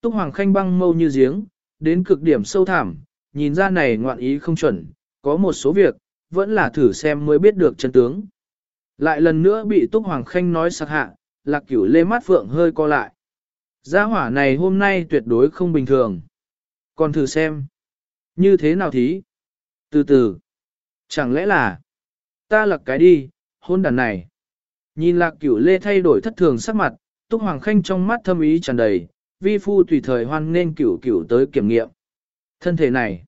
Túc Hoàng Khanh băng mâu như giếng, đến cực điểm sâu thẳm, nhìn ra này ngoạn ý không chuẩn, có một số việc, vẫn là thử xem mới biết được chân tướng. Lại lần nữa bị Túc Hoàng Khanh nói sặc hạ, lạc cửu lê mắt phượng hơi co lại. Gia hỏa này hôm nay tuyệt đối không bình thường. Còn thử xem. Như thế nào thí? Từ từ. Chẳng lẽ là... Ta lặc cái đi, hôn đàn này. Nhìn lạc cửu lê thay đổi thất thường sắc mặt, Túc Hoàng Khanh trong mắt thâm ý tràn đầy, vi phu tùy thời hoan nên cửu cửu tới kiểm nghiệm. Thân thể này,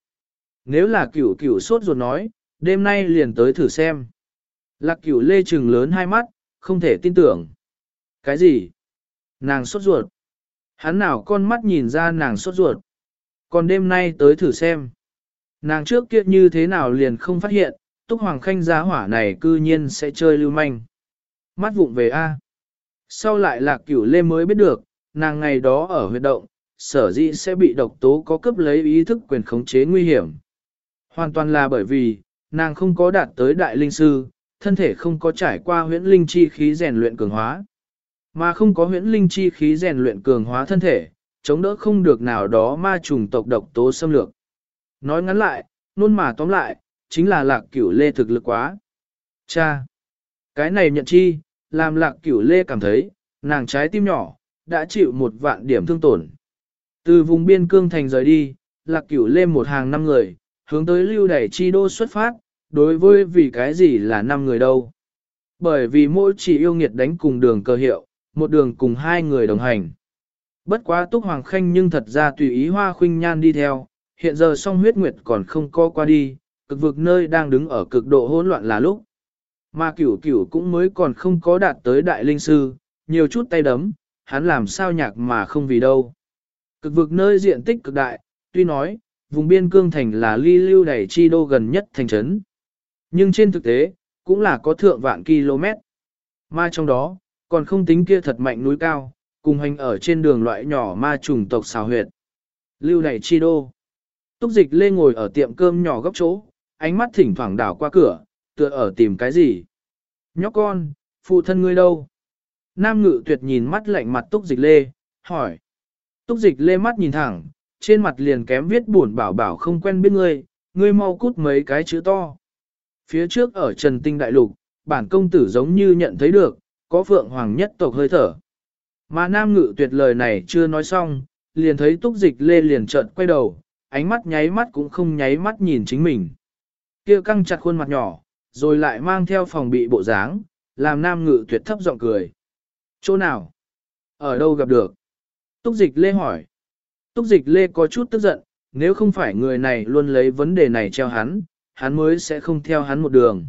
nếu là cửu cửu sốt ruột nói, đêm nay liền tới thử xem. Lạc cửu lê trừng lớn hai mắt, không thể tin tưởng. Cái gì? Nàng sốt ruột. Hắn nào con mắt nhìn ra nàng sốt ruột. Còn đêm nay tới thử xem. Nàng trước kia như thế nào liền không phát hiện, Túc Hoàng Khanh giá hỏa này cư nhiên sẽ chơi lưu manh. Mắt vụng về A. Sau lại lạc cửu lê mới biết được, nàng ngày đó ở huyệt động, sở dĩ sẽ bị độc tố có cướp lấy ý thức quyền khống chế nguy hiểm. Hoàn toàn là bởi vì, nàng không có đạt tới đại linh sư, thân thể không có trải qua huyễn linh chi khí rèn luyện cường hóa. Mà không có huyễn linh chi khí rèn luyện cường hóa thân thể, chống đỡ không được nào đó ma trùng tộc độc tố xâm lược. Nói ngắn lại, nôn mà tóm lại, chính là lạc cửu lê thực lực quá. Cha! Cái này nhận chi, làm lạc cửu lê cảm thấy, nàng trái tim nhỏ, đã chịu một vạn điểm thương tổn. Từ vùng biên cương thành rời đi, lạc cửu lên một hàng năm người, hướng tới lưu đẩy chi đô xuất phát, đối với vì cái gì là năm người đâu. Bởi vì mỗi chỉ yêu nghiệt đánh cùng đường cơ hiệu, một đường cùng hai người đồng hành. Bất quá túc hoàng khanh nhưng thật ra tùy ý hoa khuynh nhan đi theo, hiện giờ song huyết nguyệt còn không co qua đi, cực vực nơi đang đứng ở cực độ hỗn loạn là lúc. Mà cửu cửu cũng mới còn không có đạt tới đại linh sư, nhiều chút tay đấm, hắn làm sao nhạc mà không vì đâu. Cực vực nơi diện tích cực đại, tuy nói, vùng biên cương thành là ly lưu đẩy chi đô gần nhất thành trấn. Nhưng trên thực tế, cũng là có thượng vạn km. Mà trong đó, còn không tính kia thật mạnh núi cao, cùng hành ở trên đường loại nhỏ ma trùng tộc xào huyệt. Lưu đẩy chi đô. Túc dịch lê ngồi ở tiệm cơm nhỏ góc chỗ, ánh mắt thỉnh thoảng đảo qua cửa, tựa ở tìm cái gì. Nhóc con, phụ thân ngươi đâu? Nam ngự tuyệt nhìn mắt lạnh mặt túc dịch lê, hỏi. Túc dịch lê mắt nhìn thẳng, trên mặt liền kém viết buồn bảo bảo không quen biết ngươi, ngươi mau cút mấy cái chữ to. Phía trước ở Trần Tinh Đại Lục, bản công tử giống như nhận thấy được, có phượng hoàng nhất tộc hơi thở. Mà nam ngự tuyệt lời này chưa nói xong, liền thấy túc dịch lê liền trợn quay đầu, ánh mắt nháy mắt cũng không nháy mắt nhìn chính mình. kia căng chặt khuôn mặt nhỏ, rồi lại mang theo phòng bị bộ dáng, làm nam ngự tuyệt thấp giọng cười. Chỗ nào? Ở đâu gặp được? Túc dịch lê hỏi. Túc dịch lê có chút tức giận, nếu không phải người này luôn lấy vấn đề này treo hắn, hắn mới sẽ không theo hắn một đường.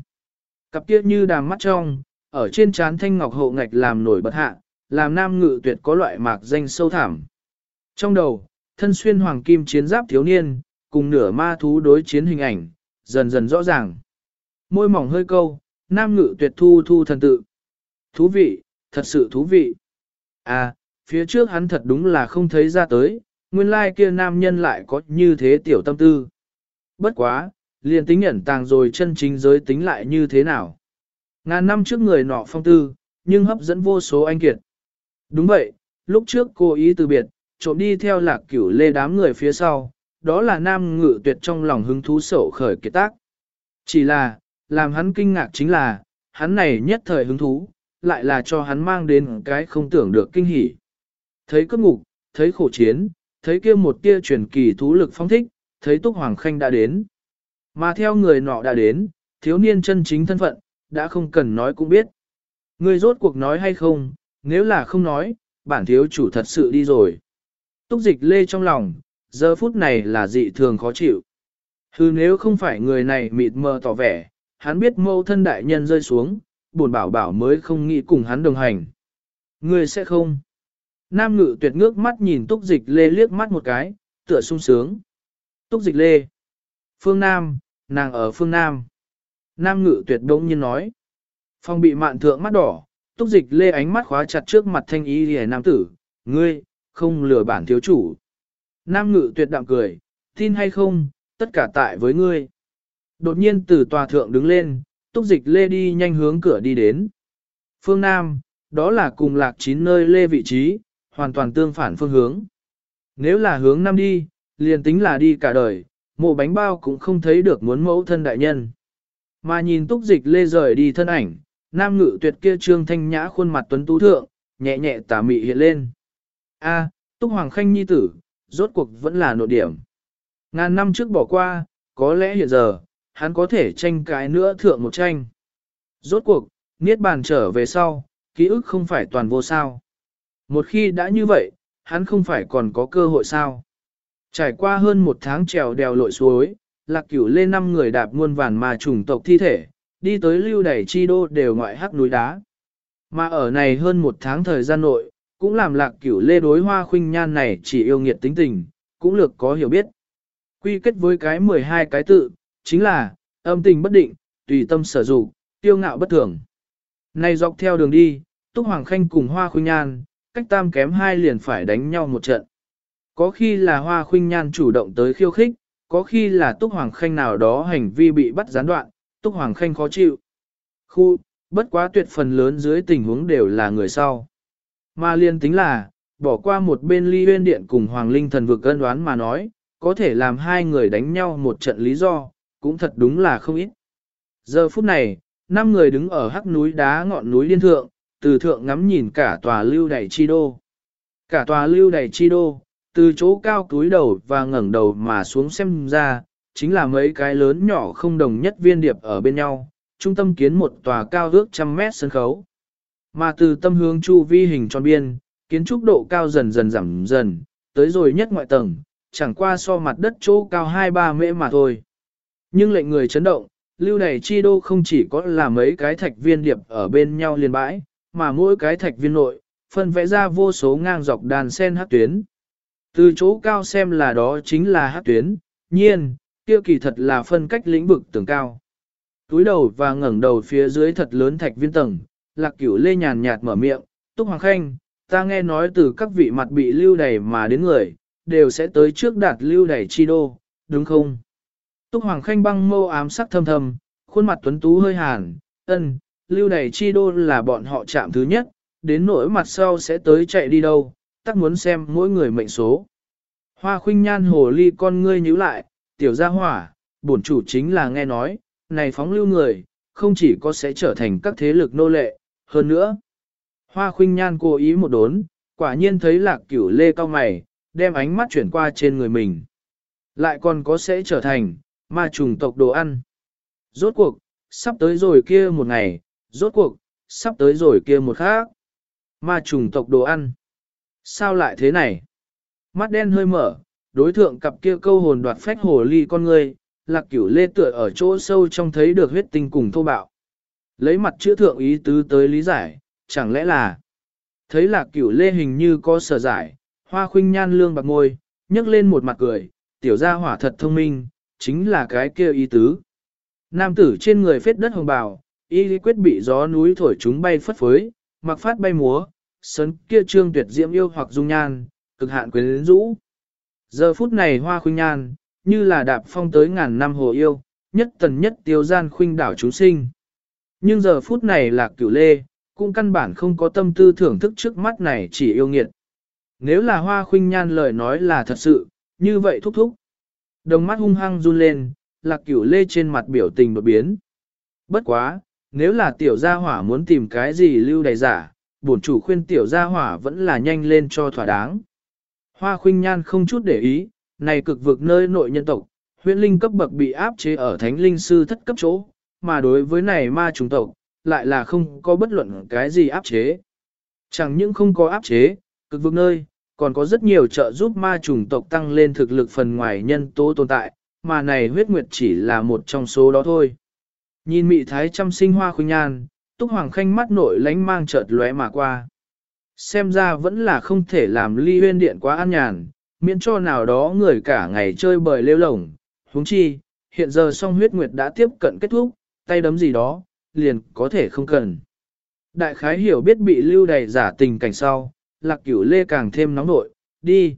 Cặp kia như đàm mắt trong, ở trên trán thanh ngọc hộ ngạch làm nổi bật hạ, làm nam ngự tuyệt có loại mạc danh sâu thẳm. Trong đầu, thân xuyên hoàng kim chiến giáp thiếu niên, cùng nửa ma thú đối chiến hình ảnh, dần dần rõ ràng. Môi mỏng hơi câu, nam ngự tuyệt thu thu thần tự. Thú vị, thật sự thú vị. À, phía trước hắn thật đúng là không thấy ra tới, nguyên lai kia nam nhân lại có như thế tiểu tâm tư. Bất quá, liền tính ẩn tàng rồi chân chính giới tính lại như thế nào. Ngàn năm trước người nọ phong tư, nhưng hấp dẫn vô số anh kiệt. Đúng vậy, lúc trước cô ý từ biệt, trộm đi theo lạc cửu lê đám người phía sau, đó là nam ngự tuyệt trong lòng hứng thú sổ khởi kiệt tác. Chỉ là, làm hắn kinh ngạc chính là, hắn này nhất thời hứng thú, lại là cho hắn mang đến cái không tưởng được kinh hỉ. Thấy cấp ngục, thấy khổ chiến, thấy kia một tia truyền kỳ thú lực phong thích, thấy Túc Hoàng Khanh đã đến. Mà theo người nọ đã đến, thiếu niên chân chính thân phận, đã không cần nói cũng biết. Người rốt cuộc nói hay không, nếu là không nói, bản thiếu chủ thật sự đi rồi. Túc dịch lê trong lòng, giờ phút này là dị thường khó chịu. Hư nếu không phải người này mịt mờ tỏ vẻ, hắn biết mâu thân đại nhân rơi xuống, buồn bảo bảo mới không nghĩ cùng hắn đồng hành. Ngươi sẽ không. Nam ngự tuyệt ngước mắt nhìn túc dịch lê liếc mắt một cái, tựa sung sướng. Túc dịch lê. Phương Nam, nàng ở phương Nam. Nam ngự tuyệt đống nhiên nói. Phong bị mạn thượng mắt đỏ, túc dịch lê ánh mắt khóa chặt trước mặt thanh ý hề nam tử. Ngươi, không lừa bản thiếu chủ. Nam ngự tuyệt đạm cười, tin hay không, tất cả tại với ngươi. Đột nhiên từ tòa thượng đứng lên, túc dịch lê đi nhanh hướng cửa đi đến. Phương Nam, đó là cùng lạc chín nơi lê vị trí, hoàn toàn tương phản phương hướng. Nếu là hướng nam đi, liền tính là đi cả đời, mộ bánh bao cũng không thấy được muốn mẫu thân đại nhân. Mà nhìn túc dịch lê rời đi thân ảnh, nam ngự tuyệt kia trương thanh nhã khuôn mặt tuấn tú thượng, nhẹ nhẹ tà mị hiện lên. A, túc hoàng khanh nhi tử, rốt cuộc vẫn là nội điểm. Ngàn năm trước bỏ qua, có lẽ hiện giờ, hắn có thể tranh cái nữa thượng một tranh. Rốt cuộc, niết bàn trở về sau, ký ức không phải toàn vô sao. Một khi đã như vậy, hắn không phải còn có cơ hội sao. Trải qua hơn một tháng trèo đèo lội suối, lạc cửu lên năm người đạp muôn vàn mà chủng tộc thi thể, đi tới lưu đẩy chi đô đều ngoại hắc núi đá. Mà ở này hơn một tháng thời gian nội, cũng làm lạc cửu lê đối hoa khuynh nhan này chỉ yêu nghiệt tính tình, cũng lược có hiểu biết. Quy kết với cái 12 cái tự, chính là, âm tình bất định, tùy tâm sở dụng, tiêu ngạo bất thường. Này dọc theo đường đi, Túc Hoàng Khanh cùng Hoa Khuynh Nhan, cách tam kém hai liền phải đánh nhau một trận. Có khi là Hoa Khuynh Nhan chủ động tới khiêu khích, có khi là Túc Hoàng Khanh nào đó hành vi bị bắt gián đoạn, Túc Hoàng Khanh khó chịu. Khu, bất quá tuyệt phần lớn dưới tình huống đều là người sau. Mà liên tính là, bỏ qua một bên ly huyên điện cùng Hoàng Linh thần vực cân đoán mà nói, có thể làm hai người đánh nhau một trận lý do, cũng thật đúng là không ít. Giờ phút này, năm người đứng ở hắc núi đá ngọn núi liên thượng, từ thượng ngắm nhìn cả tòa lưu đẩy chi đô. Cả tòa lưu đẩy chi đô, từ chỗ cao túi đầu và ngẩng đầu mà xuống xem ra, chính là mấy cái lớn nhỏ không đồng nhất viên điệp ở bên nhau, trung tâm kiến một tòa cao ước trăm mét sân khấu. Mà từ tâm hướng chu vi hình tròn biên, kiến trúc độ cao dần dần giảm dần, tới rồi nhất ngoại tầng, chẳng qua so mặt đất chỗ cao 2-3 mễ mà thôi. Nhưng lệnh người chấn động, lưu này chi đô không chỉ có là mấy cái thạch viên điệp ở bên nhau liền bãi, mà mỗi cái thạch viên nội, phân vẽ ra vô số ngang dọc đàn sen hát tuyến. Từ chỗ cao xem là đó chính là hát tuyến, nhiên, kia kỳ thật là phân cách lĩnh vực tường cao. Túi đầu và ngẩng đầu phía dưới thật lớn thạch viên tầng, lạc cửu lê nhàn nhạt mở miệng, túc hoàng khanh, ta nghe nói từ các vị mặt bị lưu đầy mà đến người, đều sẽ tới trước đạt lưu đầy chi đô, đúng không? Túc Hoàng Khanh băng mâu ám sắc thâm thâm, khuôn mặt tuấn tú hơi hàn, ân, lưu đầy chi đô là bọn họ chạm thứ nhất, đến nỗi mặt sau sẽ tới chạy đi đâu, tắc muốn xem mỗi người mệnh số. Hoa khuynh nhan hồ ly con ngươi nhíu lại, tiểu gia hỏa, bổn chủ chính là nghe nói, này phóng lưu người, không chỉ có sẽ trở thành các thế lực nô lệ, hơn nữa. Hoa khuynh nhan cố ý một đốn, quả nhiên thấy lạc cửu lê cao mày, đem ánh mắt chuyển qua trên người mình. Lại còn có sẽ trở thành, ma trùng tộc đồ ăn. Rốt cuộc, sắp tới rồi kia một ngày, rốt cuộc, sắp tới rồi kia một khác. Ma trùng tộc đồ ăn. Sao lại thế này? Mắt đen hơi mở, đối thượng cặp kia câu hồn đoạt phách hồ ly con người, lạc cửu lê tựa ở chỗ sâu trong thấy được huyết tinh cùng thô bạo. Lấy mặt chữa thượng ý tứ tới lý giải, chẳng lẽ là thấy lạc cửu lê hình như có sở giải, hoa khuynh nhan lương bạc môi, nhấc lên một mặt cười, tiểu gia hỏa thật thông minh, chính là cái kia ý tứ. Nam tử trên người phết đất hồng bào, y lý quyết bị gió núi thổi chúng bay phất phới, mặc phát bay múa, sấn kia trương tuyệt diễm yêu hoặc dung nhan, cực hạn quyến rũ. Giờ phút này hoa khuynh nhan, như là đạp phong tới ngàn năm hồ yêu, nhất tần nhất tiêu gian khuynh đảo chúng sinh. Nhưng giờ phút này là cửu lê, cũng căn bản không có tâm tư thưởng thức trước mắt này chỉ yêu nghiệt. Nếu là hoa khuynh nhan lời nói là thật sự, như vậy thúc thúc. Đồng mắt hung hăng run lên, lạc cửu lê trên mặt biểu tình đột biến. Bất quá, nếu là tiểu gia hỏa muốn tìm cái gì lưu đầy giả, bổn chủ khuyên tiểu gia hỏa vẫn là nhanh lên cho thỏa đáng. Hoa khuynh nhan không chút để ý, này cực vực nơi nội nhân tộc, huyện linh cấp bậc bị áp chế ở thánh linh sư thất cấp chỗ, mà đối với này ma trùng tộc, lại là không có bất luận cái gì áp chế. Chẳng những không có áp chế, cực vực nơi, còn có rất nhiều trợ giúp ma trùng tộc tăng lên thực lực phần ngoài nhân tố tồn tại, mà này huyết nguyệt chỉ là một trong số đó thôi. Nhìn mị thái trăm sinh hoa khuynh nhan, túc hoàng khanh mắt nội lánh mang chợt lóe mà qua. Xem ra vẫn là không thể làm ly huyên điện quá an nhàn, miễn cho nào đó người cả ngày chơi bời lêu lổng. huống chi, hiện giờ song huyết nguyệt đã tiếp cận kết thúc, tay đấm gì đó, liền có thể không cần. Đại khái hiểu biết bị lưu đầy giả tình cảnh sau, lạc cửu lê càng thêm nóng nội, đi.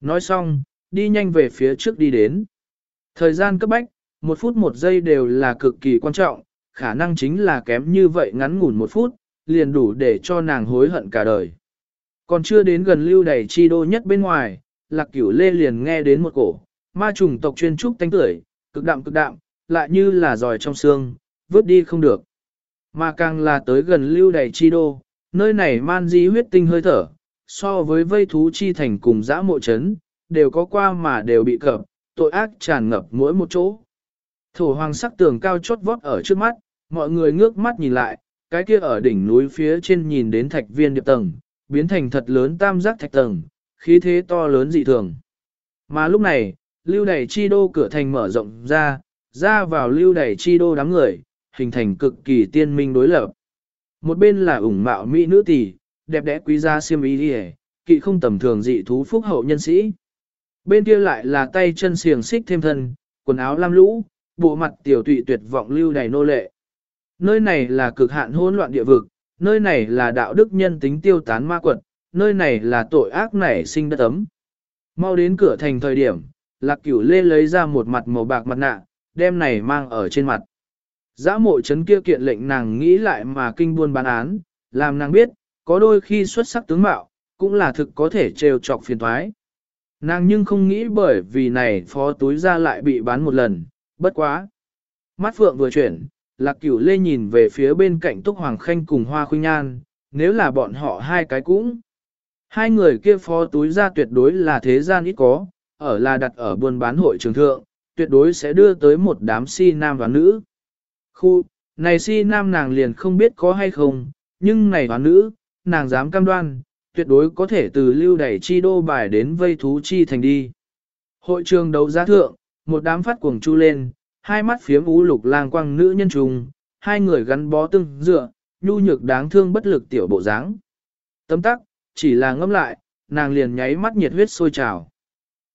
Nói xong, đi nhanh về phía trước đi đến. Thời gian cấp bách, một phút một giây đều là cực kỳ quan trọng, khả năng chính là kém như vậy ngắn ngủn một phút, liền đủ để cho nàng hối hận cả đời. Còn chưa đến gần lưu đầy chi đô nhất bên ngoài, lạc cửu lê liền nghe đến một cổ, ma trùng tộc chuyên trúc tánh tưởi, cực đạm cực đạm, lại như là giỏi trong xương, vớt đi không được. Mà càng là tới gần lưu đầy chi đô, nơi này man di huyết tinh hơi thở, so với vây thú chi thành cùng dã mộ chấn, đều có qua mà đều bị cập, tội ác tràn ngập mỗi một chỗ. Thổ hoàng sắc tường cao chót vót ở trước mắt, mọi người ngước mắt nhìn lại, cái kia ở đỉnh núi phía trên nhìn đến thạch viên điệp tầng, biến thành thật lớn tam giác thạch tầng, khí thế to lớn dị thường. Mà lúc này, lưu đẩy chi đô cửa thành mở rộng ra, ra vào lưu đẩy chi đô đám người, hình thành cực kỳ tiên minh đối lập. Một bên là ủng mạo mỹ nữ tỷ, đẹp đẽ quý gia siêm ý đi kỵ không tầm thường dị thú phúc hậu nhân sĩ. Bên kia lại là tay chân xiềng xích thêm thân, quần áo lam lũ, bộ mặt tiểu tụy tuyệt vọng lưu đầy nô lệ. Nơi này là cực hạn hỗn loạn địa vực, nơi này là đạo đức nhân tính tiêu tán ma quật, nơi này là tội ác nảy sinh đất ấm. Mau đến cửa thành thời điểm, lạc cửu lê lấy ra một mặt màu bạc mặt nạ, đem này mang ở trên mặt. Giã mộ chấn kia kiện lệnh nàng nghĩ lại mà kinh buôn bán án, làm nàng biết, có đôi khi xuất sắc tướng mạo, cũng là thực có thể trêu chọc phiền thoái. Nàng nhưng không nghĩ bởi vì này phó túi ra lại bị bán một lần, bất quá. Mắt phượng vừa chuyển, lạc cửu lê nhìn về phía bên cạnh túc hoàng khanh cùng hoa khuynh nhan, nếu là bọn họ hai cái cũng. Hai người kia phó túi ra tuyệt đối là thế gian ít có, ở là đặt ở buôn bán hội trường thượng, tuyệt đối sẽ đưa tới một đám si nam và nữ. Khu, này si nam nàng liền không biết có hay không, nhưng này hoán nữ, nàng dám cam đoan, tuyệt đối có thể từ lưu đẩy chi đô bài đến vây thú chi thành đi. Hội trường đấu giá thượng, một đám phát cuồng chu lên, hai mắt phiếm ú lục lang quang nữ nhân trùng, hai người gắn bó tương dựa, nhu nhược đáng thương bất lực tiểu bộ dáng. Tấm tắc, chỉ là ngâm lại, nàng liền nháy mắt nhiệt huyết sôi trào.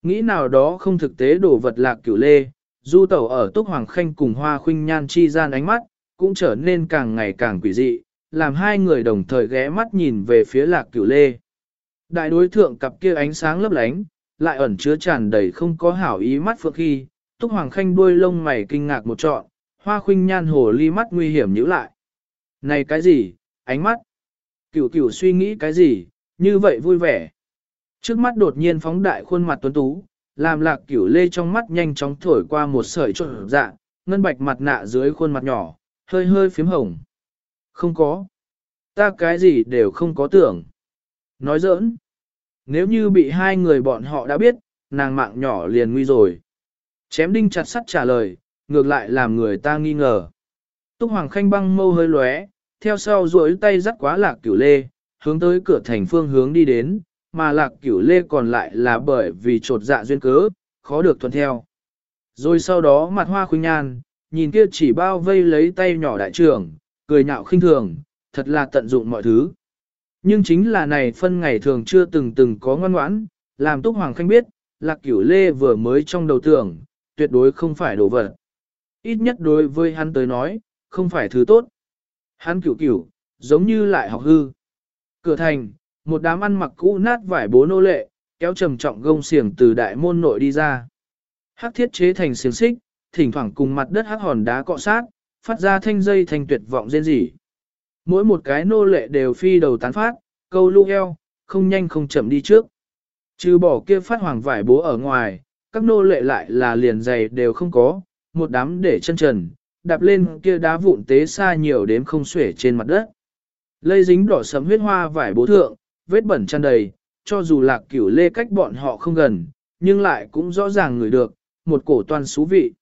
Nghĩ nào đó không thực tế đổ vật lạc cửu lê, du tẩu ở túc hoàng khanh cùng hoa khuynh nhan chi gian ánh mắt, cũng trở nên càng ngày càng quỷ dị, làm hai người đồng thời ghé mắt nhìn về phía lạc cửu lê. Đại đối thượng cặp kia ánh sáng lấp lánh, lại ẩn chứa tràn đầy không có hảo ý mắt phượng khi, túc hoàng khanh đuôi lông mày kinh ngạc một trọn, hoa khuynh nhan hồ ly mắt nguy hiểm nhíu lại. Này cái gì, ánh mắt? Cửu cửu suy nghĩ cái gì, như vậy vui vẻ. Trước mắt đột nhiên phóng đại khuôn mặt tuấn tú, làm lạc cửu lê trong mắt nhanh chóng thổi qua một sợi trộn dạ, ngân bạch mặt nạ dưới khuôn mặt nhỏ, hơi hơi phím hồng. Không có. Ta cái gì đều không có tưởng. Nói giỡn. Nếu như bị hai người bọn họ đã biết, nàng mạng nhỏ liền nguy rồi. Chém đinh chặt sắt trả lời, ngược lại làm người ta nghi ngờ. Túc Hoàng Khanh băng mâu hơi lóe, theo sau duỗi tay dắt quá lạc cửu lê, hướng tới cửa thành phương hướng đi đến, mà lạc cửu lê còn lại là bởi vì trột dạ duyên cớ, khó được thuận theo. Rồi sau đó mặt hoa khuynh nhan, nhìn kia chỉ bao vây lấy tay nhỏ đại trưởng, cười nhạo khinh thường, thật là tận dụng mọi thứ. Nhưng chính là này phân ngày thường chưa từng từng có ngoan ngoãn, làm Túc Hoàng Khanh biết, lạc cửu lê vừa mới trong đầu tưởng, tuyệt đối không phải đồ vật. Ít nhất đối với hắn tới nói, không phải thứ tốt. Hắn cửu cửu, giống như lại học hư. Cửa thành, một đám ăn mặc cũ nát vải bố nô lệ, kéo trầm trọng gông xiềng từ đại môn nội đi ra. Hắc thiết chế thành xiềng xích, thỉnh thoảng cùng mặt đất hắc hòn đá cọ sát, phát ra thanh dây thành tuyệt vọng rên rỉ. Mỗi một cái nô lệ đều phi đầu tán phát, câu lưu eo, không nhanh không chậm đi trước. Trừ bỏ kia phát hoàng vải bố ở ngoài, các nô lệ lại là liền giày đều không có, một đám để chân trần, đạp lên kia đá vụn tế xa nhiều đếm không xuể trên mặt đất. Lây dính đỏ sẫm huyết hoa vải bố thượng, vết bẩn tràn đầy, cho dù lạc cửu lê cách bọn họ không gần, nhưng lại cũng rõ ràng người được, một cổ toàn xú vị.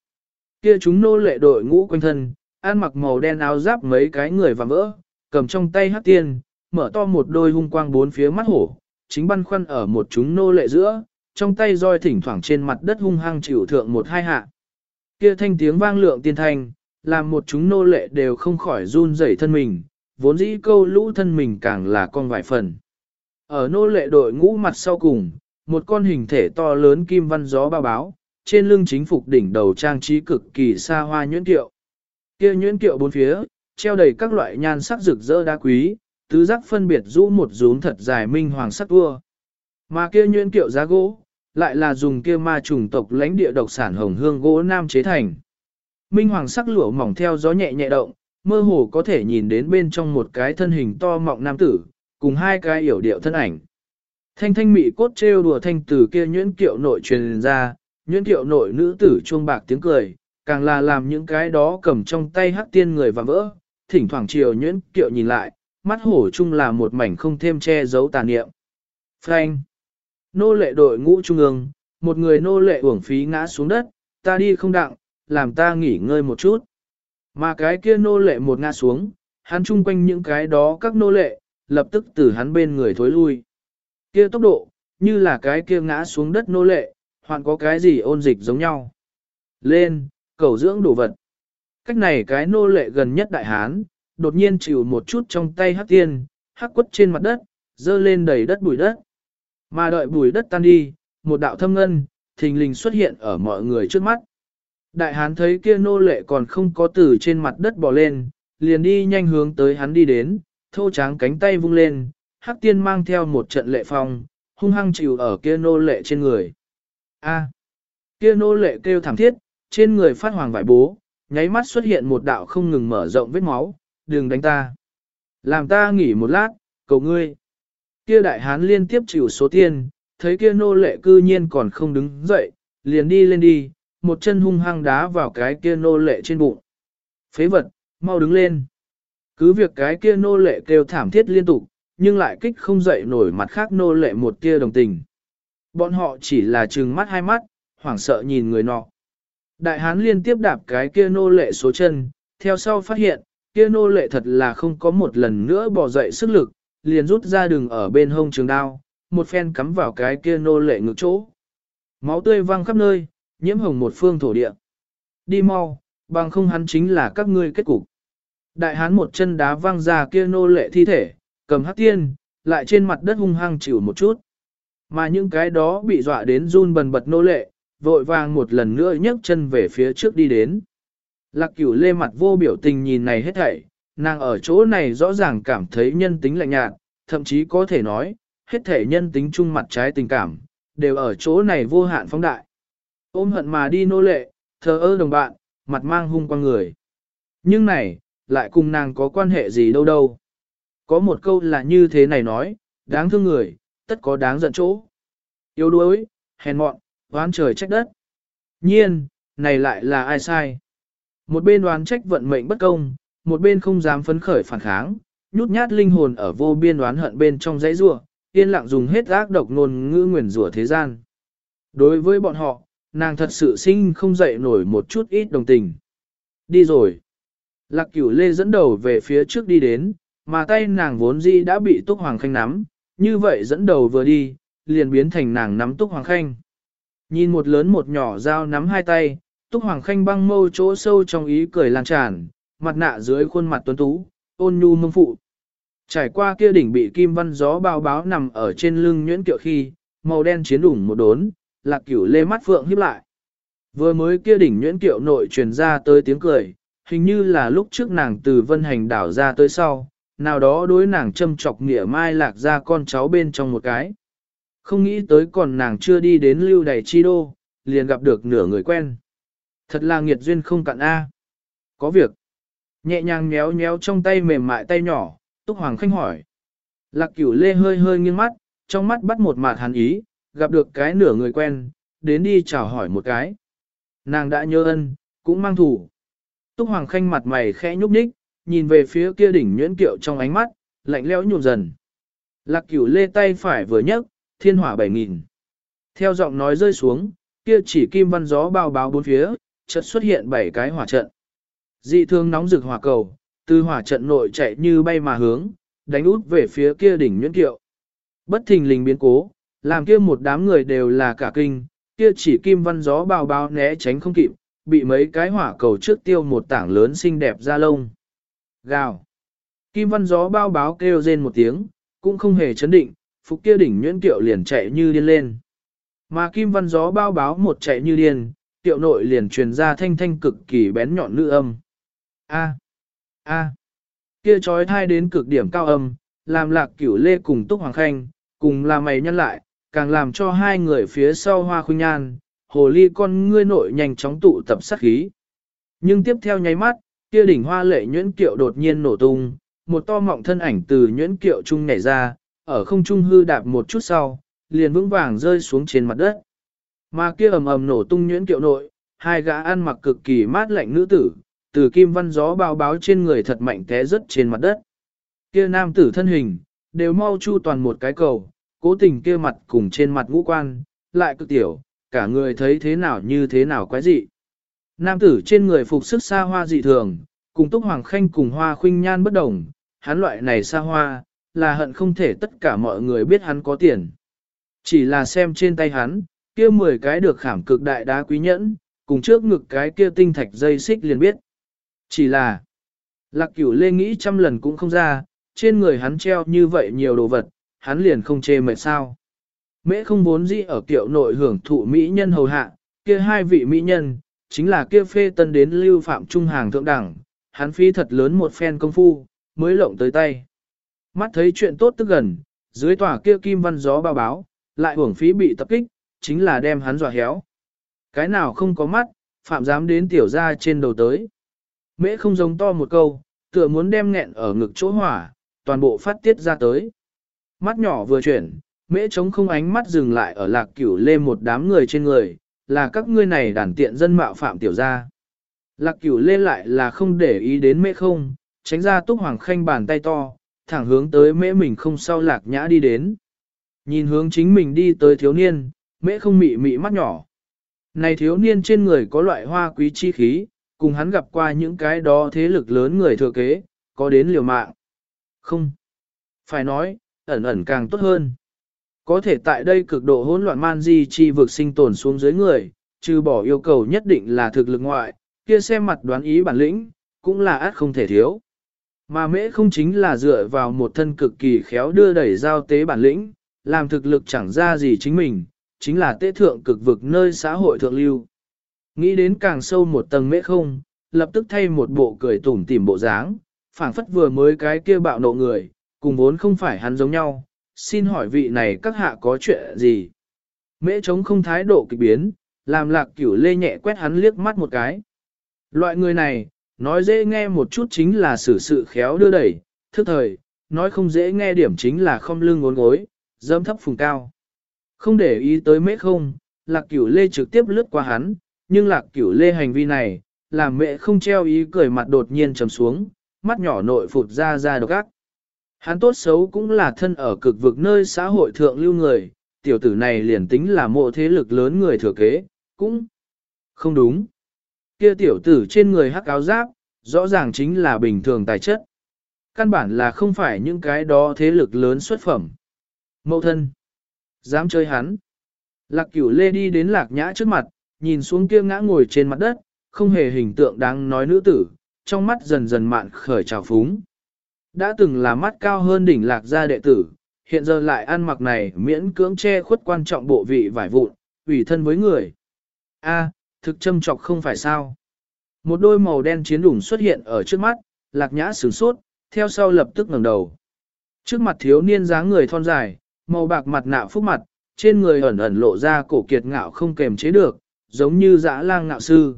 Kia chúng nô lệ đội ngũ quanh thân, ăn mặc màu đen áo giáp mấy cái người và vỡ, cầm trong tay hát tiên, mở to một đôi hung quang bốn phía mắt hổ, chính băn khoăn ở một chúng nô lệ giữa, trong tay roi thỉnh thoảng trên mặt đất hung hăng chịu thượng một hai hạ. Kia thanh tiếng vang lượng tiên thanh, làm một chúng nô lệ đều không khỏi run rẩy thân mình, vốn dĩ câu lũ thân mình càng là con vài phần. Ở nô lệ đội ngũ mặt sau cùng, một con hình thể to lớn kim văn gió bao báo, trên lưng chính phục đỉnh đầu trang trí cực kỳ xa hoa nhuyễn kiệu. Kia nhuyễn kiệu bốn phía, treo đầy các loại nhan sắc rực rỡ đá quý, tứ giác phân biệt rũ một rún thật dài minh hoàng sắc vua. Mà kia nhuyễn kiệu giá gỗ, lại là dùng kia ma trùng tộc lãnh địa độc sản hồng hương gỗ nam chế thành. Minh hoàng sắc lụa mỏng theo gió nhẹ nhẹ động, mơ hồ có thể nhìn đến bên trong một cái thân hình to mọng nam tử, cùng hai cái hiểu điệu thân ảnh. Thanh thanh mị cốt trêu đùa thanh từ kia nhuyễn kiệu nội truyền ra, nhuyễn kiệu nội nữ tử chuông bạc tiếng cười, càng là làm những cái đó cầm trong tay hắc tiên người và vỡ, thỉnh thoảng chiều nhuyễn kiệu nhìn lại, mắt hổ chung là một mảnh không thêm che giấu tà niệm. Frank! Nô lệ đội ngũ trung ương, một người nô lệ uổng phí ngã xuống đất, ta đi không đặng, làm ta nghỉ ngơi một chút. Mà cái kia nô lệ một ngã xuống, hắn chung quanh những cái đó các nô lệ, lập tức từ hắn bên người thối lui. Kia tốc độ, như là cái kia ngã xuống đất nô lệ, hoặc có cái gì ôn dịch giống nhau. Lên, cầu dưỡng đồ vật. Cách này cái nô lệ gần nhất đại hán, đột nhiên chịu một chút trong tay hắc tiên, hắc quất trên mặt đất, dơ lên đầy đất bụi đất. Mà đợi bụi đất tan đi, một đạo thâm ngân, thình lình xuất hiện ở mọi người trước mắt. Đại hán thấy kia nô lệ còn không có từ trên mặt đất bò lên, liền đi nhanh hướng tới hắn đi đến, thô tráng cánh tay vung lên, hắc tiên mang theo một trận lệ phong, hung hăng chịu ở kia nô lệ trên người. A, kia nô lệ kêu thảm thiết, trên người phát hoàng vải bố, nháy mắt xuất hiện một đạo không ngừng mở rộng vết máu, đừng đánh ta. Làm ta nghỉ một lát, cầu ngươi. Kia đại hán liên tiếp chịu số tiền, thấy kia nô lệ cư nhiên còn không đứng dậy, liền đi lên đi, một chân hung hăng đá vào cái kia nô lệ trên bụng. Phế vật, mau đứng lên. Cứ việc cái kia nô lệ kêu thảm thiết liên tục, nhưng lại kích không dậy nổi mặt khác nô lệ một kia đồng tình. Bọn họ chỉ là trừng mắt hai mắt, hoảng sợ nhìn người nọ. Đại hán liên tiếp đạp cái kia nô lệ số chân, theo sau phát hiện, kia nô lệ thật là không có một lần nữa bỏ dậy sức lực, liền rút ra đường ở bên hông trường đao, một phen cắm vào cái kia nô lệ ngược chỗ. Máu tươi văng khắp nơi, nhiễm hồng một phương thổ địa. Đi mau, bằng không hắn chính là các ngươi kết cục. Đại hán một chân đá văng ra kia nô lệ thi thể, cầm hắc tiên, lại trên mặt đất hung hăng chịu một chút. Mà những cái đó bị dọa đến run bần bật nô lệ, vội vàng một lần nữa nhấc chân về phía trước đi đến. Lạc cửu lê mặt vô biểu tình nhìn này hết thảy, nàng ở chỗ này rõ ràng cảm thấy nhân tính lạnh nhạt, thậm chí có thể nói, hết thể nhân tính chung mặt trái tình cảm, đều ở chỗ này vô hạn phóng đại. Ôm hận mà đi nô lệ, thờ ơ đồng bạn, mặt mang hung qua người. Nhưng này, lại cùng nàng có quan hệ gì đâu đâu. Có một câu là như thế này nói, đáng thương người, tất có đáng giận chỗ. Yếu đuối, hèn mọn, oán trời trách đất. Nhiên, này lại là ai sai? Một bên đoán trách vận mệnh bất công, một bên không dám phấn khởi phản kháng, nhút nhát linh hồn ở vô biên đoán hận bên trong dãy rủa, yên lặng dùng hết ác độc ngôn ngữ nguyền rủa thế gian. Đối với bọn họ, nàng thật sự sinh không dậy nổi một chút ít đồng tình. Đi rồi. Lạc cửu lê dẫn đầu về phía trước đi đến, mà tay nàng vốn di đã bị Túc Hoàng Khanh nắm, như vậy dẫn đầu vừa đi, liền biến thành nàng nắm Túc Hoàng Khanh. Nhìn một lớn một nhỏ dao nắm hai tay, Túc Hoàng Khanh băng mâu chỗ sâu trong ý cười lan tràn, mặt nạ dưới khuôn mặt tuấn tú, ôn nhu mông phụ. Trải qua kia đỉnh bị kim văn gió bao báo nằm ở trên lưng nhuyễn kiệu khi, màu đen chiến đủng một đốn, lạc cửu lê mắt phượng híp lại. Vừa mới kia đỉnh nhuyễn kiệu nội truyền ra tới tiếng cười, hình như là lúc trước nàng từ vân hành đảo ra tới sau, nào đó đối nàng châm chọc nghĩa mai lạc ra con cháu bên trong một cái. Không nghĩ tới còn nàng chưa đi đến lưu đầy chi đô, liền gặp được nửa người quen. Thật là nghiệt duyên không cạn A. Có việc. Nhẹ nhàng nhéo nhéo trong tay mềm mại tay nhỏ, Túc Hoàng Khanh hỏi. Lạc cửu lê hơi hơi nghiêng mắt, trong mắt bắt một mạt hàn ý, gặp được cái nửa người quen, đến đi chào hỏi một cái. Nàng đã nhớ ân, cũng mang thủ. Túc Hoàng Khanh mặt mày khẽ nhúc nhích, nhìn về phía kia đỉnh nhuyễn kiệu trong ánh mắt, lạnh lẽo nhuộm dần. Lạc cửu lê tay phải vừa nhấc, thiên hỏa bảy nghìn. Theo giọng nói rơi xuống, kia chỉ kim văn gió bao báo bốn phía, chợt xuất hiện bảy cái hỏa trận. Dị thương nóng rực hỏa cầu, từ hỏa trận nội chạy như bay mà hướng, đánh út về phía kia đỉnh nhuyễn kiệu. Bất thình lình biến cố, làm kia một đám người đều là cả kinh, kia chỉ kim văn gió bao bao né tránh không kịp, bị mấy cái hỏa cầu trước tiêu một tảng lớn xinh đẹp ra lông. Gào. Kim văn gió bao báo kêu rên một tiếng, cũng không hề chấn định, phục kia đỉnh nhuyễn tiệu liền chạy như điên lên. Mà kim văn gió bao báo một chạy như điên, tiệu nội liền truyền ra thanh thanh cực kỳ bén nhọn nữ âm. A. A. Kia trói thai đến cực điểm cao âm, làm lạc cửu lê cùng túc hoàng khanh, cùng là mày nhân lại, càng làm cho hai người phía sau hoa khuynh nhan, hồ ly con ngươi nội nhanh chóng tụ tập sát khí. Nhưng tiếp theo nháy mắt, kia đỉnh hoa lệ nhuyễn kiệu đột nhiên nổ tung, một to mọng thân ảnh từ nhuyễn kiệu trung nhảy ra, ở không trung hư đạp một chút sau, liền vững vàng rơi xuống trên mặt đất. Mà kia ầm ầm nổ tung nhuyễn kiệu nội, hai gã ăn mặc cực kỳ mát lạnh nữ tử, từ kim văn gió bao báo trên người thật mạnh té rớt trên mặt đất. Kia nam tử thân hình, đều mau chu toàn một cái cầu, cố tình kia mặt cùng trên mặt ngũ quan, lại cực tiểu, cả người thấy thế nào như thế nào quái dị. Nam tử trên người phục sức xa hoa dị thường, cùng túc hoàng khanh cùng hoa khuynh nhan bất đồng, hắn loại này xa hoa, là hận không thể tất cả mọi người biết hắn có tiền. Chỉ là xem trên tay hắn, kia 10 cái được khảm cực đại đá quý nhẫn, cùng trước ngực cái kia tinh thạch dây xích liền biết. Chỉ là, lạc cửu lê nghĩ trăm lần cũng không ra, trên người hắn treo như vậy nhiều đồ vật, hắn liền không chê mệt sao. Mễ không vốn dĩ ở kiệu nội hưởng thụ mỹ nhân hầu hạ, kia hai vị mỹ nhân, chính là kia phê tân đến lưu phạm trung hàng thượng đẳng, hắn phí thật lớn một phen công phu, mới lộng tới tay. Mắt thấy chuyện tốt tức gần, dưới tòa kia kim văn gió bao báo, lại hưởng phí bị tập kích, chính là đem hắn dọa héo. Cái nào không có mắt, phạm dám đến tiểu ra trên đầu tới. Mễ không giống to một câu, tựa muốn đem nghẹn ở ngực chỗ hỏa, toàn bộ phát tiết ra tới. Mắt nhỏ vừa chuyển, mễ trống không ánh mắt dừng lại ở lạc cửu lê một đám người trên người, là các ngươi này đàn tiện dân mạo phạm tiểu gia. Lạc cửu lê lại là không để ý đến mễ không, tránh ra túc hoàng khanh bàn tay to, thẳng hướng tới mễ mình không sau lạc nhã đi đến. Nhìn hướng chính mình đi tới thiếu niên, mễ không mị mị mắt nhỏ. Này thiếu niên trên người có loại hoa quý chi khí, cùng hắn gặp qua những cái đó thế lực lớn người thừa kế, có đến liều mạng. Không. Phải nói, ẩn ẩn càng tốt hơn. Có thể tại đây cực độ hỗn loạn man di chi vực sinh tồn xuống dưới người, trừ bỏ yêu cầu nhất định là thực lực ngoại, kia xem mặt đoán ý bản lĩnh, cũng là át không thể thiếu. Mà mễ không chính là dựa vào một thân cực kỳ khéo đưa đẩy giao tế bản lĩnh, làm thực lực chẳng ra gì chính mình, chính là tế thượng cực vực nơi xã hội thượng lưu. Nghĩ đến càng sâu một tầng mễ không, lập tức thay một bộ cười tủm tỉm bộ dáng, phảng phất vừa mới cái kia bạo nộ người, cùng vốn không phải hắn giống nhau, xin hỏi vị này các hạ có chuyện gì? Mễ chống không thái độ kịch biến, làm lạc cửu lê nhẹ quét hắn liếc mắt một cái. Loại người này, nói dễ nghe một chút chính là xử sự khéo đưa đẩy, thức thời, nói không dễ nghe điểm chính là không lưng ngốn gối, dâm thấp phùng cao. Không để ý tới mễ không, lạc cửu lê trực tiếp lướt qua hắn, nhưng lạc cửu lê hành vi này, làm mẹ không treo ý cười mặt đột nhiên trầm xuống, mắt nhỏ nội phụt ra ra độc ác. Hắn tốt xấu cũng là thân ở cực vực nơi xã hội thượng lưu người, tiểu tử này liền tính là mộ thế lực lớn người thừa kế, cũng không đúng. Kia tiểu tử trên người hắc áo giáp, rõ ràng chính là bình thường tài chất. Căn bản là không phải những cái đó thế lực lớn xuất phẩm. Mậu thân. Dám chơi hắn. Lạc cửu lê đi đến lạc nhã trước mặt, nhìn xuống kia ngã ngồi trên mặt đất, không hề hình tượng đáng nói nữ tử, trong mắt dần dần mạn khởi trào phúng. Đã từng là mắt cao hơn đỉnh lạc gia đệ tử, hiện giờ lại ăn mặc này miễn cưỡng che khuất quan trọng bộ vị vải vụn, ủy thân với người. A, thực châm trọc không phải sao. Một đôi màu đen chiến đủng xuất hiện ở trước mắt, lạc nhã sửng sốt, theo sau lập tức ngẩng đầu. Trước mặt thiếu niên dáng người thon dài, màu bạc mặt nạ phúc mặt, trên người ẩn ẩn lộ ra cổ kiệt ngạo không kềm chế được, giống như dã lang ngạo sư.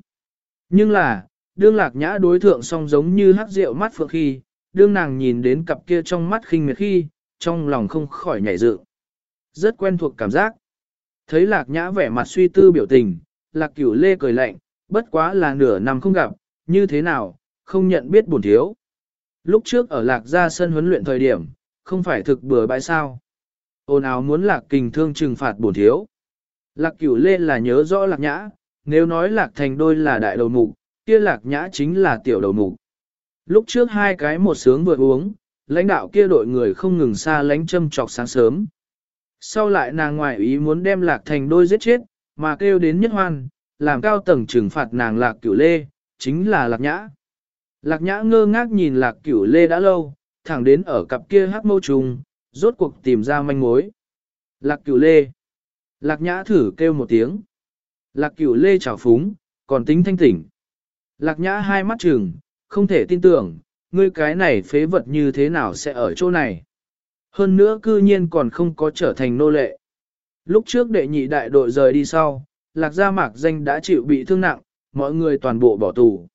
Nhưng là, đương lạc nhã đối thượng song giống như hắc rượu mắt phượng khi, đương nàng nhìn đến cặp kia trong mắt khinh miệt khi, trong lòng không khỏi nhảy dự. Rất quen thuộc cảm giác. Thấy lạc nhã vẻ mặt suy tư biểu tình, lạc cửu lê cười lạnh, bất quá là nửa năm không gặp, như thế nào, không nhận biết buồn thiếu. Lúc trước ở lạc gia sân huấn luyện thời điểm, không phải thực bừa bãi sao. Ôn áo muốn lạc kình thương trừng phạt buồn thiếu. Lạc cửu lê là nhớ rõ lạc nhã, nếu nói lạc thành đôi là đại đầu mục, kia lạc nhã chính là tiểu đầu mục. Lúc trước hai cái một sướng vừa uống, lãnh đạo kia đội người không ngừng xa lánh châm trọc sáng sớm. Sau lại nàng ngoại ý muốn đem lạc thành đôi giết chết, mà kêu đến nhất hoan, làm cao tầng trừng phạt nàng lạc cửu lê, chính là lạc nhã. Lạc nhã ngơ ngác nhìn lạc cửu lê đã lâu, thẳng đến ở cặp kia hát mâu trùng, rốt cuộc tìm ra manh mối. Lạc cửu lê. Lạc nhã thử kêu một tiếng. Lạc cửu lê chào phúng, còn tính thanh tỉnh. Lạc nhã hai mắt trừng, không thể tin tưởng, ngươi cái này phế vật như thế nào sẽ ở chỗ này. Hơn nữa cư nhiên còn không có trở thành nô lệ. Lúc trước đệ nhị đại đội rời đi sau, lạc gia mạc danh đã chịu bị thương nặng, mọi người toàn bộ bỏ tù.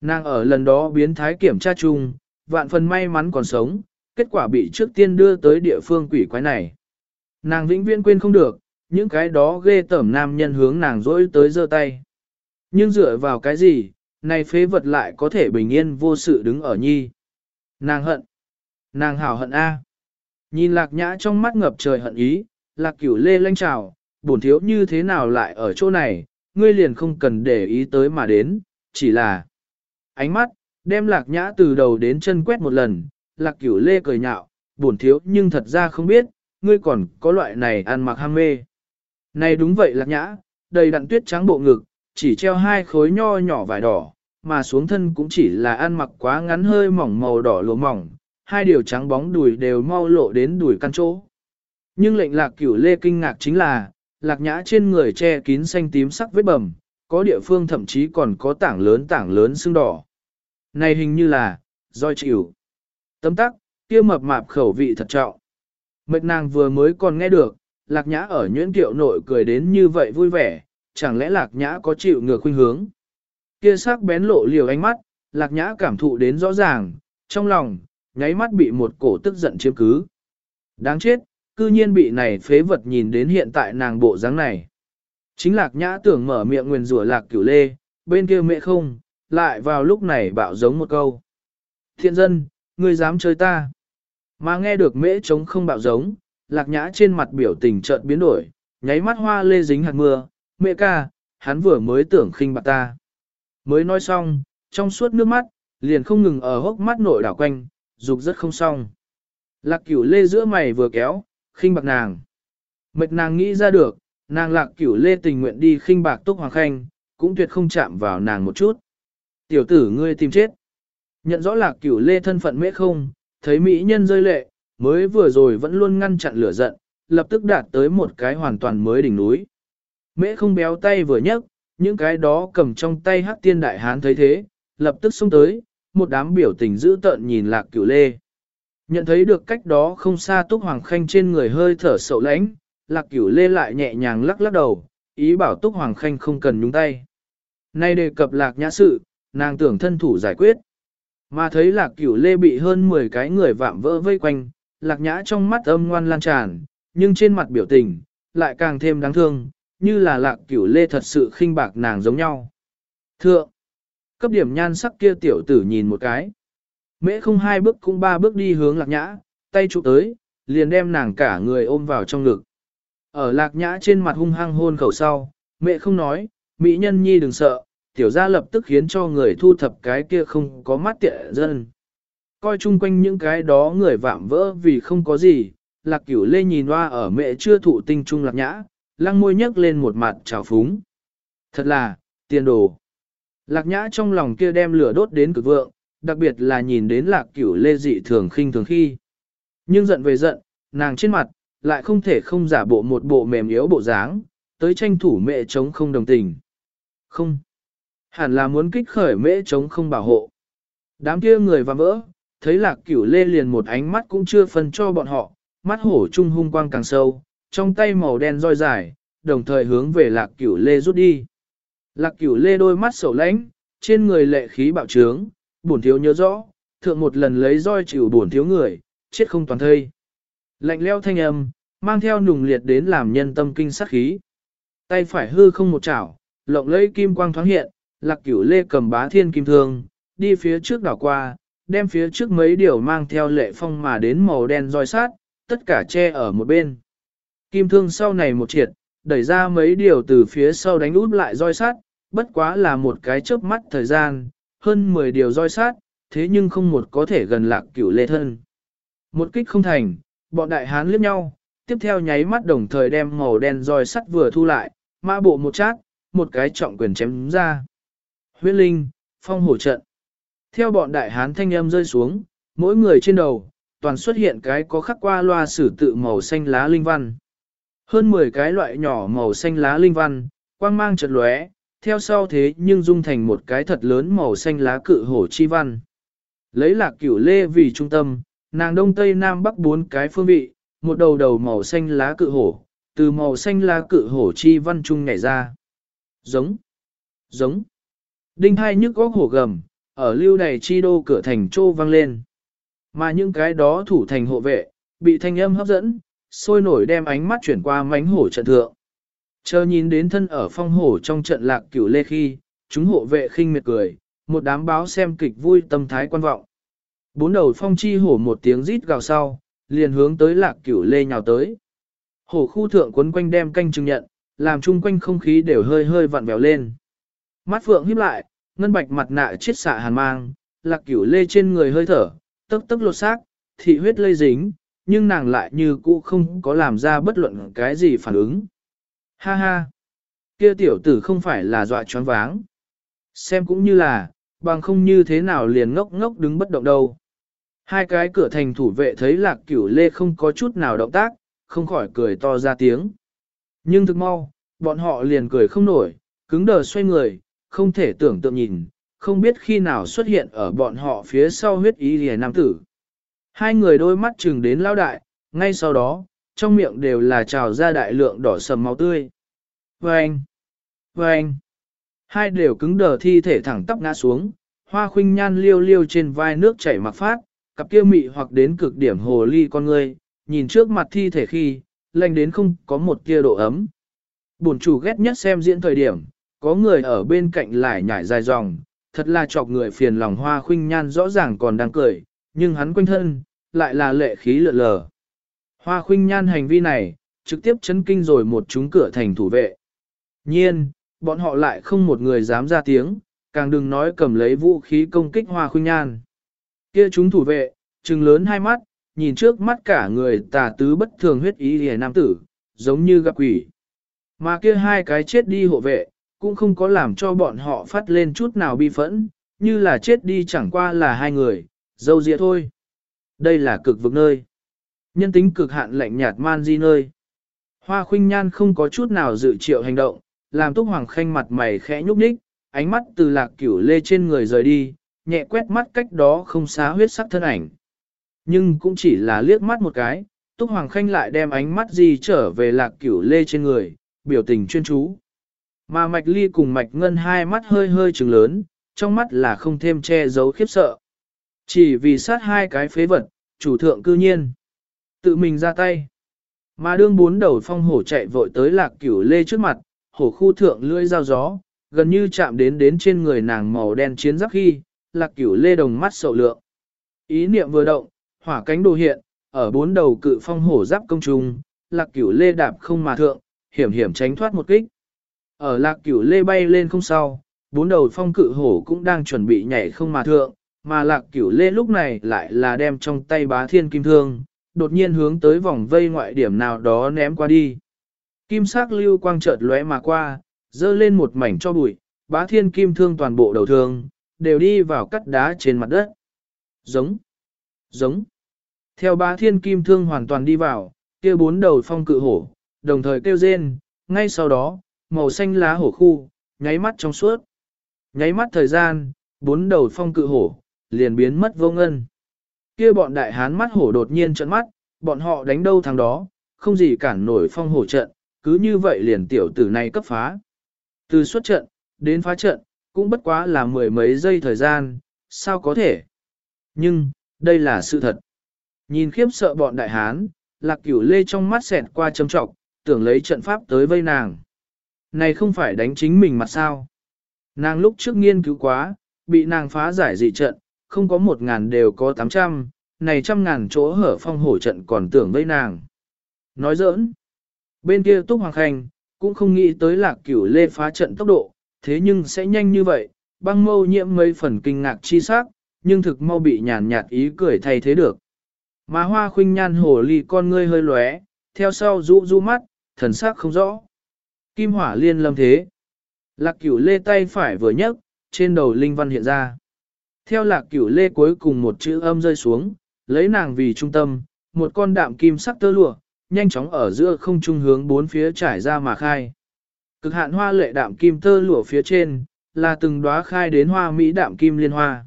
Nàng ở lần đó biến thái kiểm tra chung, vạn phần may mắn còn sống, kết quả bị trước tiên đưa tới địa phương quỷ quái này. Nàng vĩnh viễn quên không được, những cái đó ghê tởm nam nhân hướng nàng dỗi tới giơ tay. Nhưng dựa vào cái gì, này phế vật lại có thể bình yên vô sự đứng ở nhi. Nàng hận. Nàng hảo hận A. Nhìn lạc nhã trong mắt ngập trời hận ý, lạc cửu lê lanh trào, bổn thiếu như thế nào lại ở chỗ này, ngươi liền không cần để ý tới mà đến, chỉ là ánh mắt, đem lạc nhã từ đầu đến chân quét một lần, lạc cửu lê cười nhạo, bổn thiếu nhưng thật ra không biết, ngươi còn có loại này ăn mặc ham mê. Này đúng vậy lạc nhã, đầy đặn tuyết trắng bộ ngực, chỉ treo hai khối nho nhỏ vải đỏ, mà xuống thân cũng chỉ là ăn mặc quá ngắn hơi mỏng màu đỏ lụa mỏng, hai điều trắng bóng đùi đều mau lộ đến đùi căn chỗ. Nhưng lệnh lạc cửu lê kinh ngạc chính là, lạc nhã trên người che kín xanh tím sắc vết bầm, có địa phương thậm chí còn có tảng lớn tảng lớn xương đỏ. Này hình như là, roi chịu. Tấm tắc, kia mập mạp khẩu vị thật trọng. Mệt nàng vừa mới còn nghe được, lạc nhã ở nhuyễn kiệu nội cười đến như vậy vui vẻ, chẳng lẽ lạc nhã có chịu ngược khuynh hướng. Kia sắc bén lộ liều ánh mắt, lạc nhã cảm thụ đến rõ ràng, trong lòng, nháy mắt bị một cổ tức giận chiếm cứ. Đáng chết, cư nhiên bị này phế vật nhìn đến hiện tại nàng bộ dáng này. Chính lạc nhã tưởng mở miệng nguyền rủa lạc cửu lê, bên kia mẹ không, lại vào lúc này bạo giống một câu. Thiện dân, ngươi dám chơi ta. Mà nghe được mễ trống không bạo giống, lạc nhã trên mặt biểu tình chợt biến đổi, nháy mắt hoa lê dính hạt mưa, mẹ ca, hắn vừa mới tưởng khinh bạc ta. Mới nói xong, trong suốt nước mắt, liền không ngừng ở hốc mắt nội đảo quanh, dục rất không xong. Lạc cửu lê giữa mày vừa kéo, khinh bạc nàng. Mệt nàng nghĩ ra được, nàng lạc cửu lê tình nguyện đi khinh bạc túc hoàng khanh, cũng tuyệt không chạm vào nàng một chút. Tiểu tử ngươi tìm chết. Nhận rõ lạc cửu lê thân phận mễ không, thấy mỹ nhân rơi lệ, mới vừa rồi vẫn luôn ngăn chặn lửa giận, lập tức đạt tới một cái hoàn toàn mới đỉnh núi. Mễ không béo tay vừa nhấc, những cái đó cầm trong tay hắc tiên đại hán thấy thế, lập tức xông tới, một đám biểu tình dữ tợn nhìn lạc cửu lê. Nhận thấy được cách đó không xa túc hoàng khanh trên người hơi thở sậu lãnh, lạc cửu lê lại nhẹ nhàng lắc lắc đầu, ý bảo túc hoàng khanh không cần nhúng tay. Nay đề cập lạc nhã sự, nàng tưởng thân thủ giải quyết. Mà thấy lạc cửu lê bị hơn 10 cái người vạm vỡ vây quanh, lạc nhã trong mắt âm ngoan lan tràn, nhưng trên mặt biểu tình, lại càng thêm đáng thương, như là lạc cửu lê thật sự khinh bạc nàng giống nhau. Thượng, cấp điểm nhan sắc kia tiểu tử nhìn một cái. Mễ không hai bước cũng ba bước đi hướng lạc nhã, tay chụp tới, liền đem nàng cả người ôm vào trong ngực. Ở lạc nhã trên mặt hung hăng hôn khẩu sau, mẹ không nói, mỹ nhân nhi đừng sợ, tiểu gia lập tức khiến cho người thu thập cái kia không có mắt tiện dân. Coi chung quanh những cái đó người vạm vỡ vì không có gì, lạc cửu lê nhìn hoa ở mẹ chưa thụ tinh trung lạc nhã, lăng môi nhấc lên một mặt trào phúng. Thật là, tiền đồ. Lạc nhã trong lòng kia đem lửa đốt đến cực vượng, đặc biệt là nhìn đến lạc cửu lê dị thường khinh thường khi. Nhưng giận về giận, nàng trên mặt, lại không thể không giả bộ một bộ mềm yếu bộ dáng, tới tranh thủ mẹ chống không đồng tình. Không. Hẳn là muốn kích khởi mễ chống không bảo hộ. Đám kia người và vỡ, thấy lạc cửu lê liền một ánh mắt cũng chưa phân cho bọn họ, mắt hổ trung hung quang càng sâu, trong tay màu đen roi dài, đồng thời hướng về lạc cửu lê rút đi. Lạc cửu lê đôi mắt sầu lãnh, trên người lệ khí bạo trướng, bổn thiếu nhớ rõ, thượng một lần lấy roi chịu bổn thiếu người, chết không toàn thây. Lạnh leo thanh âm, mang theo nùng liệt đến làm nhân tâm kinh sát khí. Tay phải hư không một chảo, lộng lẫy kim quang thoáng hiện, lạc cửu lê cầm bá thiên kim thương, đi phía trước đảo qua, đem phía trước mấy điều mang theo lệ phong mà đến màu đen roi sát, tất cả che ở một bên. Kim thương sau này một triệt, đẩy ra mấy điều từ phía sau đánh út lại roi sát, bất quá là một cái chớp mắt thời gian, hơn 10 điều roi sát, thế nhưng không một có thể gần lạc cửu lê thân. Một kích không thành, bọn đại hán liếc nhau, tiếp theo nháy mắt đồng thời đem màu đen roi sắt vừa thu lại, mã bộ một chát, một cái trọng quyền chém ra. Huyết linh, phong hổ trận. Theo bọn đại hán thanh âm rơi xuống, mỗi người trên đầu, toàn xuất hiện cái có khắc qua loa sử tự màu xanh lá linh văn. Hơn 10 cái loại nhỏ màu xanh lá linh văn, quang mang chợt lóe, theo sau thế nhưng dung thành một cái thật lớn màu xanh lá cự hổ chi văn. Lấy lạc cửu lê vì trung tâm, nàng đông tây nam bắc bốn cái phương vị, một đầu đầu màu xanh lá cự hổ, từ màu xanh lá cự hổ chi văn trung nhảy ra. Giống, giống, đinh hai nhức góc hổ gầm, ở lưu đầy chi đô cửa thành trô vang lên. Mà những cái đó thủ thành hộ vệ, bị thanh âm hấp dẫn, sôi nổi đem ánh mắt chuyển qua mánh hổ trận thượng. Chờ nhìn đến thân ở phong hổ trong trận lạc cửu lê khi, chúng hộ vệ khinh miệt cười, một đám báo xem kịch vui tâm thái quan vọng. Bốn đầu phong chi hổ một tiếng rít gào sau, liền hướng tới lạc cửu lê nhào tới. Hổ khu thượng quấn quanh đem canh chứng nhận, làm chung quanh không khí đều hơi hơi vặn vẹo lên. Mắt phượng híp lại, ngân bạch mặt nạ chiết xạ hàn mang, lạc cửu lê trên người hơi thở, tức tức lột xác, thị huyết lây dính, nhưng nàng lại như cũ không có làm ra bất luận cái gì phản ứng. Ha ha! Kia tiểu tử không phải là dọa choáng váng. Xem cũng như là, bằng không như thế nào liền ngốc ngốc đứng bất động đâu. Hai cái cửa thành thủ vệ thấy lạc cửu lê không có chút nào động tác, không khỏi cười to ra tiếng. Nhưng thực mau, bọn họ liền cười không nổi, cứng đờ xoay người, không thể tưởng tượng nhìn, không biết khi nào xuất hiện ở bọn họ phía sau huyết ý lìa nam tử. Hai người đôi mắt chừng đến lao đại, ngay sau đó, trong miệng đều là trào ra đại lượng đỏ sầm máu tươi. Vâng! Vâng! Hai đều cứng đờ thi thể thẳng tắp ngã xuống, hoa khuynh nhan liêu liêu trên vai nước chảy mặc phát, cặp kia mị hoặc đến cực điểm hồ ly con người, nhìn trước mặt thi thể khi, lạnh đến không có một tia độ ấm. Bổn chủ ghét nhất xem diễn thời điểm, có người ở bên cạnh lại nhảy dài dòng, thật là chọc người phiền lòng hoa khuynh nhan rõ ràng còn đang cười, nhưng hắn quanh thân, lại là lệ khí lượn lờ. Hoa khuynh nhan hành vi này, trực tiếp chấn kinh rồi một chúng cửa thành thủ vệ. Nhiên, bọn họ lại không một người dám ra tiếng, càng đừng nói cầm lấy vũ khí công kích hoa khuynh nhan. Kia chúng thủ vệ, trừng lớn hai mắt, nhìn trước mắt cả người tà tứ bất thường huyết ý hề nam tử, giống như gặp quỷ. Mà kia hai cái chết đi hộ vệ, cũng không có làm cho bọn họ phát lên chút nào bi phẫn, như là chết đi chẳng qua là hai người, dâu dịa thôi. Đây là cực vực nơi. Nhân tính cực hạn lạnh nhạt man di nơi. Hoa khuynh nhan không có chút nào dự triệu hành động, làm túc hoàng khanh mặt mày khẽ nhúc nhích, ánh mắt từ lạc cửu lê trên người rời đi, nhẹ quét mắt cách đó không xá huyết sắc thân ảnh. Nhưng cũng chỉ là liếc mắt một cái, túc hoàng khanh lại đem ánh mắt di trở về lạc cửu lê trên người, biểu tình chuyên chú. Mà mạch ly cùng mạch ngân hai mắt hơi hơi trừng lớn, trong mắt là không thêm che giấu khiếp sợ. Chỉ vì sát hai cái phế vật, chủ thượng cư nhiên. Tự mình ra tay. Mà đương bốn đầu phong hổ chạy vội tới lạc cửu lê trước mặt, hổ khu thượng lưỡi dao gió, gần như chạm đến đến trên người nàng màu đen chiến giáp khi, lạc cửu lê đồng mắt sầu lượng. Ý niệm vừa động, hỏa cánh đồ hiện, ở bốn đầu cự phong hổ giáp công trung, lạc cửu lê đạp không mà thượng, hiểm hiểm tránh thoát một kích. Ở lạc cửu lê bay lên không sau, bốn đầu phong cự hổ cũng đang chuẩn bị nhảy không mà thượng, mà lạc cửu lê lúc này lại là đem trong tay bá thiên kim thương, đột nhiên hướng tới vòng vây ngoại điểm nào đó ném qua đi. Kim sắc lưu quang chợt lóe mà qua, dơ lên một mảnh cho bụi, bá thiên kim thương toàn bộ đầu thương, đều đi vào cắt đá trên mặt đất. Giống, giống. Theo bá thiên kim thương hoàn toàn đi vào, kia bốn đầu phong cự hổ, đồng thời kêu rên, ngay sau đó, màu xanh lá hổ khu, nháy mắt trong suốt. Nháy mắt thời gian, bốn đầu phong cự hổ, liền biến mất vô ngân. Kia bọn đại hán mắt hổ đột nhiên trận mắt, bọn họ đánh đâu thằng đó, không gì cản nổi phong hổ trận, cứ như vậy liền tiểu tử này cấp phá. Từ xuất trận, đến phá trận, cũng bất quá là mười mấy giây thời gian, sao có thể? Nhưng, đây là sự thật. Nhìn khiếp sợ bọn đại hán, lạc cửu lê trong mắt xẹt qua châm trọng, tưởng lấy trận pháp tới vây nàng. Này không phải đánh chính mình mặt sao? Nàng lúc trước nghiên cứu quá, bị nàng phá giải dị trận, không có một ngàn đều có tám trăm, này trăm ngàn chỗ hở phong hổ trận còn tưởng vây nàng. Nói giỡn, bên kia Túc Hoàng Khanh, cũng không nghĩ tới lạc cửu lê phá trận tốc độ, thế nhưng sẽ nhanh như vậy, băng mâu nhiễm mấy phần kinh ngạc chi sắc, nhưng thực mau bị nhàn nhạt ý cười thay thế được. Mà hoa khuynh nhan hổ ly con ngươi hơi lóe, theo sau rũ rũ mắt, thần sắc không rõ. Kim hỏa liên lâm thế. Lạc cửu lê tay phải vừa nhấc, trên đầu linh văn hiện ra. Theo lạc cửu lê cuối cùng một chữ âm rơi xuống, lấy nàng vì trung tâm, một con đạm kim sắc tơ lụa, nhanh chóng ở giữa không trung hướng bốn phía trải ra mà khai. Cực hạn hoa lệ đạm kim tơ lụa phía trên, là từng đóa khai đến hoa mỹ đạm kim liên hoa.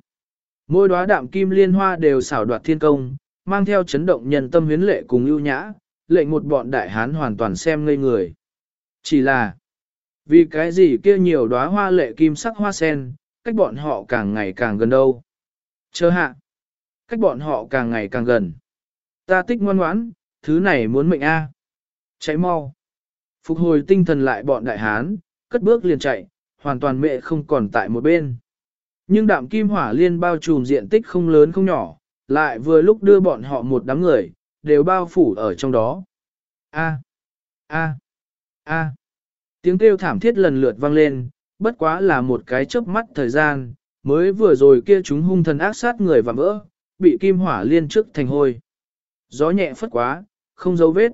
Mỗi đóa đạm kim liên hoa đều xảo đoạt thiên công, mang theo chấn động nhân tâm huyến lệ cùng ưu nhã, lệnh một bọn đại hán hoàn toàn xem ngây người. Chỉ là, vì cái gì kia nhiều đóa hoa lệ kim sắc hoa sen, cách bọn họ càng ngày càng gần đâu. Chờ hạ, cách bọn họ càng ngày càng gần. Ta tích ngoan ngoãn, thứ này muốn mệnh A. chạy mau. Phục hồi tinh thần lại bọn đại hán, cất bước liền chạy, hoàn toàn mẹ không còn tại một bên. Nhưng đạm kim hỏa liên bao trùm diện tích không lớn không nhỏ, lại vừa lúc đưa bọn họ một đám người, đều bao phủ ở trong đó. A. A. A. Tiếng kêu thảm thiết lần lượt vang lên, bất quá là một cái chớp mắt thời gian, mới vừa rồi kia chúng hung thần ác sát người và vỡ, bị kim hỏa liên trước thành hôi. Gió nhẹ phất quá, không dấu vết.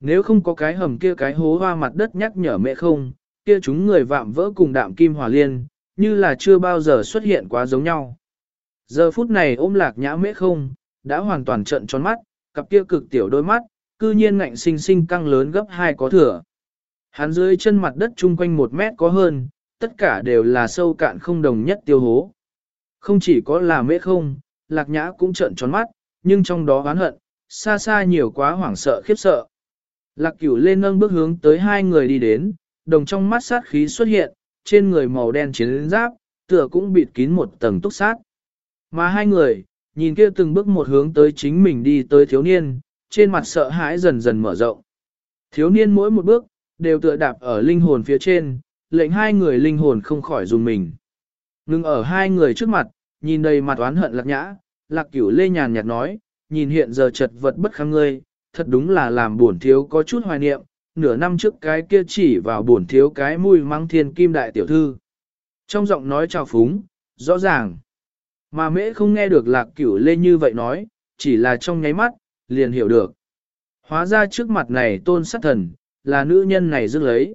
Nếu không có cái hầm kia cái hố hoa mặt đất nhắc nhở mẹ không, kia chúng người vạm vỡ cùng đạm kim hỏa liên, như là chưa bao giờ xuất hiện quá giống nhau. Giờ phút này ôm lạc nhã mễ không, đã hoàn toàn trận tròn mắt, cặp kia cực tiểu đôi mắt, cư nhiên ngạnh sinh sinh căng lớn gấp hai có thừa. Hắn dưới chân mặt đất chung quanh một mét có hơn, tất cả đều là sâu cạn không đồng nhất tiêu hố. Không chỉ có là mễ không, lạc nhã cũng trợn tròn mắt, nhưng trong đó oán hận, xa xa nhiều quá hoảng sợ khiếp sợ. Lạc cửu lên nâng bước hướng tới hai người đi đến, đồng trong mắt sát khí xuất hiện, trên người màu đen chiến giáp, tựa cũng bịt kín một tầng túc sát. Mà hai người, nhìn kia từng bước một hướng tới chính mình đi tới thiếu niên, trên mặt sợ hãi dần dần mở rộng. Thiếu niên mỗi một bước, đều tựa đạp ở linh hồn phía trên, lệnh hai người linh hồn không khỏi dùng mình. Ngưng ở hai người trước mặt, nhìn đầy mặt oán hận lạc nhã, lạc cửu lê nhàn nhạt nói, nhìn hiện giờ chật vật bất kháng ngươi, thật đúng là làm buồn thiếu có chút hoài niệm, nửa năm trước cái kia chỉ vào buồn thiếu cái mùi măng thiên kim đại tiểu thư. Trong giọng nói trào phúng, rõ ràng, mà mễ không nghe được lạc cửu lê như vậy nói, chỉ là trong nháy mắt, liền hiểu được. Hóa ra trước mặt này tôn sát thần, là nữ nhân này dứt lấy.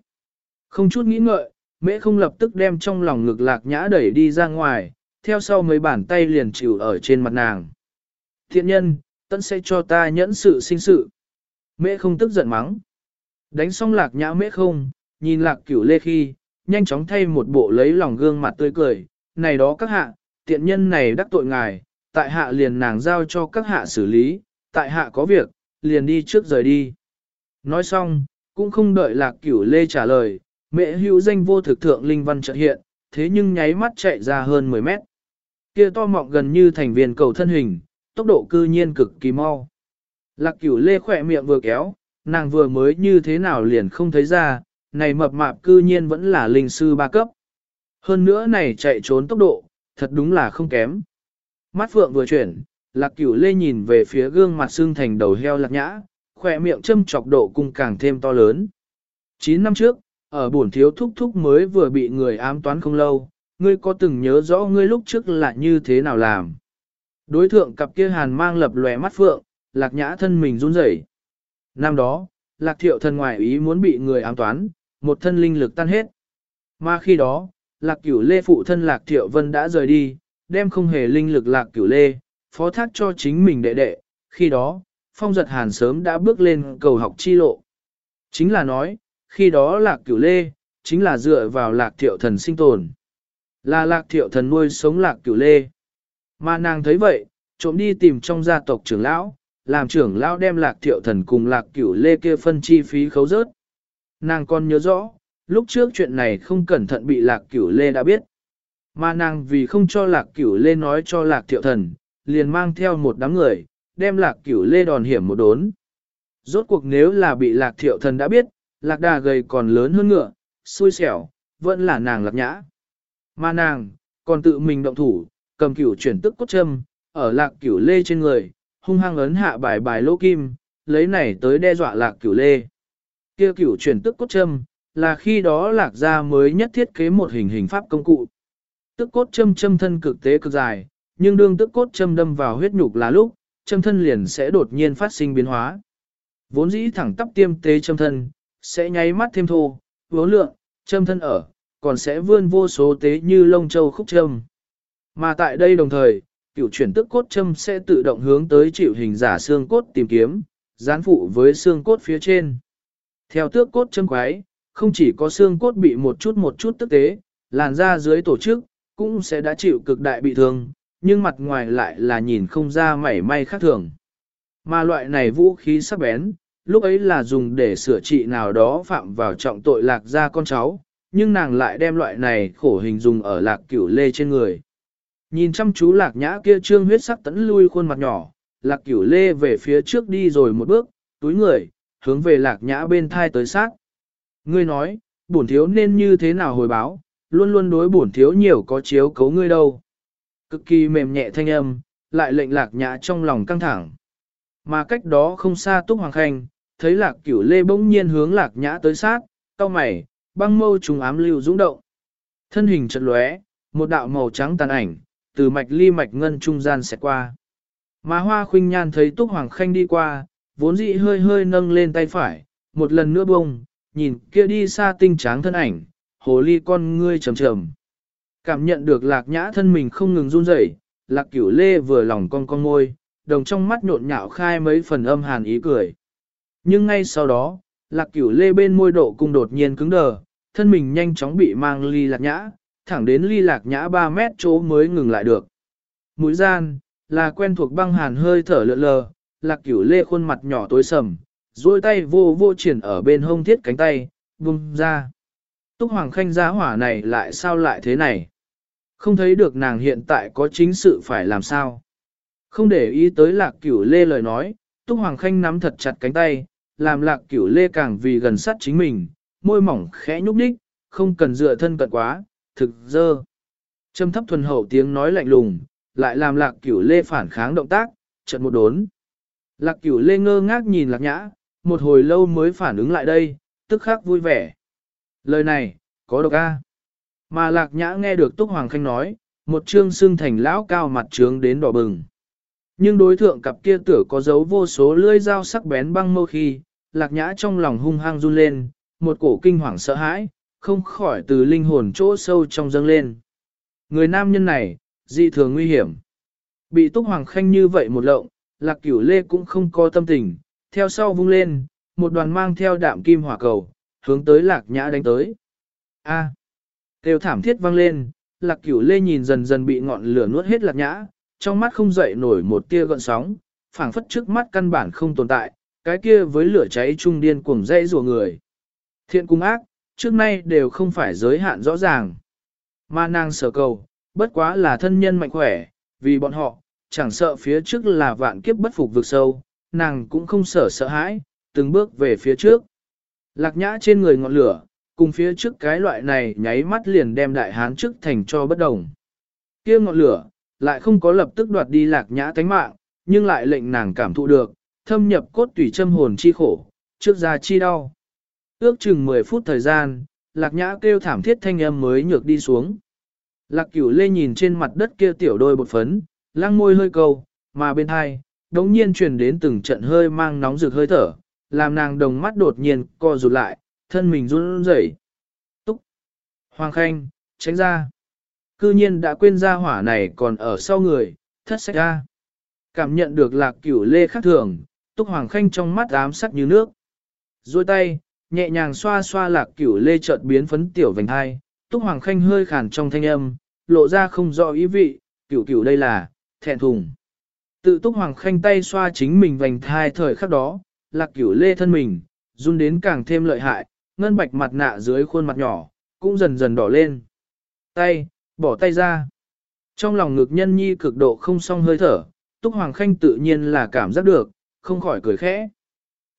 Không chút nghĩ ngợi, mễ không lập tức đem trong lòng ngực lạc nhã đẩy đi ra ngoài, theo sau mấy bàn tay liền chịu ở trên mặt nàng. Thiện nhân, tận sẽ cho ta nhẫn sự sinh sự. Mễ không tức giận mắng. Đánh xong lạc nhã mễ không, nhìn lạc cửu lê khi, nhanh chóng thay một bộ lấy lòng gương mặt tươi cười. Này đó các hạ, tiện nhân này đắc tội ngài, tại hạ liền nàng giao cho các hạ xử lý, tại hạ có việc, liền đi trước rời đi. Nói xong, cũng không đợi lạc cửu lê trả lời, mẹ hữu danh vô thực thượng linh văn trợ hiện, thế nhưng nháy mắt chạy ra hơn 10 mét. Kia to mọng gần như thành viên cầu thân hình, tốc độ cư nhiên cực kỳ mau. Lạc cửu lê khỏe miệng vừa kéo, nàng vừa mới như thế nào liền không thấy ra, này mập mạp cư nhiên vẫn là linh sư ba cấp. Hơn nữa này chạy trốn tốc độ, thật đúng là không kém. Mắt phượng vừa chuyển, lạc cửu lê nhìn về phía gương mặt xương thành đầu heo lạc nhã, khỏe miệng châm chọc độ cung càng thêm to lớn. 9 năm trước, ở bổn thiếu thúc thúc mới vừa bị người ám toán không lâu, ngươi có từng nhớ rõ ngươi lúc trước là như thế nào làm. Đối thượng cặp kia hàn mang lập lòe mắt phượng, lạc nhã thân mình run rẩy. Năm đó, lạc thiệu thần ngoại ý muốn bị người ám toán, một thân linh lực tan hết. Mà khi đó, lạc cửu lê phụ thân lạc thiệu vân đã rời đi, đem không hề linh lực lạc cửu lê, phó thác cho chính mình đệ đệ, khi đó, phong giật hàn sớm đã bước lên cầu học chi lộ. Chính là nói, khi đó lạc cửu lê, chính là dựa vào lạc thiệu thần sinh tồn. Là lạc thiệu thần nuôi sống lạc cửu lê. Mà nàng thấy vậy, trộm đi tìm trong gia tộc trưởng lão, làm trưởng lão đem lạc thiệu thần cùng lạc cửu lê kia phân chi phí khấu rớt. Nàng còn nhớ rõ, lúc trước chuyện này không cẩn thận bị lạc cửu lê đã biết. Mà nàng vì không cho lạc cửu lê nói cho lạc thiệu thần, liền mang theo một đám người, đem lạc cửu lê đòn hiểm một đốn. Rốt cuộc nếu là bị lạc thiệu thần đã biết, lạc đà gầy còn lớn hơn ngựa, xui xẻo, vẫn là nàng lạc nhã. Mà nàng, còn tự mình động thủ, cầm cửu chuyển tức cốt châm, ở lạc cửu lê trên người, hung hăng ấn hạ bài bài lỗ kim, lấy này tới đe dọa lạc cửu lê. Kia cửu chuyển tức cốt châm, là khi đó lạc gia mới nhất thiết kế một hình hình pháp công cụ. Tức cốt châm châm thân cực tế cực dài, nhưng đương tức cốt châm đâm vào huyết nhục là lúc, châm thân liền sẽ đột nhiên phát sinh biến hóa. Vốn dĩ thẳng tắp tiêm tế châm thân, sẽ nháy mắt thêm thô, vốn lượng, châm thân ở, còn sẽ vươn vô số tế như lông châu khúc châm. Mà tại đây đồng thời, cựu chuyển tức cốt châm sẽ tự động hướng tới chịu hình giả xương cốt tìm kiếm, gián phụ với xương cốt phía trên. Theo tước cốt châm quái, không chỉ có xương cốt bị một chút một chút tức tế, làn da dưới tổ chức, cũng sẽ đã chịu cực đại bị thương, nhưng mặt ngoài lại là nhìn không ra mảy may khác thường. Mà loại này vũ khí sắc bén, lúc ấy là dùng để sửa trị nào đó phạm vào trọng tội lạc ra con cháu, nhưng nàng lại đem loại này khổ hình dùng ở lạc cửu lê trên người. Nhìn chăm chú lạc nhã kia trương huyết sắc tẫn lui khuôn mặt nhỏ, lạc cửu lê về phía trước đi rồi một bước, túi người, hướng về lạc nhã bên thai tới sát. Ngươi nói, bổn thiếu nên như thế nào hồi báo, luôn luôn đối bổn thiếu nhiều có chiếu cấu ngươi đâu. Cực kỳ mềm nhẹ thanh âm, lại lệnh lạc nhã trong lòng căng thẳng. Mà cách đó không xa túc hoàng khanh, thấy lạc cửu lê bỗng nhiên hướng lạc nhã tới sát, cao mày, băng mâu trùng ám lưu dũng động. Thân hình chật lóe, một đạo màu trắng tàn ảnh, từ mạch ly mạch ngân trung gian sẽ qua. Mà hoa khuynh nhan thấy túc hoàng khanh đi qua, vốn dị hơi hơi nâng lên tay phải, một lần nữa bông, nhìn kia đi xa tinh tráng thân ảnh, hồ ly con ngươi trầm trầm. Cảm nhận được lạc nhã thân mình không ngừng run rẩy, lạc cửu lê vừa lòng con con môi, đồng trong mắt nhộn nhạo khai mấy phần âm hàn ý cười. Nhưng ngay sau đó, lạc cửu lê bên môi độ cung đột nhiên cứng đờ, thân mình nhanh chóng bị mang ly lạc nhã, thẳng đến ly lạc nhã 3 mét chỗ mới ngừng lại được. Mũi gian, là quen thuộc băng hàn hơi thở lượn lờ, lạc cửu lê khuôn mặt nhỏ tối sầm, duỗi tay vô vô triển ở bên hông thiết cánh tay, vùng ra. Túc Hoàng Khanh giá hỏa này lại sao lại thế này? Không thấy được nàng hiện tại có chính sự phải làm sao? Không để ý tới lạc cửu lê lời nói, Túc Hoàng Khanh nắm thật chặt cánh tay, làm lạc cửu lê càng vì gần sát chính mình, môi mỏng khẽ nhúc nhích, không cần dựa thân cận quá, thực dơ. Trầm thấp thuần hậu tiếng nói lạnh lùng, lại làm lạc cửu lê phản kháng động tác, trận một đốn. Lạc cửu lê ngơ ngác nhìn lạc nhã, một hồi lâu mới phản ứng lại đây, tức khắc vui vẻ. Lời này, có độc a. Mà lạc nhã nghe được Túc Hoàng Khanh nói, một trương xương thành lão cao mặt trướng đến đỏ bừng. Nhưng đối thượng cặp kia tử có dấu vô số lưỡi dao sắc bén băng mâu khi, lạc nhã trong lòng hung hăng run lên, một cổ kinh hoàng sợ hãi, không khỏi từ linh hồn chỗ sâu trong dâng lên. Người nam nhân này, dị thường nguy hiểm. Bị Túc Hoàng Khanh như vậy một lộng, lạc cửu lê cũng không có tâm tình, theo sau vung lên, một đoàn mang theo đạm kim hỏa cầu, hướng tới lạc nhã đánh tới. A. À. Kêu thảm thiết vang lên, lạc cửu lê nhìn dần dần bị ngọn lửa nuốt hết lạc nhã, trong mắt không dậy nổi một tia gợn sóng, phảng phất trước mắt căn bản không tồn tại, cái kia với lửa cháy trung điên cuồng dây rùa người. Thiện cung ác, trước nay đều không phải giới hạn rõ ràng. Mà nàng sở cầu, bất quá là thân nhân mạnh khỏe, vì bọn họ, chẳng sợ phía trước là vạn kiếp bất phục vực sâu, nàng cũng không sợ sợ hãi, từng bước về phía trước. Lạc nhã trên người ngọn lửa, cùng phía trước cái loại này nháy mắt liền đem đại hán trước thành cho bất đồng. kia ngọn lửa, lại không có lập tức đoạt đi lạc nhã tánh mạng, nhưng lại lệnh nàng cảm thụ được, thâm nhập cốt tủy châm hồn chi khổ, trước ra chi đau. Ước chừng 10 phút thời gian, lạc nhã kêu thảm thiết thanh âm mới nhược đi xuống. Lạc cửu lê nhìn trên mặt đất kia tiểu đôi bột phấn, lăng môi hơi cầu mà bên hai, đống nhiên truyền đến từng trận hơi mang nóng rực hơi thở, làm nàng đồng mắt đột nhiên co rụt lại, thân mình run rẩy. Túc! Hoàng Khanh, tránh ra! Cư nhiên đã quên ra hỏa này còn ở sau người, thất sách ra. Cảm nhận được lạc cửu lê khác thường, Túc Hoàng Khanh trong mắt ám sắc như nước. Rồi tay, nhẹ nhàng xoa xoa lạc cửu lê chợt biến phấn tiểu vành hai, Túc Hoàng Khanh hơi khàn trong thanh âm, lộ ra không rõ ý vị, cửu cửu đây là, thẹn thùng. Tự Túc Hoàng Khanh tay xoa chính mình vành thai thời khắc đó, lạc cửu lê thân mình, run đến càng thêm lợi hại, ngân bạch mặt nạ dưới khuôn mặt nhỏ, cũng dần dần đỏ lên. Tay, bỏ tay ra. Trong lòng ngực nhân nhi cực độ không song hơi thở, Túc Hoàng Khanh tự nhiên là cảm giác được, không khỏi cười khẽ.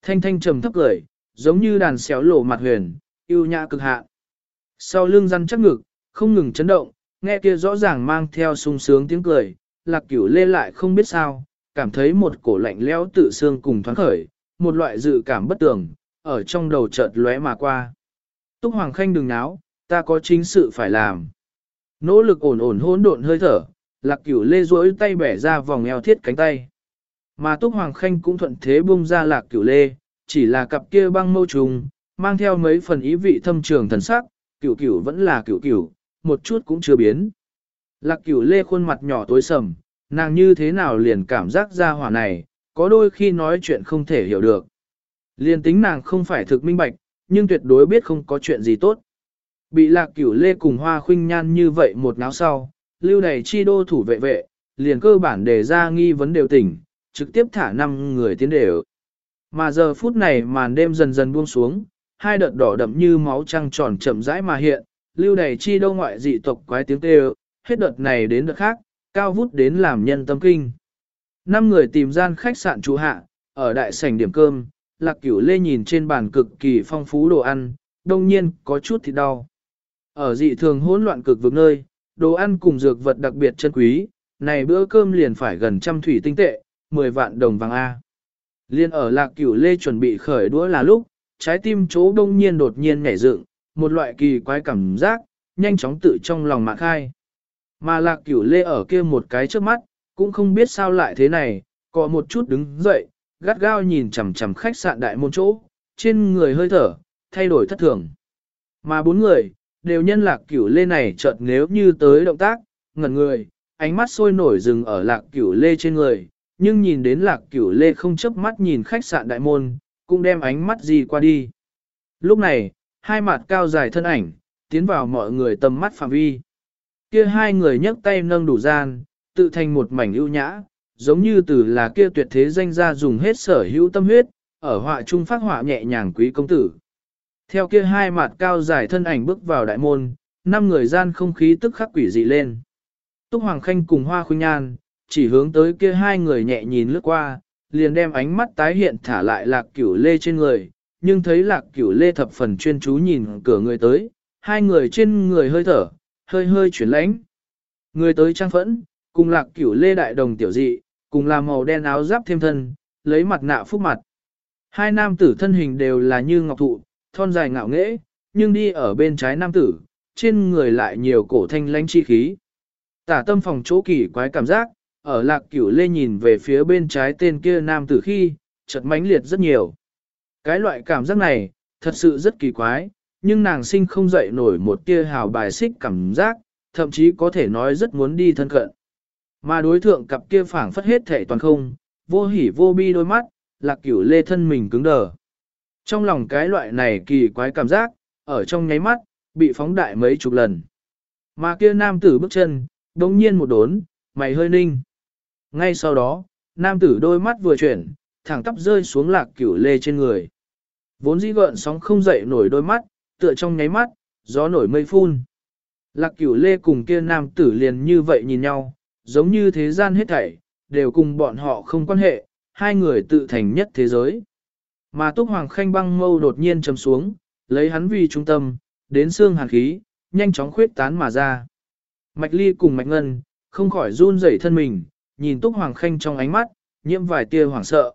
Thanh thanh trầm thấp cười, giống như đàn xéo lộ mặt huyền, yêu nhã cực hạ. Sau lưng răn chắc ngực, không ngừng chấn động, nghe kia rõ ràng mang theo sung sướng tiếng cười, lạc cửu lê lại không biết sao, cảm thấy một cổ lạnh lẽo tự xương cùng thoáng khởi, một loại dự cảm bất tường, ở trong đầu chợt lóe mà qua. Túc Hoàng Khanh đừng náo, ta có chính sự phải làm. Nỗ lực ổn ổn hỗn độn hơi thở, lạc cửu lê duỗi tay bẻ ra vòng eo thiết cánh tay. Mà Túc Hoàng Khanh cũng thuận thế buông ra lạc cửu lê, chỉ là cặp kia băng mâu trùng, mang theo mấy phần ý vị thâm trường thần sắc, cửu cửu vẫn là cửu cửu, một chút cũng chưa biến. Lạc cửu lê khuôn mặt nhỏ tối sầm, nàng như thế nào liền cảm giác ra hỏa này, có đôi khi nói chuyện không thể hiểu được. Liền tính nàng không phải thực minh bạch, nhưng tuyệt đối biết không có chuyện gì tốt. Bị lạc cửu lê cùng hoa khuynh nhan như vậy một náo sau, lưu đầy chi đô thủ vệ vệ, liền cơ bản đề ra nghi vấn đều tỉnh, trực tiếp thả năm người tiến đều. Mà giờ phút này màn đêm dần dần buông xuống, hai đợt đỏ đậm như máu trăng tròn chậm rãi mà hiện, lưu đầy chi đâu ngoại dị tộc quái tiếng kêu, hết đợt này đến đợt khác, cao vút đến làm nhân tâm kinh. Năm người tìm gian khách sạn trú hạ, ở đại sảnh điểm cơm, lạc cửu lê nhìn trên bàn cực kỳ phong phú đồ ăn, đông nhiên có chút thịt đau. Ở dị thường hỗn loạn cực vực nơi, đồ ăn cùng dược vật đặc biệt chân quý, này bữa cơm liền phải gần trăm thủy tinh tệ, 10 vạn đồng vàng A. Liên ở lạc cửu lê chuẩn bị khởi đũa là lúc, trái tim chỗ đông nhiên đột nhiên nhảy dựng, một loại kỳ quái cảm giác, nhanh chóng tự trong lòng mạng khai. Mà lạc cửu lê ở kia một cái trước mắt, cũng không biết sao lại thế này, có một chút đứng dậy, gắt gao nhìn chằm chằm khách sạn đại môn chỗ, trên người hơi thở, thay đổi thất thường. Mà bốn người, đều nhân lạc cửu lê này chợt nếu như tới động tác, ngẩn người, ánh mắt sôi nổi dừng ở lạc cửu lê trên người, nhưng nhìn đến lạc cửu lê không chớp mắt nhìn khách sạn đại môn, cũng đem ánh mắt gì qua đi. Lúc này, hai mặt cao dài thân ảnh, tiến vào mọi người tầm mắt phạm vi. Kia hai người nhấc tay nâng đủ gian, tự thành một mảnh ưu nhã, giống như từ là kia tuyệt thế danh gia dùng hết sở hữu tâm huyết, ở họa trung phát họa nhẹ nhàng quý công tử. Theo kia hai mặt cao dài thân ảnh bước vào đại môn, năm người gian không khí tức khắc quỷ dị lên. Túc Hoàng Khanh cùng Hoa Khuynh Nhan, chỉ hướng tới kia hai người nhẹ nhìn lướt qua, liền đem ánh mắt tái hiện thả lại lạc cửu lê trên người, nhưng thấy lạc cửu lê thập phần chuyên chú nhìn cửa người tới, hai người trên người hơi thở, hơi hơi chuyển lãnh. Người tới trang phẫn, cùng lạc cửu lê đại đồng tiểu dị, cùng là màu đen áo giáp thêm thân, lấy mặt nạ phúc mặt. Hai nam tử thân hình đều là như ngọc thụ, thon dài ngạo nghễ, nhưng đi ở bên trái nam tử, trên người lại nhiều cổ thanh lãnh chi khí. Tả tâm phòng chỗ kỳ quái cảm giác, ở lạc cửu lê nhìn về phía bên trái tên kia nam tử khi, chợt mãnh liệt rất nhiều. Cái loại cảm giác này, thật sự rất kỳ quái, nhưng nàng sinh không dậy nổi một tia hào bài xích cảm giác, thậm chí có thể nói rất muốn đi thân cận. Mà đối thượng cặp kia phảng phất hết thể toàn không, vô hỉ vô bi đôi mắt, lạc cửu lê thân mình cứng đờ. Trong lòng cái loại này kỳ quái cảm giác, ở trong nháy mắt, bị phóng đại mấy chục lần. Mà kia nam tử bước chân, đống nhiên một đốn, mày hơi ninh. Ngay sau đó, nam tử đôi mắt vừa chuyển, thẳng tắp rơi xuống lạc cửu lê trên người. Vốn dĩ gợn sóng không dậy nổi đôi mắt, tựa trong nháy mắt, gió nổi mây phun. Lạc cửu lê cùng kia nam tử liền như vậy nhìn nhau, giống như thế gian hết thảy, đều cùng bọn họ không quan hệ, hai người tự thành nhất thế giới. Mà Túc Hoàng Khanh băng mâu đột nhiên trầm xuống, lấy hắn vì trung tâm, đến xương hàn khí, nhanh chóng khuyết tán mà ra. Mạch Ly cùng Mạch Ngân, không khỏi run rẩy thân mình, nhìn Túc Hoàng Khanh trong ánh mắt, nhiễm vài tia hoảng sợ.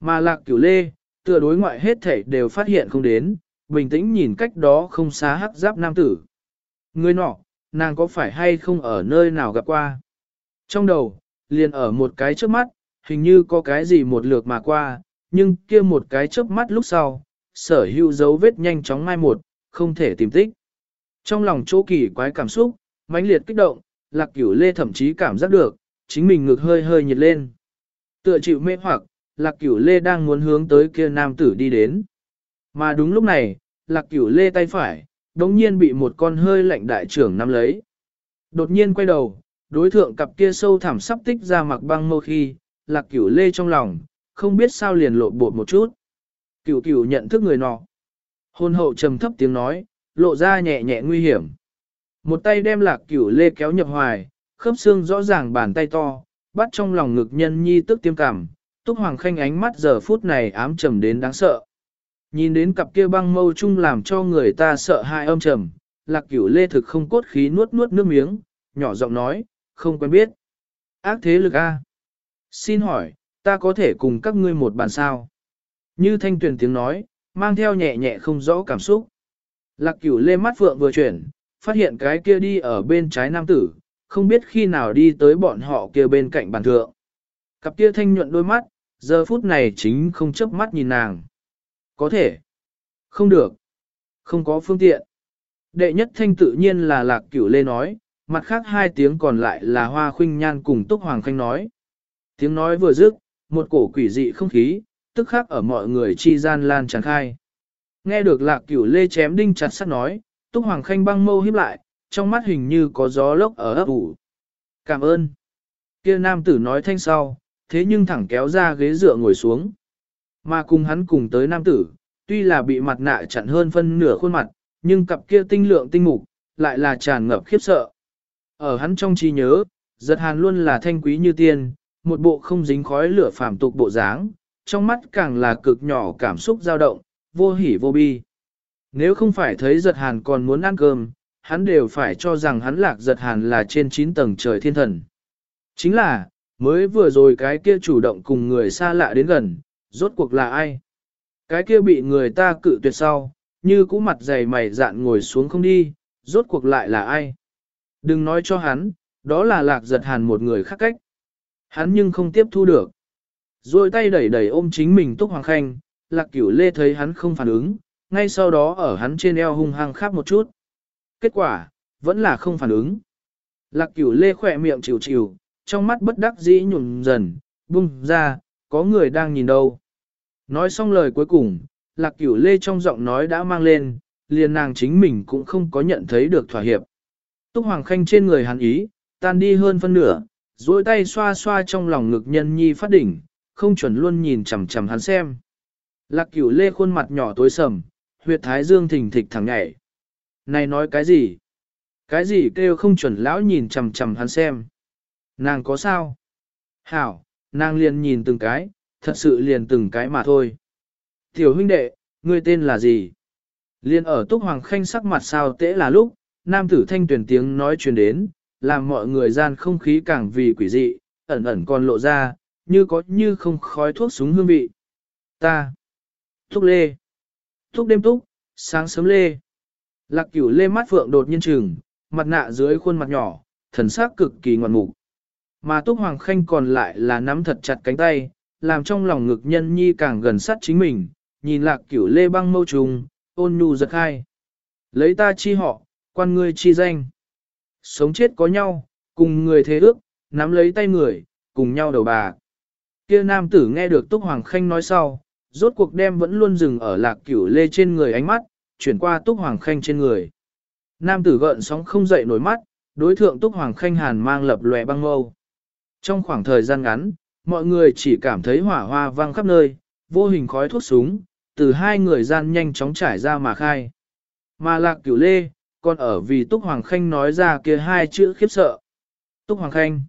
Mà Lạc Cửu Lê, tựa đối ngoại hết thảy đều phát hiện không đến, bình tĩnh nhìn cách đó không xa hắc giáp nam tử. Người nọ, nàng có phải hay không ở nơi nào gặp qua? Trong đầu, liền ở một cái trước mắt, hình như có cái gì một lượt mà qua, nhưng kia một cái chớp mắt lúc sau, sở hữu dấu vết nhanh chóng mai một, không thể tìm tích. Trong lòng chỗ kỳ quái cảm xúc, mãnh liệt kích động, lạc cửu lê thậm chí cảm giác được, chính mình ngực hơi hơi nhiệt lên. Tựa chịu mê hoặc, lạc cửu lê đang muốn hướng tới kia nam tử đi đến. Mà đúng lúc này, lạc cửu lê tay phải, đống nhiên bị một con hơi lạnh đại trưởng nắm lấy. Đột nhiên quay đầu, đối thượng cặp kia sâu thẳm sắp tích ra mặc băng mâu khi, lạc cửu lê trong lòng, không biết sao liền lộ bột một chút. Cửu cửu nhận thức người nọ. Hôn hậu trầm thấp tiếng nói, lộ ra nhẹ nhẹ nguy hiểm. Một tay đem lạc cửu lê kéo nhập hoài, khớp xương rõ ràng bàn tay to, bắt trong lòng ngực nhân nhi tức tiêm cảm, túc hoàng khanh ánh mắt giờ phút này ám trầm đến đáng sợ. Nhìn đến cặp kia băng mâu chung làm cho người ta sợ hai âm trầm, lạc cửu lê thực không cốt khí nuốt nuốt nước miếng, nhỏ giọng nói, không quen biết. Ác thế lực A. Xin hỏi, ta có thể cùng các ngươi một bàn sao? Như thanh tuyển tiếng nói, mang theo nhẹ nhẹ không rõ cảm xúc. Lạc cửu lê mắt phượng vừa chuyển, phát hiện cái kia đi ở bên trái nam tử, không biết khi nào đi tới bọn họ kia bên cạnh bàn thượng. Cặp kia thanh nhuận đôi mắt, giờ phút này chính không chớp mắt nhìn nàng. Có thể. Không được. Không có phương tiện. Đệ nhất thanh tự nhiên là lạc cửu lê nói, mặt khác hai tiếng còn lại là hoa khuynh nhan cùng túc hoàng khanh nói. Tiếng nói vừa dứt, một cổ quỷ dị không khí, tức khắc ở mọi người chi gian lan tràn khai. Nghe được lạc cửu lê chém đinh chặt sắt nói, túc hoàng khanh băng mâu híp lại, trong mắt hình như có gió lốc ở ấp ủ. Cảm ơn. Kia nam tử nói thanh sau, thế nhưng thẳng kéo ra ghế dựa ngồi xuống. Mà cùng hắn cùng tới nam tử, tuy là bị mặt nạ chặn hơn phân nửa khuôn mặt, nhưng cặp kia tinh lượng tinh mục, lại là tràn ngập khiếp sợ. Ở hắn trong trí nhớ, giật hàn luôn là thanh quý như tiên, một bộ không dính khói lửa phàm tục bộ dáng, trong mắt càng là cực nhỏ cảm xúc dao động, vô hỉ vô bi. Nếu không phải thấy giật hàn còn muốn ăn cơm, hắn đều phải cho rằng hắn lạc giật hàn là trên 9 tầng trời thiên thần. Chính là, mới vừa rồi cái kia chủ động cùng người xa lạ đến gần, rốt cuộc là ai? Cái kia bị người ta cự tuyệt sau, như cũ mặt dày mày dạn ngồi xuống không đi, rốt cuộc lại là ai? Đừng nói cho hắn, đó là lạc giật hàn một người khác cách. Hắn nhưng không tiếp thu được. Rồi tay đẩy đẩy ôm chính mình Túc Hoàng Khanh, lạc cửu lê thấy hắn không phản ứng, ngay sau đó ở hắn trên eo hung hăng khắp một chút. Kết quả, vẫn là không phản ứng. Lạc cửu lê khỏe miệng chịu chịu, trong mắt bất đắc dĩ nhùn dần, bung ra, có người đang nhìn đâu. Nói xong lời cuối cùng, lạc cửu lê trong giọng nói đã mang lên, liền nàng chính mình cũng không có nhận thấy được thỏa hiệp. Túc Hoàng Khanh trên người hắn ý, tan đi hơn phân nửa, duỗi tay xoa xoa trong lòng ngực nhân nhi phát đỉnh, không chuẩn luôn nhìn chằm chằm hắn xem. Lạc cửu lê khuôn mặt nhỏ tối sầm, huyệt thái dương thình thịch thẳng nhảy. Này nói cái gì? Cái gì kêu không chuẩn lão nhìn chằm chằm hắn xem? Nàng có sao? Hảo, nàng liền nhìn từng cái, thật sự liền từng cái mà thôi. Tiểu huynh đệ, ngươi tên là gì? Liên ở Túc Hoàng Khanh sắc mặt sao tễ là lúc, nam tử thanh tuyển tiếng nói truyền đến, làm mọi người gian không khí càng vì quỷ dị, ẩn ẩn còn lộ ra, như có như không khói thuốc súng hương vị. Ta. Thúc lê. Thúc đêm túc, sáng sớm lê. Lạc cửu lê mắt phượng đột nhiên trừng, mặt nạ dưới khuôn mặt nhỏ, thần sắc cực kỳ ngoan mục. Mà túc hoàng khanh còn lại là nắm thật chặt cánh tay, làm trong lòng ngực nhân nhi càng gần sát chính mình, nhìn lạc cửu lê băng mâu trùng, ôn nhu giật khai. Lấy ta chi họ, quan ngươi chi danh. Sống chết có nhau, cùng người thế ước, nắm lấy tay người, cùng nhau đầu bà. Kia nam tử nghe được Túc Hoàng Khanh nói sau, rốt cuộc đem vẫn luôn dừng ở lạc cửu lê trên người ánh mắt, chuyển qua Túc Hoàng Khanh trên người. Nam tử gợn sóng không dậy nổi mắt, đối thượng Túc Hoàng Khanh hàn mang lập lòe băng mâu. Trong khoảng thời gian ngắn, mọi người chỉ cảm thấy hỏa hoa vang khắp nơi, vô hình khói thuốc súng, từ hai người gian nhanh chóng trải ra mà khai. Mà lạc cửu lê, còn ở vì Túc Hoàng Khanh nói ra kia hai chữ khiếp sợ. Túc Hoàng Khanh.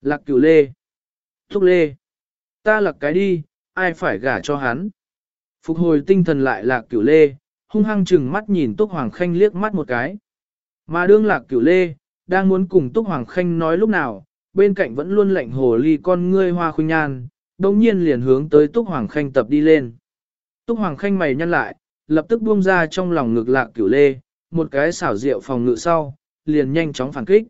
Lạc cửu lê. Túc lê. Ta lạc cái đi, ai phải gả cho hắn. Phục hồi tinh thần lại lạc cửu lê, hung hăng chừng mắt nhìn Túc Hoàng Khanh liếc mắt một cái. Mà đương lạc cửu lê, đang muốn cùng Túc Hoàng Khanh nói lúc nào, bên cạnh vẫn luôn lạnh hồ ly con ngươi hoa khuynh nhan, đồng nhiên liền hướng tới Túc Hoàng Khanh tập đi lên. Túc Hoàng Khanh mày nhăn lại, lập tức buông ra trong lòng ngực lạc cửu lê, một cái xảo diệu phòng ngự sau, liền nhanh chóng phản kích.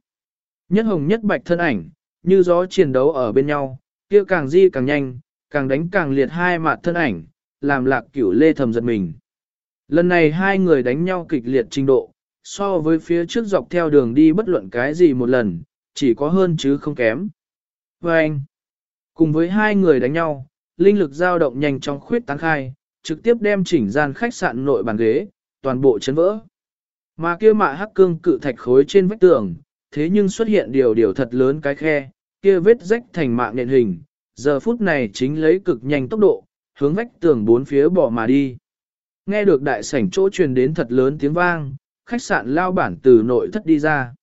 Nhất hồng nhất bạch thân ảnh, như gió chiến đấu ở bên nhau, kia càng di càng nhanh, càng đánh càng liệt hai mặt thân ảnh, làm lạc cửu lê thầm giật mình. Lần này hai người đánh nhau kịch liệt trình độ, so với phía trước dọc theo đường đi bất luận cái gì một lần, chỉ có hơn chứ không kém. Và anh, cùng với hai người đánh nhau, linh lực dao động nhanh trong khuyết tán khai, trực tiếp đem chỉnh gian khách sạn nội bàn ghế, toàn bộ chấn vỡ. Mà kia mạ hắc cương cự thạch khối trên vách tường, thế nhưng xuất hiện điều điều thật lớn cái khe, kia vết rách thành mạng nền hình, giờ phút này chính lấy cực nhanh tốc độ, hướng vách tường bốn phía bỏ mà đi. Nghe được đại sảnh chỗ truyền đến thật lớn tiếng vang, khách sạn lao bản từ nội thất đi ra.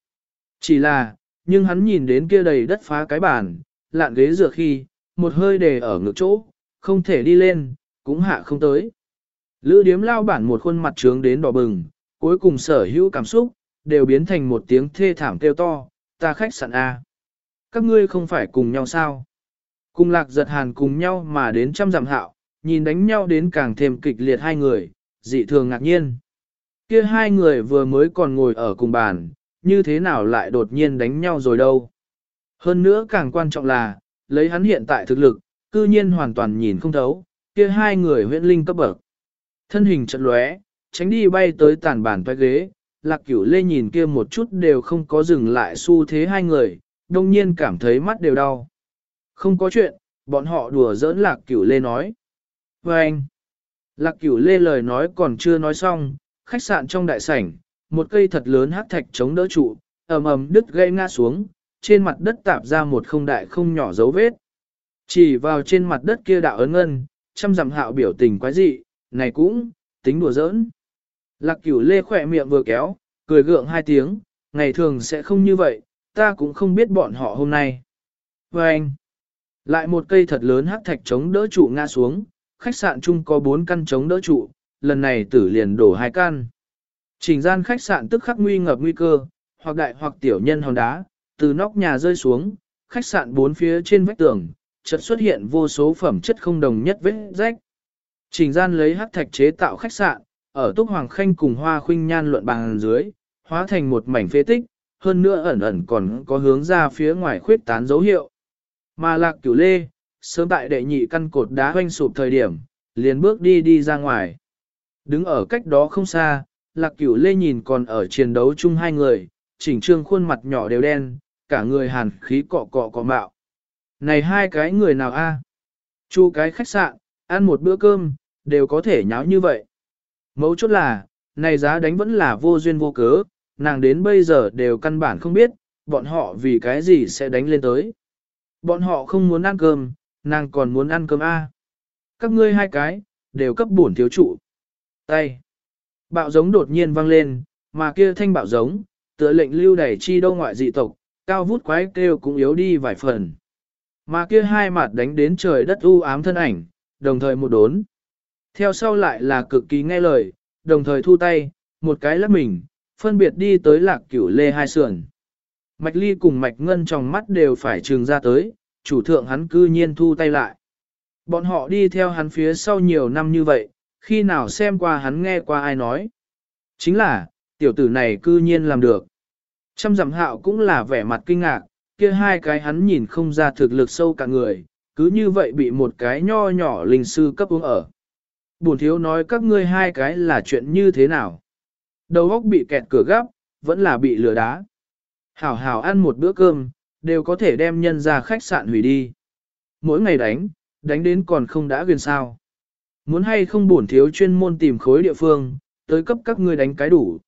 Chỉ là, nhưng hắn nhìn đến kia đầy đất phá cái bàn, lạn ghế dựa khi, một hơi đề ở ngực chỗ, không thể đi lên, cũng hạ không tới. Lữ điếm lao bản một khuôn mặt trướng đến đỏ bừng, cuối cùng sở hữu cảm xúc, đều biến thành một tiếng thê thảm kêu to, ta khách sạn A. Các ngươi không phải cùng nhau sao? Cùng lạc giật hàn cùng nhau mà đến trăm giảm hạo, nhìn đánh nhau đến càng thêm kịch liệt hai người, dị thường ngạc nhiên. Kia hai người vừa mới còn ngồi ở cùng bàn, như thế nào lại đột nhiên đánh nhau rồi đâu. Hơn nữa càng quan trọng là, lấy hắn hiện tại thực lực, cư nhiên hoàn toàn nhìn không thấu, kia hai người huyện linh cấp bậc. Thân hình chật lóe, tránh đi bay tới tàn bàn toái ghế, lạc cửu lê nhìn kia một chút đều không có dừng lại xu thế hai người, đông nhiên cảm thấy mắt đều đau. Không có chuyện, bọn họ đùa giỡn lạc cửu lê nói. Và anh, lạc cửu lê lời nói còn chưa nói xong, khách sạn trong đại sảnh, một cây thật lớn hát thạch chống đỡ trụ, ầm ầm đứt gây ngã xuống, trên mặt đất tạp ra một không đại không nhỏ dấu vết. Chỉ vào trên mặt đất kia đạo ấn ngân, chăm dặm hạo biểu tình quái dị, này cũng, tính đùa giỡn. Lạc cửu lê khỏe miệng vừa kéo, cười gượng hai tiếng, ngày thường sẽ không như vậy, ta cũng không biết bọn họ hôm nay. Và anh, Lại một cây thật lớn hắc thạch chống đỡ trụ ngã xuống, khách sạn chung có bốn căn chống đỡ trụ, lần này tử liền đổ hai căn. Trình gian khách sạn tức khắc nguy ngập nguy cơ, hoặc đại hoặc tiểu nhân hòn đá, từ nóc nhà rơi xuống, khách sạn bốn phía trên vách tường, chợt xuất hiện vô số phẩm chất không đồng nhất vết rách. Trình gian lấy hắc thạch chế tạo khách sạn, ở Túc Hoàng Khanh cùng Hoa Khuynh Nhan luận bàn dưới, hóa thành một mảnh phế tích, hơn nữa ẩn ẩn còn có hướng ra phía ngoài khuyết tán dấu hiệu. Mà lạc cửu lê, sớm tại đệ nhị căn cột đá hoanh sụp thời điểm, liền bước đi đi ra ngoài. Đứng ở cách đó không xa, lạc cửu lê nhìn còn ở chiến đấu chung hai người, chỉnh trương khuôn mặt nhỏ đều đen, cả người hàn khí cọ cọ cọ mạo. Này hai cái người nào a? Chu cái khách sạn, ăn một bữa cơm, đều có thể nháo như vậy. Mấu chốt là, này giá đánh vẫn là vô duyên vô cớ, nàng đến bây giờ đều căn bản không biết, bọn họ vì cái gì sẽ đánh lên tới. Bọn họ không muốn ăn cơm, nàng còn muốn ăn cơm A. Các ngươi hai cái, đều cấp bổn thiếu trụ. Tay. Bạo giống đột nhiên vang lên, mà kia thanh bạo giống, tựa lệnh lưu đẩy chi đâu ngoại dị tộc, cao vút quái kêu cũng yếu đi vài phần. Mà kia hai mặt đánh đến trời đất u ám thân ảnh, đồng thời một đốn. Theo sau lại là cực kỳ nghe lời, đồng thời thu tay, một cái lắc mình, phân biệt đi tới lạc cửu lê hai sườn. Mạch ly cùng mạch ngân trong mắt đều phải trừng ra tới, chủ thượng hắn cư nhiên thu tay lại. Bọn họ đi theo hắn phía sau nhiều năm như vậy, khi nào xem qua hắn nghe qua ai nói. Chính là, tiểu tử này cư nhiên làm được. Trăm dặm hạo cũng là vẻ mặt kinh ngạc, kia hai cái hắn nhìn không ra thực lực sâu cả người, cứ như vậy bị một cái nho nhỏ linh sư cấp uống ở. Bổn thiếu nói các ngươi hai cái là chuyện như thế nào. Đầu óc bị kẹt cửa gấp, vẫn là bị lừa đá. Hảo hảo ăn một bữa cơm, đều có thể đem nhân ra khách sạn hủy đi. Mỗi ngày đánh, đánh đến còn không đã gần sao. Muốn hay không bổn thiếu chuyên môn tìm khối địa phương, tới cấp các ngươi đánh cái đủ.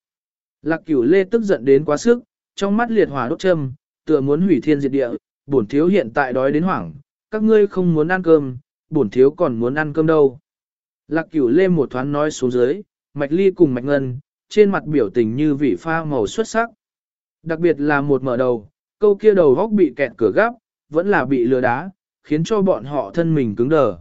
Lạc cửu lê tức giận đến quá sức, trong mắt liệt hỏa đốt châm, tựa muốn hủy thiên diệt địa, bổn thiếu hiện tại đói đến hoảng, các ngươi không muốn ăn cơm, bổn thiếu còn muốn ăn cơm đâu. Lạc cửu lê một thoáng nói xuống dưới, mạch ly cùng mạch ngân, trên mặt biểu tình như vị pha màu xuất sắc. Đặc biệt là một mở đầu, câu kia đầu góc bị kẹt cửa gắp, vẫn là bị lừa đá, khiến cho bọn họ thân mình cứng đờ.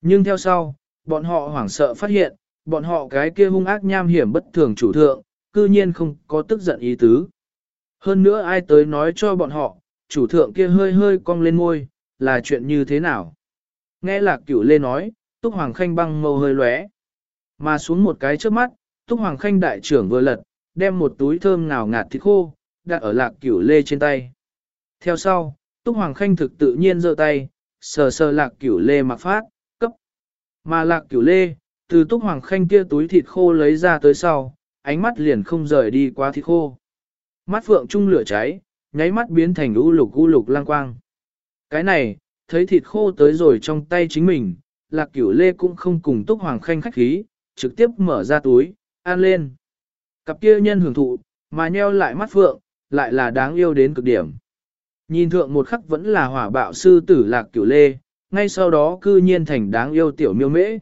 Nhưng theo sau, bọn họ hoảng sợ phát hiện, bọn họ cái kia hung ác nham hiểm bất thường chủ thượng, cư nhiên không có tức giận ý tứ. Hơn nữa ai tới nói cho bọn họ, chủ thượng kia hơi hơi cong lên môi, là chuyện như thế nào. Nghe lạc cửu lê nói, Túc Hoàng Khanh băng màu hơi lóe, mà xuống một cái trước mắt, Túc Hoàng Khanh đại trưởng vừa lật, đem một túi thơm ngào ngạt thịt khô, đặt ở lạc cửu lê trên tay. Theo sau, Túc Hoàng Khanh thực tự nhiên giơ tay, sờ sờ lạc cửu lê mặc phát, cấp. Mà lạc cửu lê, từ Túc Hoàng Khanh kia túi thịt khô lấy ra tới sau, ánh mắt liền không rời đi qua thịt khô. Mắt phượng trung lửa cháy, nháy mắt biến thành u lục u lục lang quang. Cái này, thấy thịt khô tới rồi trong tay chính mình, lạc cửu lê cũng không cùng Túc Hoàng Khanh khách khí, trực tiếp mở ra túi, ăn lên. Cặp kia nhân hưởng thụ, mà nheo lại mắt phượng, lại là đáng yêu đến cực điểm. Nhìn thượng một khắc vẫn là hỏa bạo sư tử lạc cửu lê, ngay sau đó cư nhiên thành đáng yêu tiểu miêu mễ.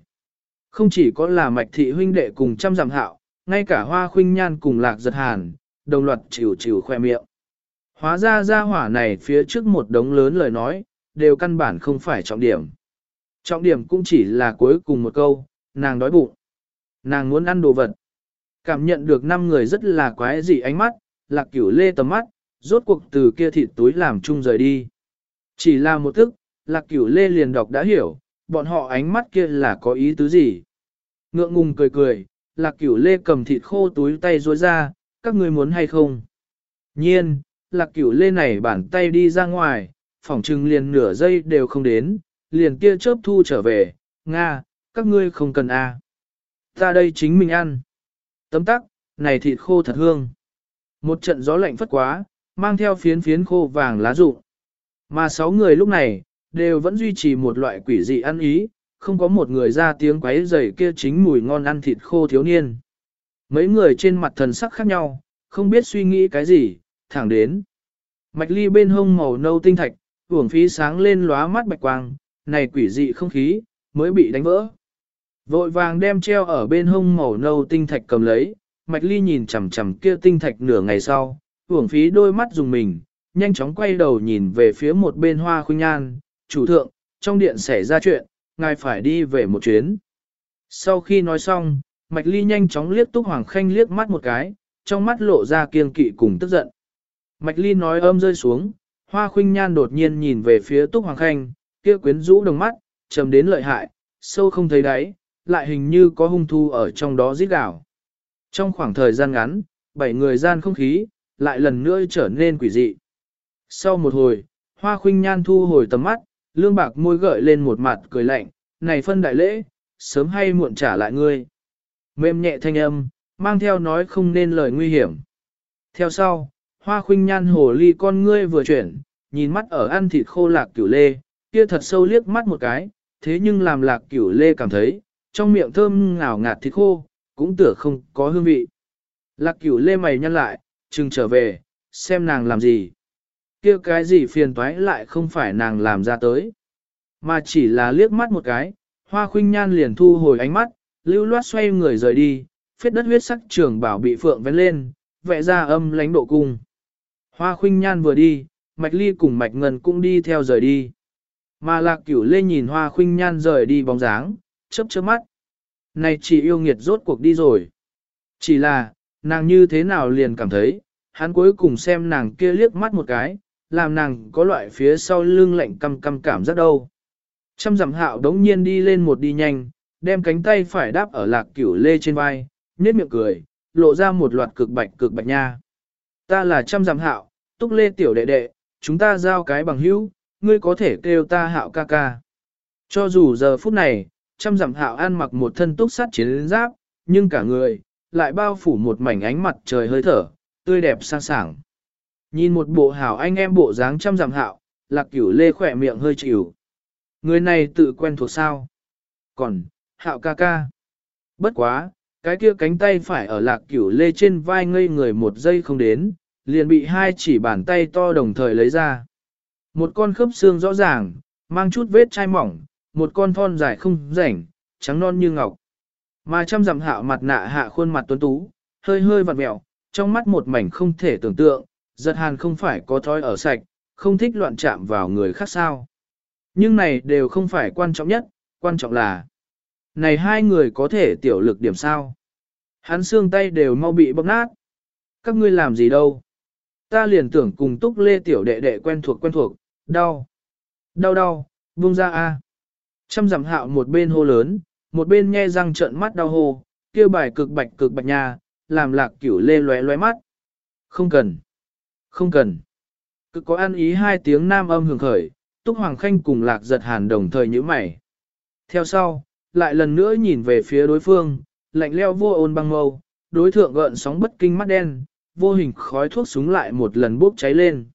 Không chỉ có là mạch thị huynh đệ cùng trăm giảm hạo, ngay cả hoa khuynh nhan cùng lạc giật hàn, đồng loạt chịu chịu khoe miệng. Hóa ra ra hỏa này phía trước một đống lớn lời nói, đều căn bản không phải trọng điểm. Trọng điểm cũng chỉ là cuối cùng một câu, nàng đói bụng. Nàng muốn ăn đồ vật. Cảm nhận được năm người rất là quái dị ánh mắt, lạc cửu lê tầm mắt, rốt cuộc từ kia thịt túi làm chung rời đi. Chỉ là một thức, lạc cửu lê liền đọc đã hiểu, bọn họ ánh mắt kia là có ý tứ gì. Ngượng ngùng cười cười, lạc cửu lê cầm thịt khô túi tay ruôi ra, các ngươi muốn hay không? Nhiên, lạc cửu lê này bản tay đi ra ngoài, phỏng trừng liền nửa giây đều không đến, liền kia chớp thu trở về, Nga, các ngươi không cần a. À. Ta đây chính mình ăn. Tấm tắc, này thịt khô thật hương. Một trận gió lạnh phất quá, mang theo phiến phiến khô vàng lá rụng. Mà sáu người lúc này, đều vẫn duy trì một loại quỷ dị ăn ý, không có một người ra tiếng quấy rầy kia chính mùi ngon ăn thịt khô thiếu niên. Mấy người trên mặt thần sắc khác nhau, không biết suy nghĩ cái gì, thẳng đến. Mạch ly bên hông màu nâu tinh thạch, uổng phí sáng lên lóa mắt bạch quang, này quỷ dị không khí, mới bị đánh vỡ. Vội vàng đem treo ở bên hông màu nâu tinh thạch cầm lấy, mạch ly nhìn chằm chằm kia tinh thạch nửa ngày sau, uổng phí đôi mắt dùng mình, nhanh chóng quay đầu nhìn về phía một bên hoa khuynh nhan, chủ thượng, trong điện xảy ra chuyện, ngài phải đi về một chuyến. Sau khi nói xong, Mạch Ly nhanh chóng liếc Túc Hoàng Khanh liếc mắt một cái, trong mắt lộ ra kiêng kỵ cùng tức giận. Mạch Ly nói âm rơi xuống, Hoa Khuynh Nhan đột nhiên nhìn về phía Túc Hoàng Khanh, kia quyến rũ đồng mắt, trầm đến lợi hại, sâu không thấy đáy, lại hình như có hung thu ở trong đó rít gào. Trong khoảng thời gian ngắn, bảy người gian không khí, lại lần nữa trở nên quỷ dị. Sau một hồi, Hoa Khuynh Nhan thu hồi tầm mắt, lương bạc môi gợi lên một mặt cười lạnh, này phân đại lễ, sớm hay muộn trả lại ngươi. Mềm nhẹ thanh âm, mang theo nói không nên lời nguy hiểm. Theo sau, hoa khuynh nhan hồ ly con ngươi vừa chuyển, nhìn mắt ở ăn thịt khô lạc cửu lê, kia thật sâu liếc mắt một cái, thế nhưng làm lạc cửu lê cảm thấy, trong miệng thơm ngào ngạt thịt khô, cũng tựa không có hương vị. Lạc cửu lê mày nhăn lại, chừng trở về, xem nàng làm gì. kia cái gì phiền toái lại không phải nàng làm ra tới, mà chỉ là liếc mắt một cái, hoa khuynh nhan liền thu hồi ánh mắt, lưu loát xoay người rời đi, phết đất huyết sắc trường bảo bị phượng vén lên, vẽ ra âm lánh độ cung. Hoa khuynh nhan vừa đi, mạch ly cùng mạch ngân cũng đi theo rời đi. Mà lạc cửu lê nhìn hoa khuynh nhan rời đi bóng dáng, chớp chớp mắt. Này chỉ yêu nghiệt rốt cuộc đi rồi. Chỉ là, nàng như thế nào liền cảm thấy, hắn cuối cùng xem nàng kia liếc mắt một cái, làm nàng có loại phía sau lưng lạnh căm căm cảm rất đâu. Trăm dặm hạo đống nhiên đi lên một đi nhanh, đem cánh tay phải đáp ở lạc cửu lê trên vai, nhếch miệng cười, lộ ra một loạt cực bạch cực bạch nha. Ta là trăm dặm hạo, túc lê tiểu đệ đệ, chúng ta giao cái bằng hữu, ngươi có thể kêu ta hạo ca ca. Cho dù giờ phút này, trăm dặm hạo an mặc một thân túc sắt chiến giáp, nhưng cả người, lại bao phủ một mảnh ánh mặt trời hơi thở, tươi đẹp sang sảng. Nhìn một bộ hảo anh em bộ dáng trăm dặm hạo, lạc cửu lê khỏe miệng hơi chịu. Người này tự quen thuộc sao? Còn, hạo ca ca. Bất quá, cái kia cánh tay phải ở lạc cửu lê trên vai ngây người một giây không đến, liền bị hai chỉ bàn tay to đồng thời lấy ra. Một con khớp xương rõ ràng, mang chút vết chai mỏng, một con thon dài không rảnh, trắng non như ngọc. Mà trăm dặm hạo mặt nạ hạ khuôn mặt tuấn tú, hơi hơi vặn mẹo, trong mắt một mảnh không thể tưởng tượng, giật hàn không phải có thói ở sạch, không thích loạn chạm vào người khác sao. Nhưng này đều không phải quan trọng nhất, quan trọng là này hai người có thể tiểu lực điểm sao. Hắn xương tay đều mau bị bóc nát. Các ngươi làm gì đâu. Ta liền tưởng cùng túc lê tiểu đệ đệ quen thuộc quen thuộc, đau. Đau đau, buông ra a. Trăm dặm hạo một bên hô lớn, một bên nhe răng trợn mắt đau hô, kêu bài cực bạch cực bạch nha, làm lạc cửu lê lóe lóe mắt. Không cần. Không cần. Cực có ăn ý hai tiếng nam âm hưởng khởi, Túc Hoàng Khanh cùng lạc giật hàn đồng thời nhíu mày. Theo sau, lại lần nữa nhìn về phía đối phương, lạnh leo vô ôn băng mâu, đối thượng gợn sóng bất kinh mắt đen, vô hình khói thuốc súng lại một lần bốc cháy lên.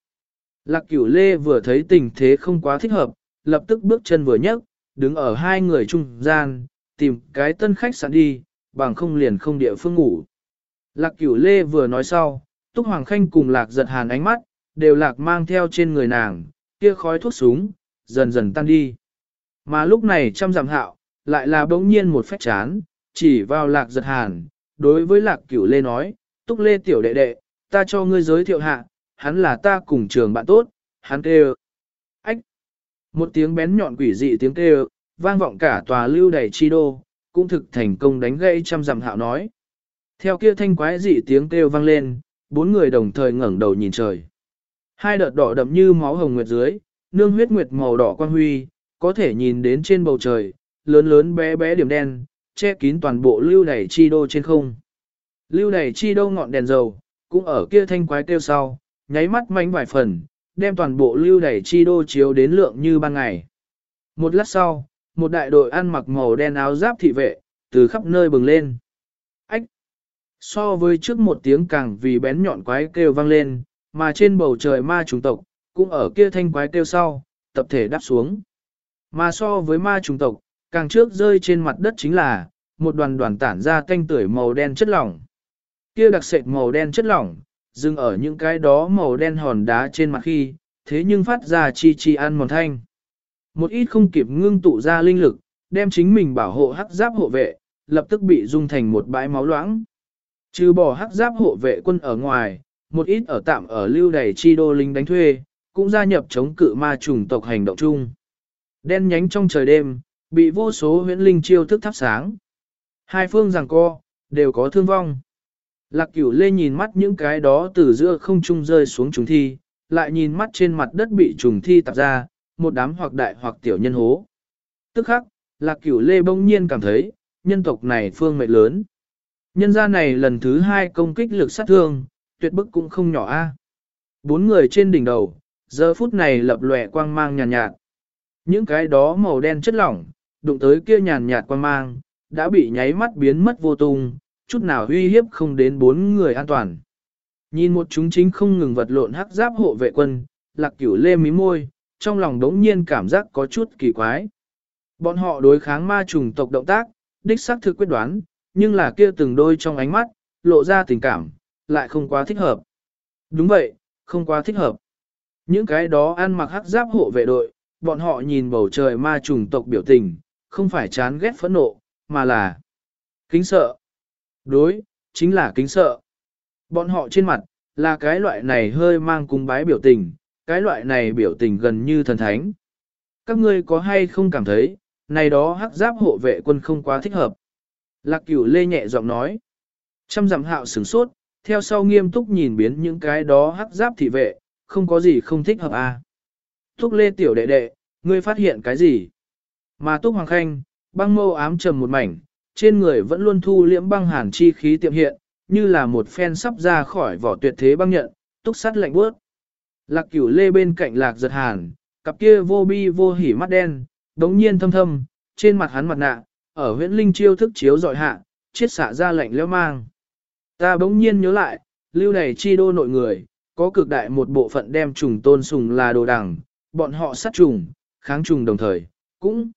Lạc cửu lê vừa thấy tình thế không quá thích hợp, lập tức bước chân vừa nhấc, đứng ở hai người trung gian, tìm cái tân khách sạn đi, bằng không liền không địa phương ngủ. Lạc cửu lê vừa nói sau, Túc Hoàng Khanh cùng lạc giật hàn ánh mắt, đều lạc mang theo trên người nàng, kia khói thuốc súng, dần dần tan đi. Mà lúc này trăm giảm hạo, lại là bỗng nhiên một phách chán, chỉ vào lạc giật hàn, đối với lạc cửu lê nói, túc lê tiểu đệ đệ, ta cho ngươi giới thiệu hạ, hắn là ta cùng trường bạn tốt, hắn kêu. Một tiếng bén nhọn quỷ dị tiếng kêu, vang vọng cả tòa lưu đầy chi đô, cũng thực thành công đánh gãy trăm dặm hạo nói. Theo kia thanh quái dị tiếng kêu vang lên, bốn người đồng thời ngẩng đầu nhìn trời. Hai đợt đỏ đậm như máu hồng nguyệt dưới, nương huyết nguyệt màu đỏ quan huy, có thể nhìn đến trên bầu trời, lớn lớn bé bé điểm đen, che kín toàn bộ lưu đẩy chi đô trên không. Lưu đẩy chi đô ngọn đèn dầu, cũng ở kia thanh quái kêu sau, nháy mắt mánh vài phần, đem toàn bộ lưu đẩy chi đô chiếu đến lượng như ban ngày. Một lát sau, một đại đội ăn mặc màu đen áo giáp thị vệ, từ khắp nơi bừng lên. Ách! So với trước một tiếng càng vì bén nhọn quái kêu vang lên, mà trên bầu trời ma trùng tộc, cũng ở kia thanh quái kêu sau, tập thể đáp xuống. Mà so với ma trùng tộc, càng trước rơi trên mặt đất chính là, một đoàn đoàn tản ra canh tưởi màu đen chất lỏng. Kia đặc sệt màu đen chất lỏng, dừng ở những cái đó màu đen hòn đá trên mặt khi, thế nhưng phát ra chi chi ăn mòn thanh. Một ít không kịp ngưng tụ ra linh lực, đem chính mình bảo hộ hắc giáp hộ vệ, lập tức bị dung thành một bãi máu loãng. Trừ bỏ hắc giáp hộ vệ quân ở ngoài, một ít ở tạm ở lưu đầy chi đô linh đánh thuê, cũng gia nhập chống cự ma trùng tộc hành động chung. Đen nhánh trong trời đêm, bị vô số huyễn linh chiêu thức thắp sáng. Hai phương rằng co, đều có thương vong. Lạc cửu lê nhìn mắt những cái đó từ giữa không trung rơi xuống trùng thi, lại nhìn mắt trên mặt đất bị trùng thi tạp ra, một đám hoặc đại hoặc tiểu nhân hố. Tức khắc, lạc cửu lê bỗng nhiên cảm thấy, nhân tộc này phương mệnh lớn. Nhân gia này lần thứ hai công kích lực sát thương, tuyệt bức cũng không nhỏ a. À. Bốn người trên đỉnh đầu, giờ phút này lập lòe quang mang nhàn nhạt, nhạt. Những cái đó màu đen chất lỏng, đụng tới kia nhàn nhạt quang mang, đã bị nháy mắt biến mất vô tung, chút nào uy hiếp không đến bốn người an toàn. Nhìn một chúng chính không ngừng vật lộn hắc giáp hộ vệ quân, lạc cửu lê mí môi, trong lòng đống nhiên cảm giác có chút kỳ quái. Bọn họ đối kháng ma trùng tộc động tác, đích xác thực quyết đoán, nhưng là kia từng đôi trong ánh mắt, lộ ra tình cảm, lại không quá thích hợp. Đúng vậy, không quá thích hợp. Những cái đó ăn mặc hắc giáp hộ vệ đội, bọn họ nhìn bầu trời ma trùng tộc biểu tình, không phải chán ghét phẫn nộ, mà là kính sợ. Đối, chính là kính sợ. Bọn họ trên mặt, là cái loại này hơi mang cung bái biểu tình, cái loại này biểu tình gần như thần thánh. Các ngươi có hay không cảm thấy, này đó hắc giáp hộ vệ quân không quá thích hợp. Lạc cửu lê nhẹ giọng nói. Trăm dặm hạo sửng sốt, theo sau nghiêm túc nhìn biến những cái đó hắc giáp thị vệ, không có gì không thích hợp à. Túc lê tiểu đệ đệ, ngươi phát hiện cái gì? Mà túc hoàng khanh, băng mâu ám trầm một mảnh, trên người vẫn luôn thu liễm băng hàn chi khí tiệm hiện, như là một phen sắp ra khỏi vỏ tuyệt thế băng nhận, túc sắt lạnh bước. Lạc cửu lê bên cạnh lạc giật hàn, cặp kia vô bi vô hỉ mắt đen, đống nhiên thâm thâm, trên mặt hắn mặt nạ, ở huyễn linh chiêu thức chiếu dọi hạ, chiết xạ ra lạnh lẽo mang. Ta bỗng nhiên nhớ lại, lưu này chi đô nội người, có cực đại một bộ phận đem trùng tôn sùng là đồ đằng, bọn họ sát trùng, kháng trùng đồng thời, cũng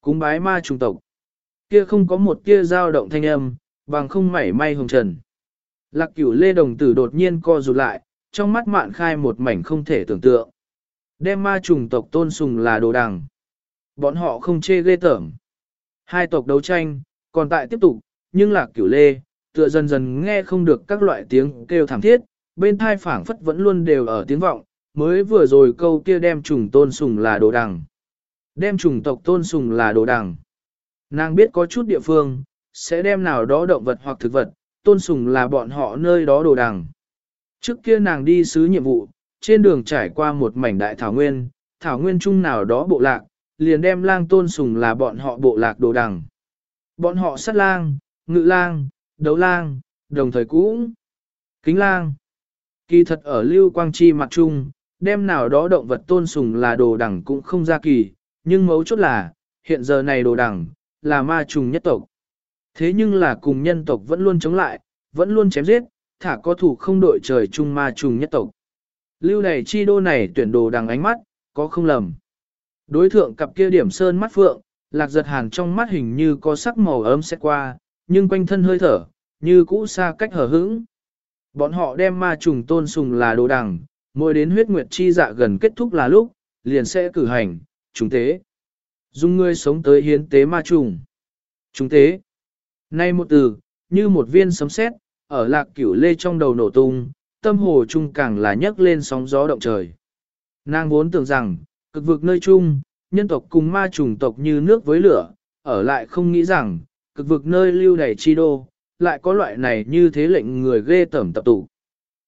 cúng bái ma trùng tộc. Kia không có một tia dao động thanh âm, bằng không mảy may hồng trần. Lạc cửu lê đồng tử đột nhiên co rụt lại, trong mắt mạn khai một mảnh không thể tưởng tượng. Đem ma trùng tộc tôn sùng là đồ đằng. Bọn họ không chê ghê tởm. Hai tộc đấu tranh, còn tại tiếp tục, nhưng lạc cửu lê, tựa dần dần nghe không được các loại tiếng kêu thảm thiết, bên thai phảng phất vẫn luôn đều ở tiếng vọng, mới vừa rồi câu kia đem trùng tôn sùng là đồ đằng. Đem trùng tộc tôn sùng là đồ đằng. Nàng biết có chút địa phương, sẽ đem nào đó động vật hoặc thực vật, tôn sùng là bọn họ nơi đó đồ đằng. Trước kia nàng đi sứ nhiệm vụ, trên đường trải qua một mảnh đại thảo nguyên, thảo nguyên chung nào đó bộ lạc, liền đem lang tôn sùng là bọn họ bộ lạc đồ đằng. Bọn họ sát lang, ngự lang, đấu lang, đồng thời cũng kính lang. Kỳ thật ở lưu quang chi mặt chung, đem nào đó động vật tôn sùng là đồ đằng cũng không ra kỳ, nhưng mấu chốt là, hiện giờ này đồ đằng, là ma trùng nhất tộc. Thế nhưng là cùng nhân tộc vẫn luôn chống lại, vẫn luôn chém giết, thả có thủ không đội trời chung ma trùng nhất tộc. Lưu này chi đô này tuyển đồ đằng ánh mắt, có không lầm. Đối thượng cặp kia điểm sơn mắt phượng, lạc giật hàn trong mắt hình như có sắc màu ấm xét qua, nhưng quanh thân hơi thở, như cũ xa cách hở hững. Bọn họ đem ma trùng tôn sùng là đồ đằng, mỗi đến huyết nguyệt chi dạ gần kết thúc là lúc, liền sẽ cử hành, trùng tế. Dung ngươi sống tới hiến tế ma trùng. Trùng tế. Nay một từ, như một viên sấm sét, ở lạc cửu lê trong đầu nổ tung, tâm hồ trung càng là nhấc lên sóng gió động trời. Nàng vốn tưởng rằng, cực vực nơi chung, nhân tộc cùng ma trùng tộc như nước với lửa, ở lại không nghĩ rằng, cực vực nơi lưu đầy chi đô, lại có loại này như thế lệnh người ghê tẩm tập tụ.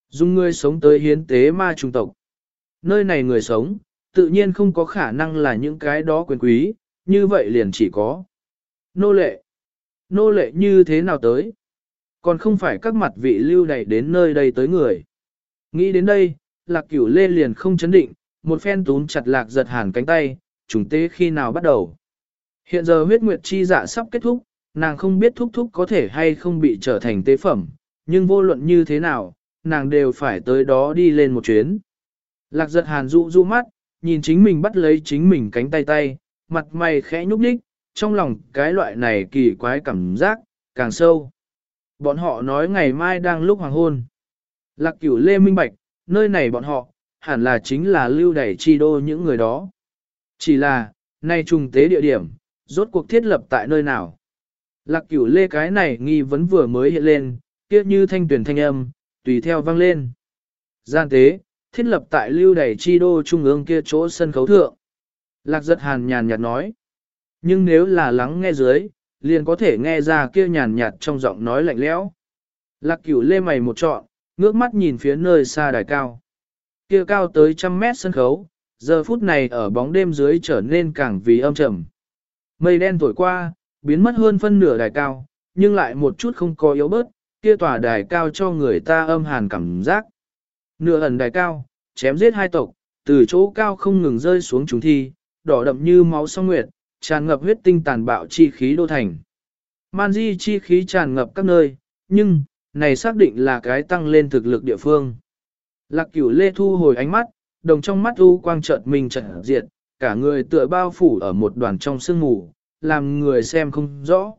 Dung ngươi sống tới hiến tế ma trùng tộc. Nơi này người sống, tự nhiên không có khả năng là những cái đó quyền quý, như vậy liền chỉ có nô lệ. Nô lệ như thế nào tới? Còn không phải các mặt vị lưu đầy đến nơi đây tới người. Nghĩ đến đây, lạc cửu lê liền không chấn định, một phen tún chặt lạc giật hàn cánh tay, trùng tế khi nào bắt đầu. Hiện giờ huyết nguyệt chi dạ sắp kết thúc, nàng không biết thúc thúc có thể hay không bị trở thành tế phẩm, nhưng vô luận như thế nào, nàng đều phải tới đó đi lên một chuyến. Lạc giật hàn dụ du mắt, nhìn chính mình bắt lấy chính mình cánh tay tay, mặt mày khẽ nhúc nhích, trong lòng cái loại này kỳ quái cảm giác, càng sâu. Bọn họ nói ngày mai đang lúc hoàng hôn. Lạc cửu lê minh bạch, nơi này bọn họ, hẳn là chính là lưu đẩy chi đô những người đó. Chỉ là, nay trùng tế địa điểm, rốt cuộc thiết lập tại nơi nào. Lạc cửu lê cái này nghi vấn vừa mới hiện lên, kia như thanh tuyển thanh âm, tùy theo vang lên. Gian tế, thiết lập tại lưu đẩy chi đô trung ương kia chỗ sân khấu thượng. Lạc giật hàn nhàn nhạt nói. Nhưng nếu là lắng nghe dưới, liền có thể nghe ra kia nhàn nhạt trong giọng nói lạnh lẽo. Lạc cửu lê mày một trọn, ngước mắt nhìn phía nơi xa đài cao. Kia cao tới trăm mét sân khấu, giờ phút này ở bóng đêm dưới trở nên càng vì âm trầm. Mây đen thổi qua, biến mất hơn phân nửa đài cao, nhưng lại một chút không có yếu bớt, kia tòa đài cao cho người ta âm hàn cảm giác. Nửa ẩn đài cao, chém giết hai tộc, từ chỗ cao không ngừng rơi xuống chúng thi, đỏ đậm như máu song nguyệt, tràn ngập huyết tinh tàn bạo chi khí đô thành. Man di chi khí tràn ngập các nơi, nhưng, này xác định là cái tăng lên thực lực địa phương. Lạc cửu lê thu hồi ánh mắt, đồng trong mắt u quang chợt mình chợt diệt, cả người tựa bao phủ ở một đoàn trong sương mù, làm người xem không rõ.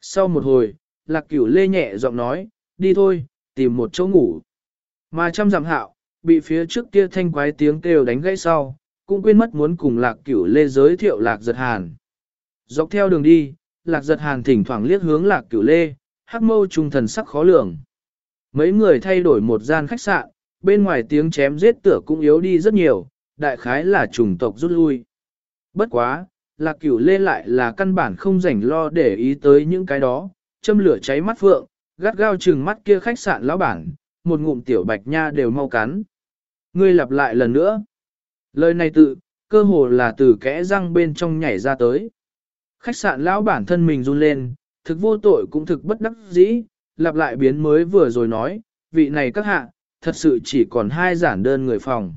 Sau một hồi, lạc cửu lê nhẹ giọng nói, đi thôi, tìm một chỗ ngủ. Mà trăm dặm hạo, bị phía trước kia thanh quái tiếng kêu đánh gãy sau, cũng quên mất muốn cùng lạc cửu lê giới thiệu lạc giật hàn. Dọc theo đường đi, lạc giật hàn thỉnh thoảng liếc hướng lạc cửu lê, hắc mâu trung thần sắc khó lường. Mấy người thay đổi một gian khách sạn, bên ngoài tiếng chém giết tửa cũng yếu đi rất nhiều, đại khái là chủng tộc rút lui. Bất quá, lạc cửu lê lại là căn bản không rảnh lo để ý tới những cái đó, châm lửa cháy mắt phượng, gắt gao chừng mắt kia khách sạn lão bản, một ngụm tiểu bạch nha đều mau cắn. Ngươi lặp lại lần nữa. Lời này tự, cơ hồ là từ kẽ răng bên trong nhảy ra tới. Khách sạn lão bản thân mình run lên, thực vô tội cũng thực bất đắc dĩ, lặp lại biến mới vừa rồi nói, vị này các hạ, thật sự chỉ còn hai giản đơn người phòng.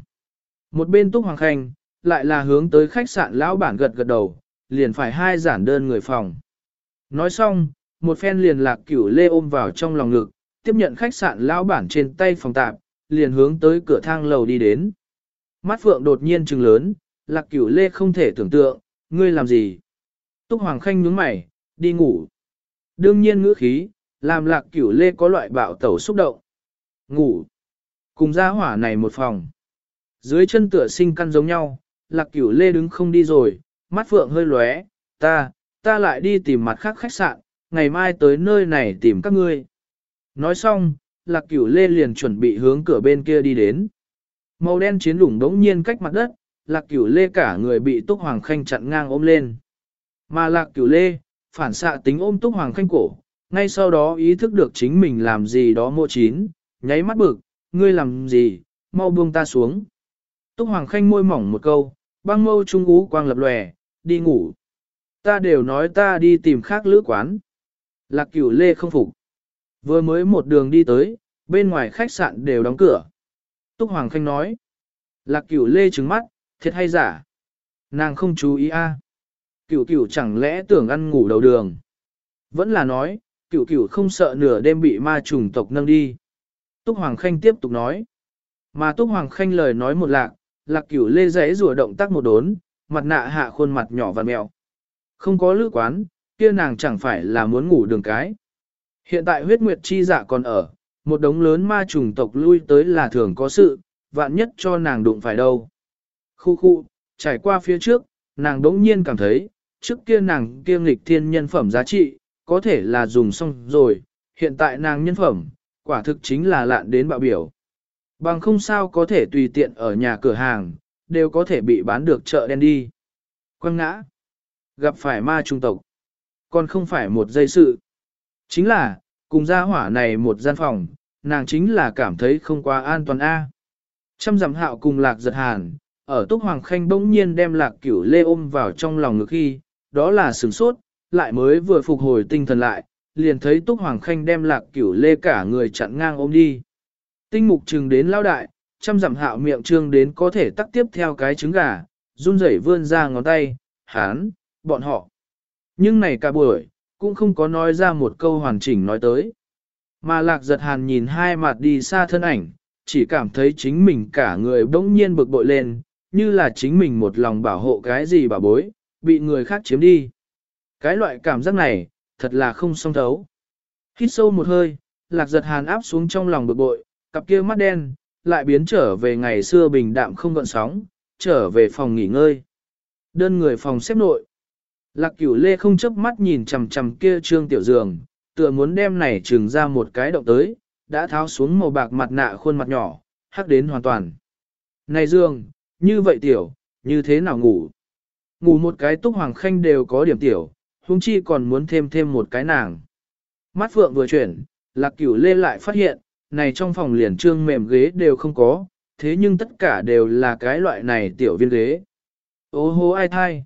Một bên túc hoàng khanh, lại là hướng tới khách sạn lão bản gật gật đầu, liền phải hai giản đơn người phòng. Nói xong, một phen liền lạc cửu lê ôm vào trong lòng ngực, tiếp nhận khách sạn lão bản trên tay phòng tạp, liền hướng tới cửa thang lầu đi đến. Mắt phượng đột nhiên trừng lớn, lạc cửu lê không thể tưởng tượng, ngươi làm gì? Túc Hoàng Khanh nhướng mày, đi ngủ. Đương nhiên ngữ khí, làm lạc cửu lê có loại bạo tẩu xúc động. Ngủ. Cùng ra hỏa này một phòng. Dưới chân tựa sinh căn giống nhau, lạc cửu lê đứng không đi rồi, mắt phượng hơi lóe, ta, ta lại đi tìm mặt khác khách sạn, ngày mai tới nơi này tìm các ngươi. Nói xong, lạc cửu lê liền chuẩn bị hướng cửa bên kia đi đến. Màu đen chiến lủng đống nhiên cách mặt đất, lạc cửu lê cả người bị túc hoàng khanh chặn ngang ôm lên. Mà lạc cửu lê, phản xạ tính ôm túc hoàng khanh cổ, ngay sau đó ý thức được chính mình làm gì đó mô chín, nháy mắt bực, ngươi làm gì, mau buông ta xuống. Túc hoàng khanh môi mỏng một câu, băng mâu trung ú quang lập lòe, đi ngủ. Ta đều nói ta đi tìm khác lữ quán. Lạc cửu lê không phục. Vừa mới một đường đi tới, bên ngoài khách sạn đều đóng cửa. Túc Hoàng Khanh nói. Lạc cửu lê trứng mắt, thiệt hay giả? Nàng không chú ý a. À. Cửu cửu chẳng lẽ tưởng ăn ngủ đầu đường. Vẫn là nói, cửu cửu không sợ nửa đêm bị ma trùng tộc nâng đi. Túc Hoàng Khanh tiếp tục nói. Mà Túc Hoàng Khanh lời nói một lạc, lạc cửu lê giấy rùa động tác một đốn, mặt nạ hạ khuôn mặt nhỏ và mèo. Không có lữ quán, kia nàng chẳng phải là muốn ngủ đường cái. Hiện tại huyết nguyệt chi dạ còn ở, một đống lớn ma trùng tộc lui tới là thường có sự, vạn nhất cho nàng đụng phải đâu. Khu khu, trải qua phía trước, nàng đống nhiên cảm thấy, trước kia nàng kiêng nghịch thiên nhân phẩm giá trị, có thể là dùng xong rồi, hiện tại nàng nhân phẩm, quả thực chính là lạn đến bạo biểu. Bằng không sao có thể tùy tiện ở nhà cửa hàng, đều có thể bị bán được chợ đen đi. Quăng ngã, gặp phải ma trung tộc, còn không phải một dây sự. Chính là, cùng gia hỏa này một gian phòng, nàng chính là cảm thấy không quá an toàn a. Trăm dặm hạo cùng lạc giật hàn, ở túc hoàng khanh bỗng nhiên đem lạc cửu lê ôm vào trong lòng ngực khi, đó là sửng sốt, lại mới vừa phục hồi tinh thần lại, liền thấy túc hoàng khanh đem lạc cửu lê cả người chặn ngang ôm đi. Tinh mục trừng đến lao đại, trăm dặm hạo miệng trương đến có thể tắt tiếp theo cái trứng gà, run rẩy vươn ra ngón tay, hán, bọn họ. Nhưng này cả buổi, cũng không có nói ra một câu hoàn chỉnh nói tới. Mà lạc giật hàn nhìn hai mặt đi xa thân ảnh, chỉ cảm thấy chính mình cả người bỗng nhiên bực bội lên, như là chính mình một lòng bảo hộ cái gì bảo bối, bị người khác chiếm đi. Cái loại cảm giác này, thật là không song thấu. Hít sâu một hơi, lạc giật hàn áp xuống trong lòng bực bội, cặp kia mắt đen, lại biến trở về ngày xưa bình đạm không gợn sóng, trở về phòng nghỉ ngơi. Đơn người phòng xếp nội. Lạc cửu lê không chớp mắt nhìn chằm chằm kia trương tiểu giường, tựa muốn đem này trừng ra một cái động tới, đã tháo xuống màu bạc mặt nạ khuôn mặt nhỏ, hắc đến hoàn toàn. Này dương, như vậy tiểu, như thế nào ngủ? ngủ một cái túc hoàng khanh đều có điểm tiểu, huống chi còn muốn thêm thêm một cái nàng. Mắt phượng vừa chuyển, lạc cửu lê lại phát hiện, này trong phòng liền trương mềm ghế đều không có, thế nhưng tất cả đều là cái loại này tiểu viên ghế. Ô hô ai thai.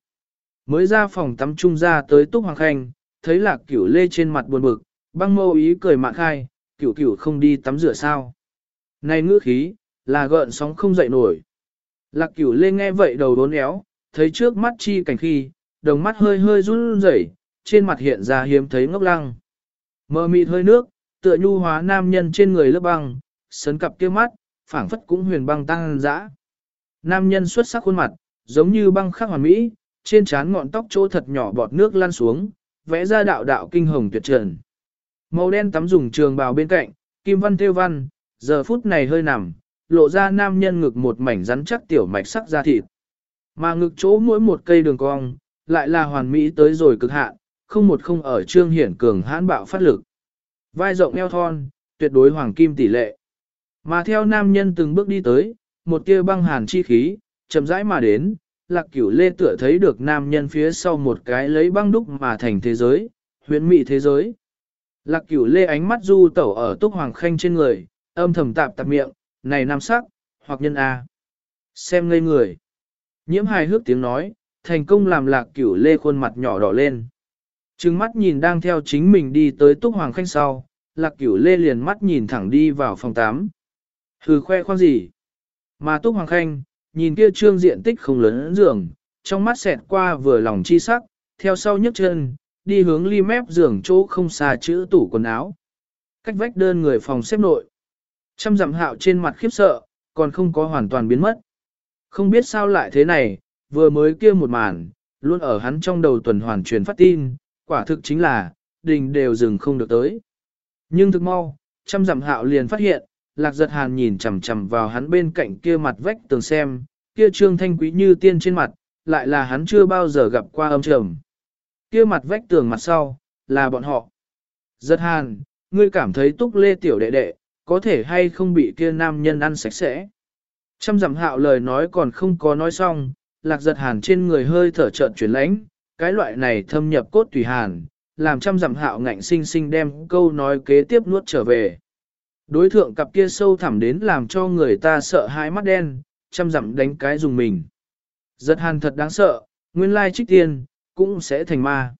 Mới ra phòng tắm trung ra tới túc hoàng khanh, thấy lạc cửu lê trên mặt buồn bực, băng mâu ý cười mạn khai, cửu cửu không đi tắm rửa sao. Này ngữ khí, là gợn sóng không dậy nổi. Lạc cửu lê nghe vậy đầu đốn éo, thấy trước mắt chi cảnh khi, đồng mắt hơi hơi run rẩy, trên mặt hiện ra hiếm thấy ngốc lăng. Mờ mịt hơi nước, tựa nhu hóa nam nhân trên người lớp băng, sấn cặp kia mắt, phảng phất cũng huyền băng tăng dã. Nam nhân xuất sắc khuôn mặt, giống như băng khắc hoàn mỹ, trên trán ngọn tóc chỗ thật nhỏ bọt nước lăn xuống, vẽ ra đạo đạo kinh hồng tuyệt trần. Màu đen tắm dùng trường bào bên cạnh, kim văn theo văn, giờ phút này hơi nằm, lộ ra nam nhân ngực một mảnh rắn chắc tiểu mạch sắc da thịt. Mà ngực chỗ mỗi một cây đường cong, lại là hoàn mỹ tới rồi cực hạn, không một không ở trương hiển cường hãn bạo phát lực. Vai rộng eo thon, tuyệt đối hoàng kim tỷ lệ. Mà theo nam nhân từng bước đi tới, một tia băng hàn chi khí, chậm rãi mà đến, lạc cửu lê tựa thấy được nam nhân phía sau một cái lấy băng đúc mà thành thế giới, huyễn mị thế giới. Lạc cửu lê ánh mắt du tẩu ở túc hoàng khanh trên người, âm thầm tạp tạp miệng, này nam sắc, hoặc nhân A. Xem ngây người. Nhiễm hài hước tiếng nói, thành công làm lạc cửu lê khuôn mặt nhỏ đỏ lên. Trừng mắt nhìn đang theo chính mình đi tới túc hoàng khanh sau, lạc cửu lê liền mắt nhìn thẳng đi vào phòng 8. Hừ khoe khoang gì? Mà túc hoàng khanh, nhìn kia trương diện tích không lớn giường, trong mắt xẹt qua vừa lòng chi sắc, theo sau nhấc chân, đi hướng ly mép giường chỗ không xa chữ tủ quần áo. Cách vách đơn người phòng xếp nội. Trăm dặm hạo trên mặt khiếp sợ, còn không có hoàn toàn biến mất. Không biết sao lại thế này, vừa mới kia một màn, luôn ở hắn trong đầu tuần hoàn truyền phát tin, quả thực chính là, đình đều dừng không được tới. Nhưng thực mau, trăm dặm hạo liền phát hiện, lạc giật hàn nhìn chằm chằm vào hắn bên cạnh kia mặt vách tường xem, kia trương thanh quý như tiên trên mặt, lại là hắn chưa bao giờ gặp qua âm trầm. Kia mặt vách tường mặt sau, là bọn họ. Giật hàn, ngươi cảm thấy túc lê tiểu đệ đệ, có thể hay không bị kia nam nhân ăn sạch sẽ. Trăm dặm hạo lời nói còn không có nói xong, lạc giật hàn trên người hơi thở trợn chuyển lãnh, cái loại này thâm nhập cốt tùy hàn, làm trăm dặm hạo ngạnh sinh sinh đem câu nói kế tiếp nuốt trở về. Đối thượng cặp kia sâu thẳm đến làm cho người ta sợ hãi mắt đen, chăm dặm đánh cái dùng mình. Giật hàn thật đáng sợ, nguyên lai trích tiên, cũng sẽ thành ma.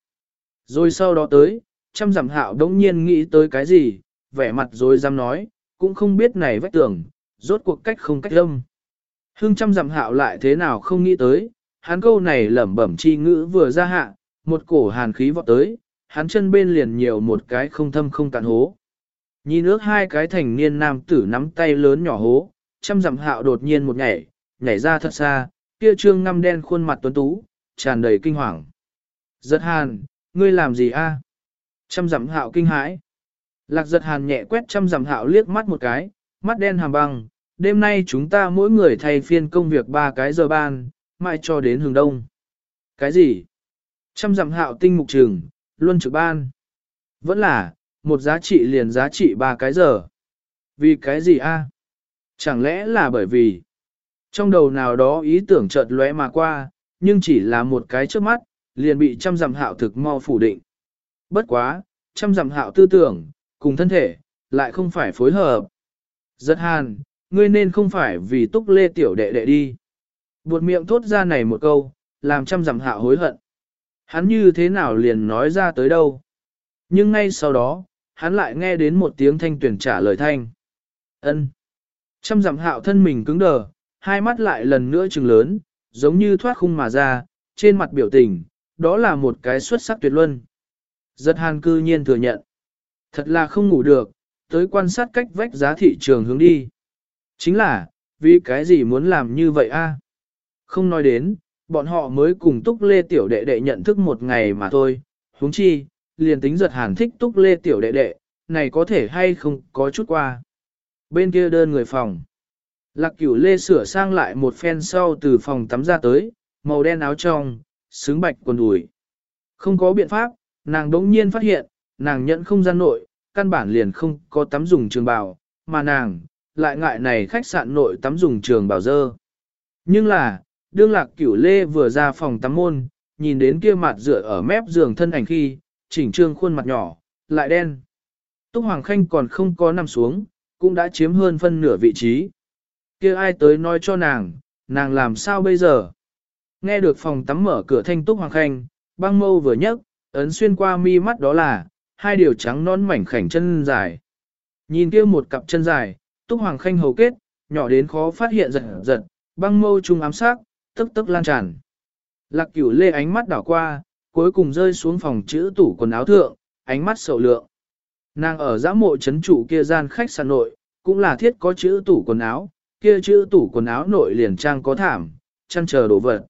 Rồi sau đó tới, chăm dặm hạo đống nhiên nghĩ tới cái gì, vẻ mặt rồi dám nói, cũng không biết này vách tưởng, rốt cuộc cách không cách lâm. Hương chăm dặm hạo lại thế nào không nghĩ tới, hắn câu này lẩm bẩm chi ngữ vừa ra hạ, một cổ hàn khí vọt tới, hắn chân bên liền nhiều một cái không thâm không cạn hố. Nhìn ước hai cái thành niên nam tử nắm tay lớn nhỏ hố, trăm dặm hạo đột nhiên một nhảy, nhảy ra thật xa, kia trương ngăm đen khuôn mặt tuấn tú, tràn đầy kinh hoàng. Giật hàn, ngươi làm gì a? Trăm dặm hạo kinh hãi. Lạc giật hàn nhẹ quét trăm dặm hạo liếc mắt một cái, mắt đen hàm băng, đêm nay chúng ta mỗi người thay phiên công việc ba cái giờ ban, mãi cho đến hướng đông. Cái gì? Trăm dặm hạo tinh mục trường, luân trực ban. Vẫn là, một giá trị liền giá trị ba cái giờ. Vì cái gì a? Chẳng lẽ là bởi vì trong đầu nào đó ý tưởng chợt lóe mà qua, nhưng chỉ là một cái trước mắt, liền bị trăm dặm hạo thực mau phủ định. Bất quá, trăm dặm hạo tư tưởng, cùng thân thể, lại không phải phối hợp. Giật hàn, ngươi nên không phải vì túc lê tiểu đệ đệ đi. Buột miệng thốt ra này một câu, làm trăm dặm hạo hối hận. Hắn như thế nào liền nói ra tới đâu. Nhưng ngay sau đó, hắn lại nghe đến một tiếng thanh tuyển trả lời thanh. ân Trăm dặm hạo thân mình cứng đờ, hai mắt lại lần nữa trừng lớn, giống như thoát khung mà ra, trên mặt biểu tình, đó là một cái xuất sắc tuyệt luân. Giật hàn cư nhiên thừa nhận. Thật là không ngủ được, tới quan sát cách vách giá thị trường hướng đi. Chính là, vì cái gì muốn làm như vậy a? Không nói đến, bọn họ mới cùng Túc Lê Tiểu Đệ Đệ nhận thức một ngày mà thôi, huống chi, liền tính giật hàn thích Túc Lê Tiểu Đệ Đệ, này có thể hay không có chút qua. Bên kia đơn người phòng. Lạc cửu lê sửa sang lại một phen sau từ phòng tắm ra tới, màu đen áo trong, xứng bạch quần đùi. Không có biện pháp, nàng đống nhiên phát hiện, nàng nhận không gian nội, căn bản liền không có tắm dùng trường bào, mà nàng, lại ngại này khách sạn nội tắm dùng trường bào dơ. Nhưng là, đương lạc cửu lê vừa ra phòng tắm môn, nhìn đến kia mặt dựa ở mép giường thân ảnh khi, chỉnh trương khuôn mặt nhỏ, lại đen. Túc Hoàng Khanh còn không có nằm xuống, cũng đã chiếm hơn phân nửa vị trí. kia ai tới nói cho nàng, nàng làm sao bây giờ? Nghe được phòng tắm mở cửa thanh Túc Hoàng Khanh, băng mâu vừa nhấc, ấn xuyên qua mi mắt đó là, hai điều trắng non mảnh khảnh chân dài. Nhìn kia một cặp chân dài, Túc Hoàng Khanh hầu kết, nhỏ đến khó phát hiện giật giật, băng mâu trung ám sát, tức tức lan tràn. Lạc cửu lê ánh mắt đảo qua, cuối cùng rơi xuống phòng chữ tủ quần áo thượng, ánh mắt sầu lượng. Nàng ở giã mộ chấn trụ kia gian khách sạn nội, cũng là thiết có chữ tủ quần áo, kia chữ tủ quần áo nội liền trang có thảm, chăn chờ đồ vật.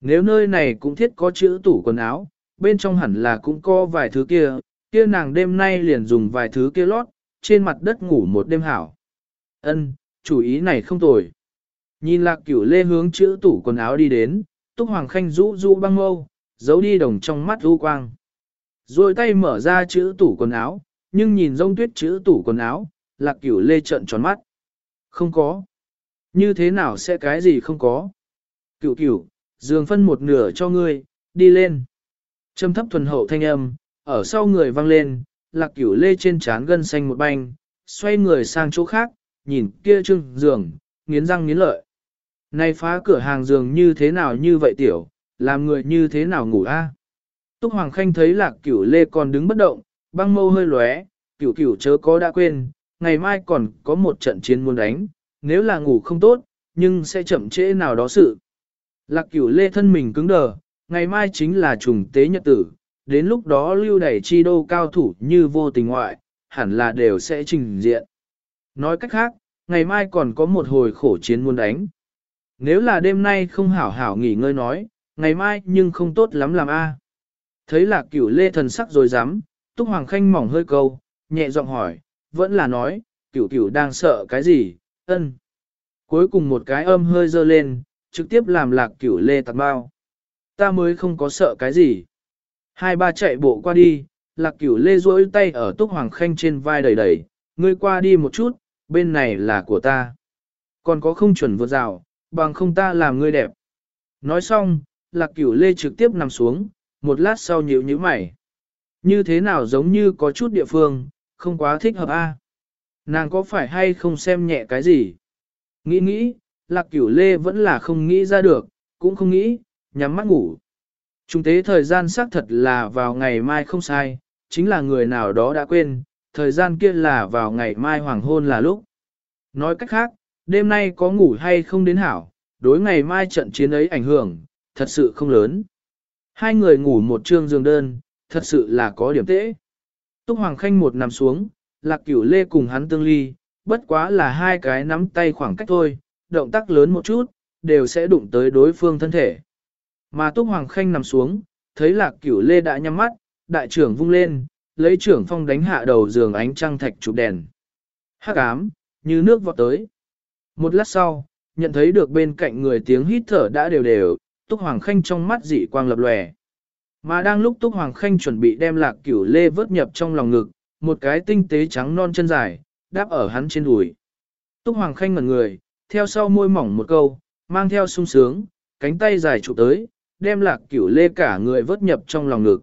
Nếu nơi này cũng thiết có chữ tủ quần áo, bên trong hẳn là cũng có vài thứ kia, kia nàng đêm nay liền dùng vài thứ kia lót, trên mặt đất ngủ một đêm hảo. Ân, chủ ý này không tồi. Nhìn lạc cửu lê hướng chữ tủ quần áo đi đến, túc hoàng khanh rũ rũ băng mâu, giấu đi đồng trong mắt u quang. Rồi tay mở ra chữ tủ quần áo, nhưng nhìn rông tuyết chữ tủ quần áo, lạc cửu lê trận tròn mắt. Không có. Như thế nào sẽ cái gì không có? Cửu cửu, giường phân một nửa cho ngươi, đi lên. Trầm thấp thuần hậu thanh âm, ở sau người vang lên, lạc cửu lê trên trán gân xanh một banh, xoay người sang chỗ khác, nhìn kia trưng giường, nghiến răng nghiến lợi. Này phá cửa hàng giường như thế nào như vậy tiểu, làm người như thế nào ngủ a? Túc Hoàng Khanh thấy lạc cửu lê còn đứng bất động, băng mâu hơi lóe, cửu cửu chớ có đã quên, ngày mai còn có một trận chiến muốn đánh, nếu là ngủ không tốt, nhưng sẽ chậm trễ nào đó sự. Lạc cửu lê thân mình cứng đờ, ngày mai chính là trùng tế nhật tử, đến lúc đó lưu đẩy chi đô cao thủ như vô tình ngoại, hẳn là đều sẽ trình diện. Nói cách khác, ngày mai còn có một hồi khổ chiến muốn đánh. Nếu là đêm nay không hảo hảo nghỉ ngơi nói, ngày mai nhưng không tốt lắm làm a. Thấy là cửu lê thần sắc rồi dám, Túc Hoàng Khanh mỏng hơi câu, nhẹ giọng hỏi, vẫn là nói, cửu cửu đang sợ cái gì, ân. Cuối cùng một cái âm hơi dơ lên, trực tiếp làm lạc cửu lê tạt bao. Ta mới không có sợ cái gì. Hai ba chạy bộ qua đi, lạc cửu lê duỗi tay ở Túc Hoàng Khanh trên vai đầy đầy, ngươi qua đi một chút, bên này là của ta. Còn có không chuẩn vượt rào, bằng không ta làm ngươi đẹp. Nói xong, lạc cửu lê trực tiếp nằm xuống, một lát sau nhíu nhíu mày. Như thế nào giống như có chút địa phương, không quá thích hợp a. Nàng có phải hay không xem nhẹ cái gì? Nghĩ nghĩ, lạc cửu lê vẫn là không nghĩ ra được, cũng không nghĩ, nhắm mắt ngủ. Trung tế thời gian xác thật là vào ngày mai không sai, chính là người nào đó đã quên, thời gian kia là vào ngày mai hoàng hôn là lúc. Nói cách khác, đêm nay có ngủ hay không đến hảo, đối ngày mai trận chiến ấy ảnh hưởng, thật sự không lớn. Hai người ngủ một trương giường đơn, thật sự là có điểm tễ. Túc Hoàng Khanh một nằm xuống, lạc cửu lê cùng hắn tương ly, bất quá là hai cái nắm tay khoảng cách thôi, động tác lớn một chút, đều sẽ đụng tới đối phương thân thể. Mà Túc Hoàng Khanh nằm xuống, thấy lạc cửu lê đã nhắm mắt, đại trưởng vung lên, lấy trưởng phong đánh hạ đầu giường ánh trăng thạch chụp đèn. Hắc ám, như nước vọt tới. Một lát sau, nhận thấy được bên cạnh người tiếng hít thở đã đều đều, Túc Hoàng Khanh trong mắt dị quang lập lòe. Mà đang lúc Túc Hoàng Khanh chuẩn bị đem lạc cửu lê vớt nhập trong lòng ngực, một cái tinh tế trắng non chân dài, đáp ở hắn trên đùi. Túc Hoàng Khanh ngẩn người, theo sau môi mỏng một câu, mang theo sung sướng, cánh tay dài chụp tới, đem lạc cửu lê cả người vớt nhập trong lòng ngực.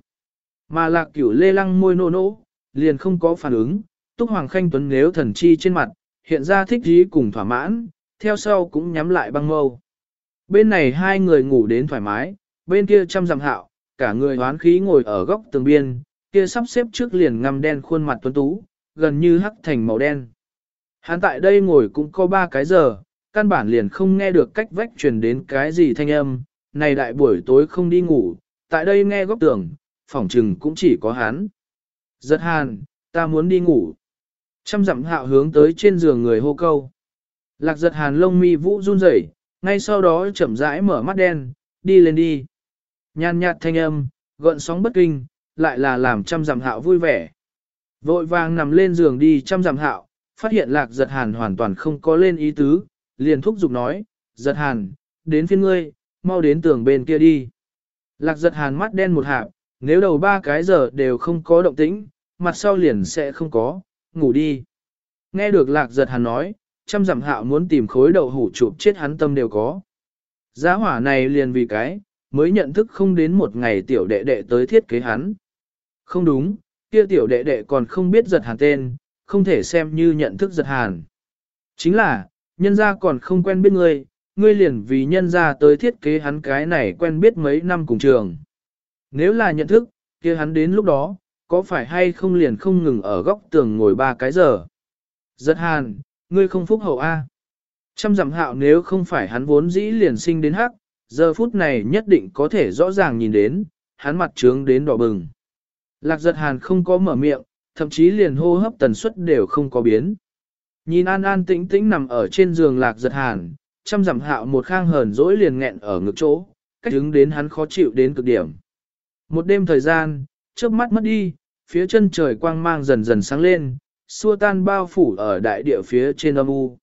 Mà lạc cửu lê lăng môi nô nỗ, liền không có phản ứng, Túc Hoàng Khanh tuấn nếu thần chi trên mặt, hiện ra thích ý cùng thỏa mãn, theo sau cũng nhắm lại băng mâu. Bên này hai người ngủ đến thoải mái, bên kia chăm dặm hạo, cả người hoán khí ngồi ở góc tường biên, kia sắp xếp trước liền ngăm đen khuôn mặt tuấn tú, gần như hắc thành màu đen. Hắn tại đây ngồi cũng có ba cái giờ, căn bản liền không nghe được cách vách truyền đến cái gì thanh âm, này đại buổi tối không đi ngủ, tại đây nghe góc tường, phỏng trừng cũng chỉ có hắn. Giật hàn, ta muốn đi ngủ. Trăm dặm hạo hướng tới trên giường người hô câu. Lạc giật hàn lông mi vũ run rẩy, ngay sau đó chậm rãi mở mắt đen, đi lên đi. Nhàn nhạt thanh âm, gợn sóng bất kinh, lại là làm trăm dặm hạo vui vẻ. Vội vàng nằm lên giường đi trăm dặm hạo, phát hiện lạc giật hàn hoàn toàn không có lên ý tứ, liền thúc giục nói, giật hàn, đến phiên ngươi, mau đến tường bên kia đi. Lạc giật hàn mắt đen một hạp, nếu đầu ba cái giờ đều không có động tĩnh, mặt sau liền sẽ không có, ngủ đi. Nghe được lạc giật hàn nói, trăm dặm hạo muốn tìm khối đậu hủ chụp chết hắn tâm đều có. Giá hỏa này liền vì cái, mới nhận thức không đến một ngày tiểu đệ đệ tới thiết kế hắn. Không đúng, kia tiểu đệ đệ còn không biết giật hàn tên, không thể xem như nhận thức giật hàn. Chính là, nhân gia còn không quen biết ngươi, ngươi liền vì nhân gia tới thiết kế hắn cái này quen biết mấy năm cùng trường. Nếu là nhận thức, kia hắn đến lúc đó, có phải hay không liền không ngừng ở góc tường ngồi ba cái giờ. Giật hàn, ngươi không phúc hậu A. Trăm dặm hạo nếu không phải hắn vốn dĩ liền sinh đến hắc, giờ phút này nhất định có thể rõ ràng nhìn đến, hắn mặt trướng đến đỏ bừng. Lạc giật hàn không có mở miệng, thậm chí liền hô hấp tần suất đều không có biến. Nhìn an an tĩnh tĩnh nằm ở trên giường lạc giật hàn, trăm dặm hạo một khang hờn dỗi liền nghẹn ở ngực chỗ, cách đứng đến hắn khó chịu đến cực điểm. Một đêm thời gian, trước mắt mất đi, phía chân trời quang mang dần dần sáng lên, xua tan bao phủ ở đại địa phía trên âm u.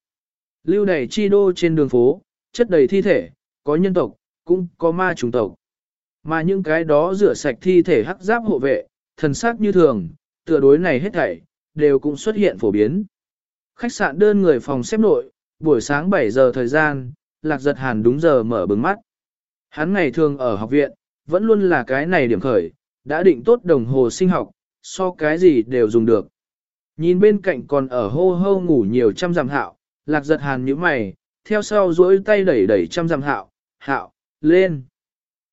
Lưu đầy chi đô trên đường phố, chất đầy thi thể, có nhân tộc, cũng có ma trùng tộc. Mà những cái đó rửa sạch thi thể hắc giáp hộ vệ, thần sắc như thường, tựa đối này hết thảy, đều cũng xuất hiện phổ biến. Khách sạn đơn người phòng xếp nội, buổi sáng 7 giờ thời gian, lạc giật hàn đúng giờ mở bừng mắt. Hắn ngày thường ở học viện, vẫn luôn là cái này điểm khởi, đã định tốt đồng hồ sinh học, so cái gì đều dùng được. Nhìn bên cạnh còn ở hô hô ngủ nhiều trăm dặm hạo, lạc giật hàn như mày, theo sau duỗi tay đẩy đẩy trăm dặm hạo, hạo, lên.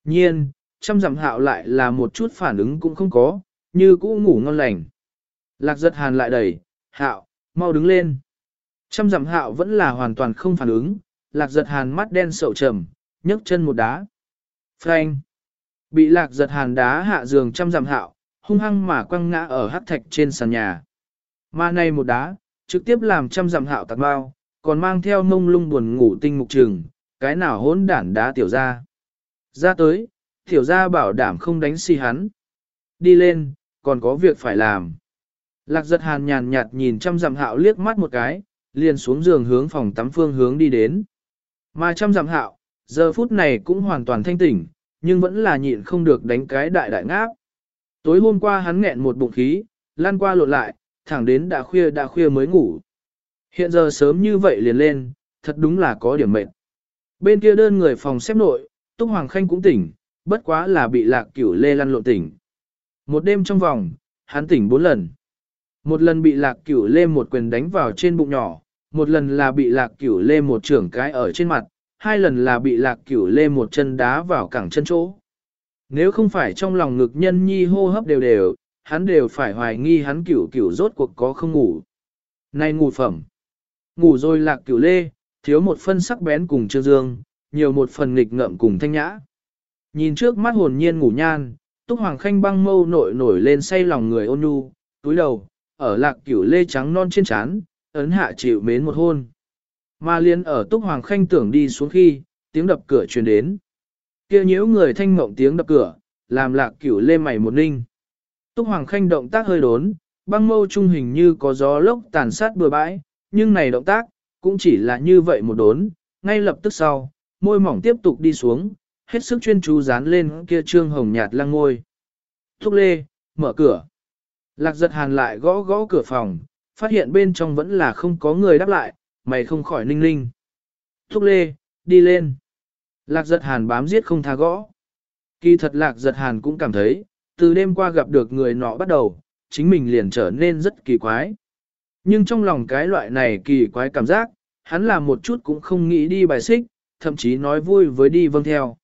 Nhiên, trăm dặm hạo lại là một chút phản ứng cũng không có, như cũ ngủ ngon lành. Lạc giật hàn lại đẩy, hạo, mau đứng lên. Trăm dặm hạo vẫn là hoàn toàn không phản ứng, lạc giật hàn mắt đen sậu trầm, nhấc chân một đá. Phanh. Bị lạc giật hàn đá hạ giường trăm dặm hạo, hung hăng mà quăng ngã ở hắc thạch trên sàn nhà. Mà này một đá, trực tiếp làm trăm dặm hạo tạc bao, còn mang theo mông lung buồn ngủ tinh mục trường, cái nào hỗn đản đá tiểu ra. Ra tới, tiểu ra bảo đảm không đánh si hắn. Đi lên, còn có việc phải làm. Lạc giật hàn nhàn nhạt nhìn trăm dặm hạo liếc mắt một cái, liền xuống giường hướng phòng tắm phương hướng đi đến. Mà trăm dặm hạo, giờ phút này cũng hoàn toàn thanh tỉnh, nhưng vẫn là nhịn không được đánh cái đại đại ngáp. Tối hôm qua hắn nghẹn một bụng khí, lan qua lộn lại, thẳng đến đã khuya đã khuya mới ngủ. Hiện giờ sớm như vậy liền lên, thật đúng là có điểm mệnh. Bên kia đơn người phòng xếp nội, Túc Hoàng Khanh cũng tỉnh, bất quá là bị lạc cửu lê lăn lộn tỉnh. Một đêm trong vòng, hắn tỉnh bốn lần. Một lần bị lạc cửu lê một quyền đánh vào trên bụng nhỏ, một lần là bị lạc cửu lê một trưởng cái ở trên mặt, hai lần là bị lạc cửu lê một chân đá vào cẳng chân chỗ. Nếu không phải trong lòng ngực nhân nhi hô hấp đều đều, hắn đều phải hoài nghi hắn cửu cửu rốt cuộc có không ngủ. Này ngủ phẩm. Ngủ rồi lạc cửu lê, thiếu một phân sắc bén cùng trương dương, nhiều một phần nghịch ngợm cùng thanh nhã. Nhìn trước mắt hồn nhiên ngủ nhan, túc hoàng khanh băng mâu nổi nổi lên say lòng người ôn nhu, túi đầu, ở lạc cửu lê trắng non trên trán, ấn hạ chịu mến một hôn. Mà liên ở túc hoàng khanh tưởng đi xuống khi, tiếng đập cửa truyền đến. kia nhiễu người thanh mộng tiếng đập cửa, làm lạc cửu lê mày một ninh. Túc hoàng khanh động tác hơi đốn, băng mâu trung hình như có gió lốc tàn sát bừa bãi, nhưng này động tác, cũng chỉ là như vậy một đốn, ngay lập tức sau, môi mỏng tiếp tục đi xuống, hết sức chuyên chú dán lên kia trương hồng nhạt lăng ngôi. Thúc lê, mở cửa. Lạc giật hàn lại gõ gõ cửa phòng, phát hiện bên trong vẫn là không có người đáp lại, mày không khỏi ninh ninh. Thúc lê, đi lên. Lạc giật hàn bám giết không tha gõ. Kỳ thật lạc giật hàn cũng cảm thấy, từ đêm qua gặp được người nọ bắt đầu, chính mình liền trở nên rất kỳ quái. Nhưng trong lòng cái loại này kỳ quái cảm giác, hắn là một chút cũng không nghĩ đi bài xích, thậm chí nói vui với đi vâng theo.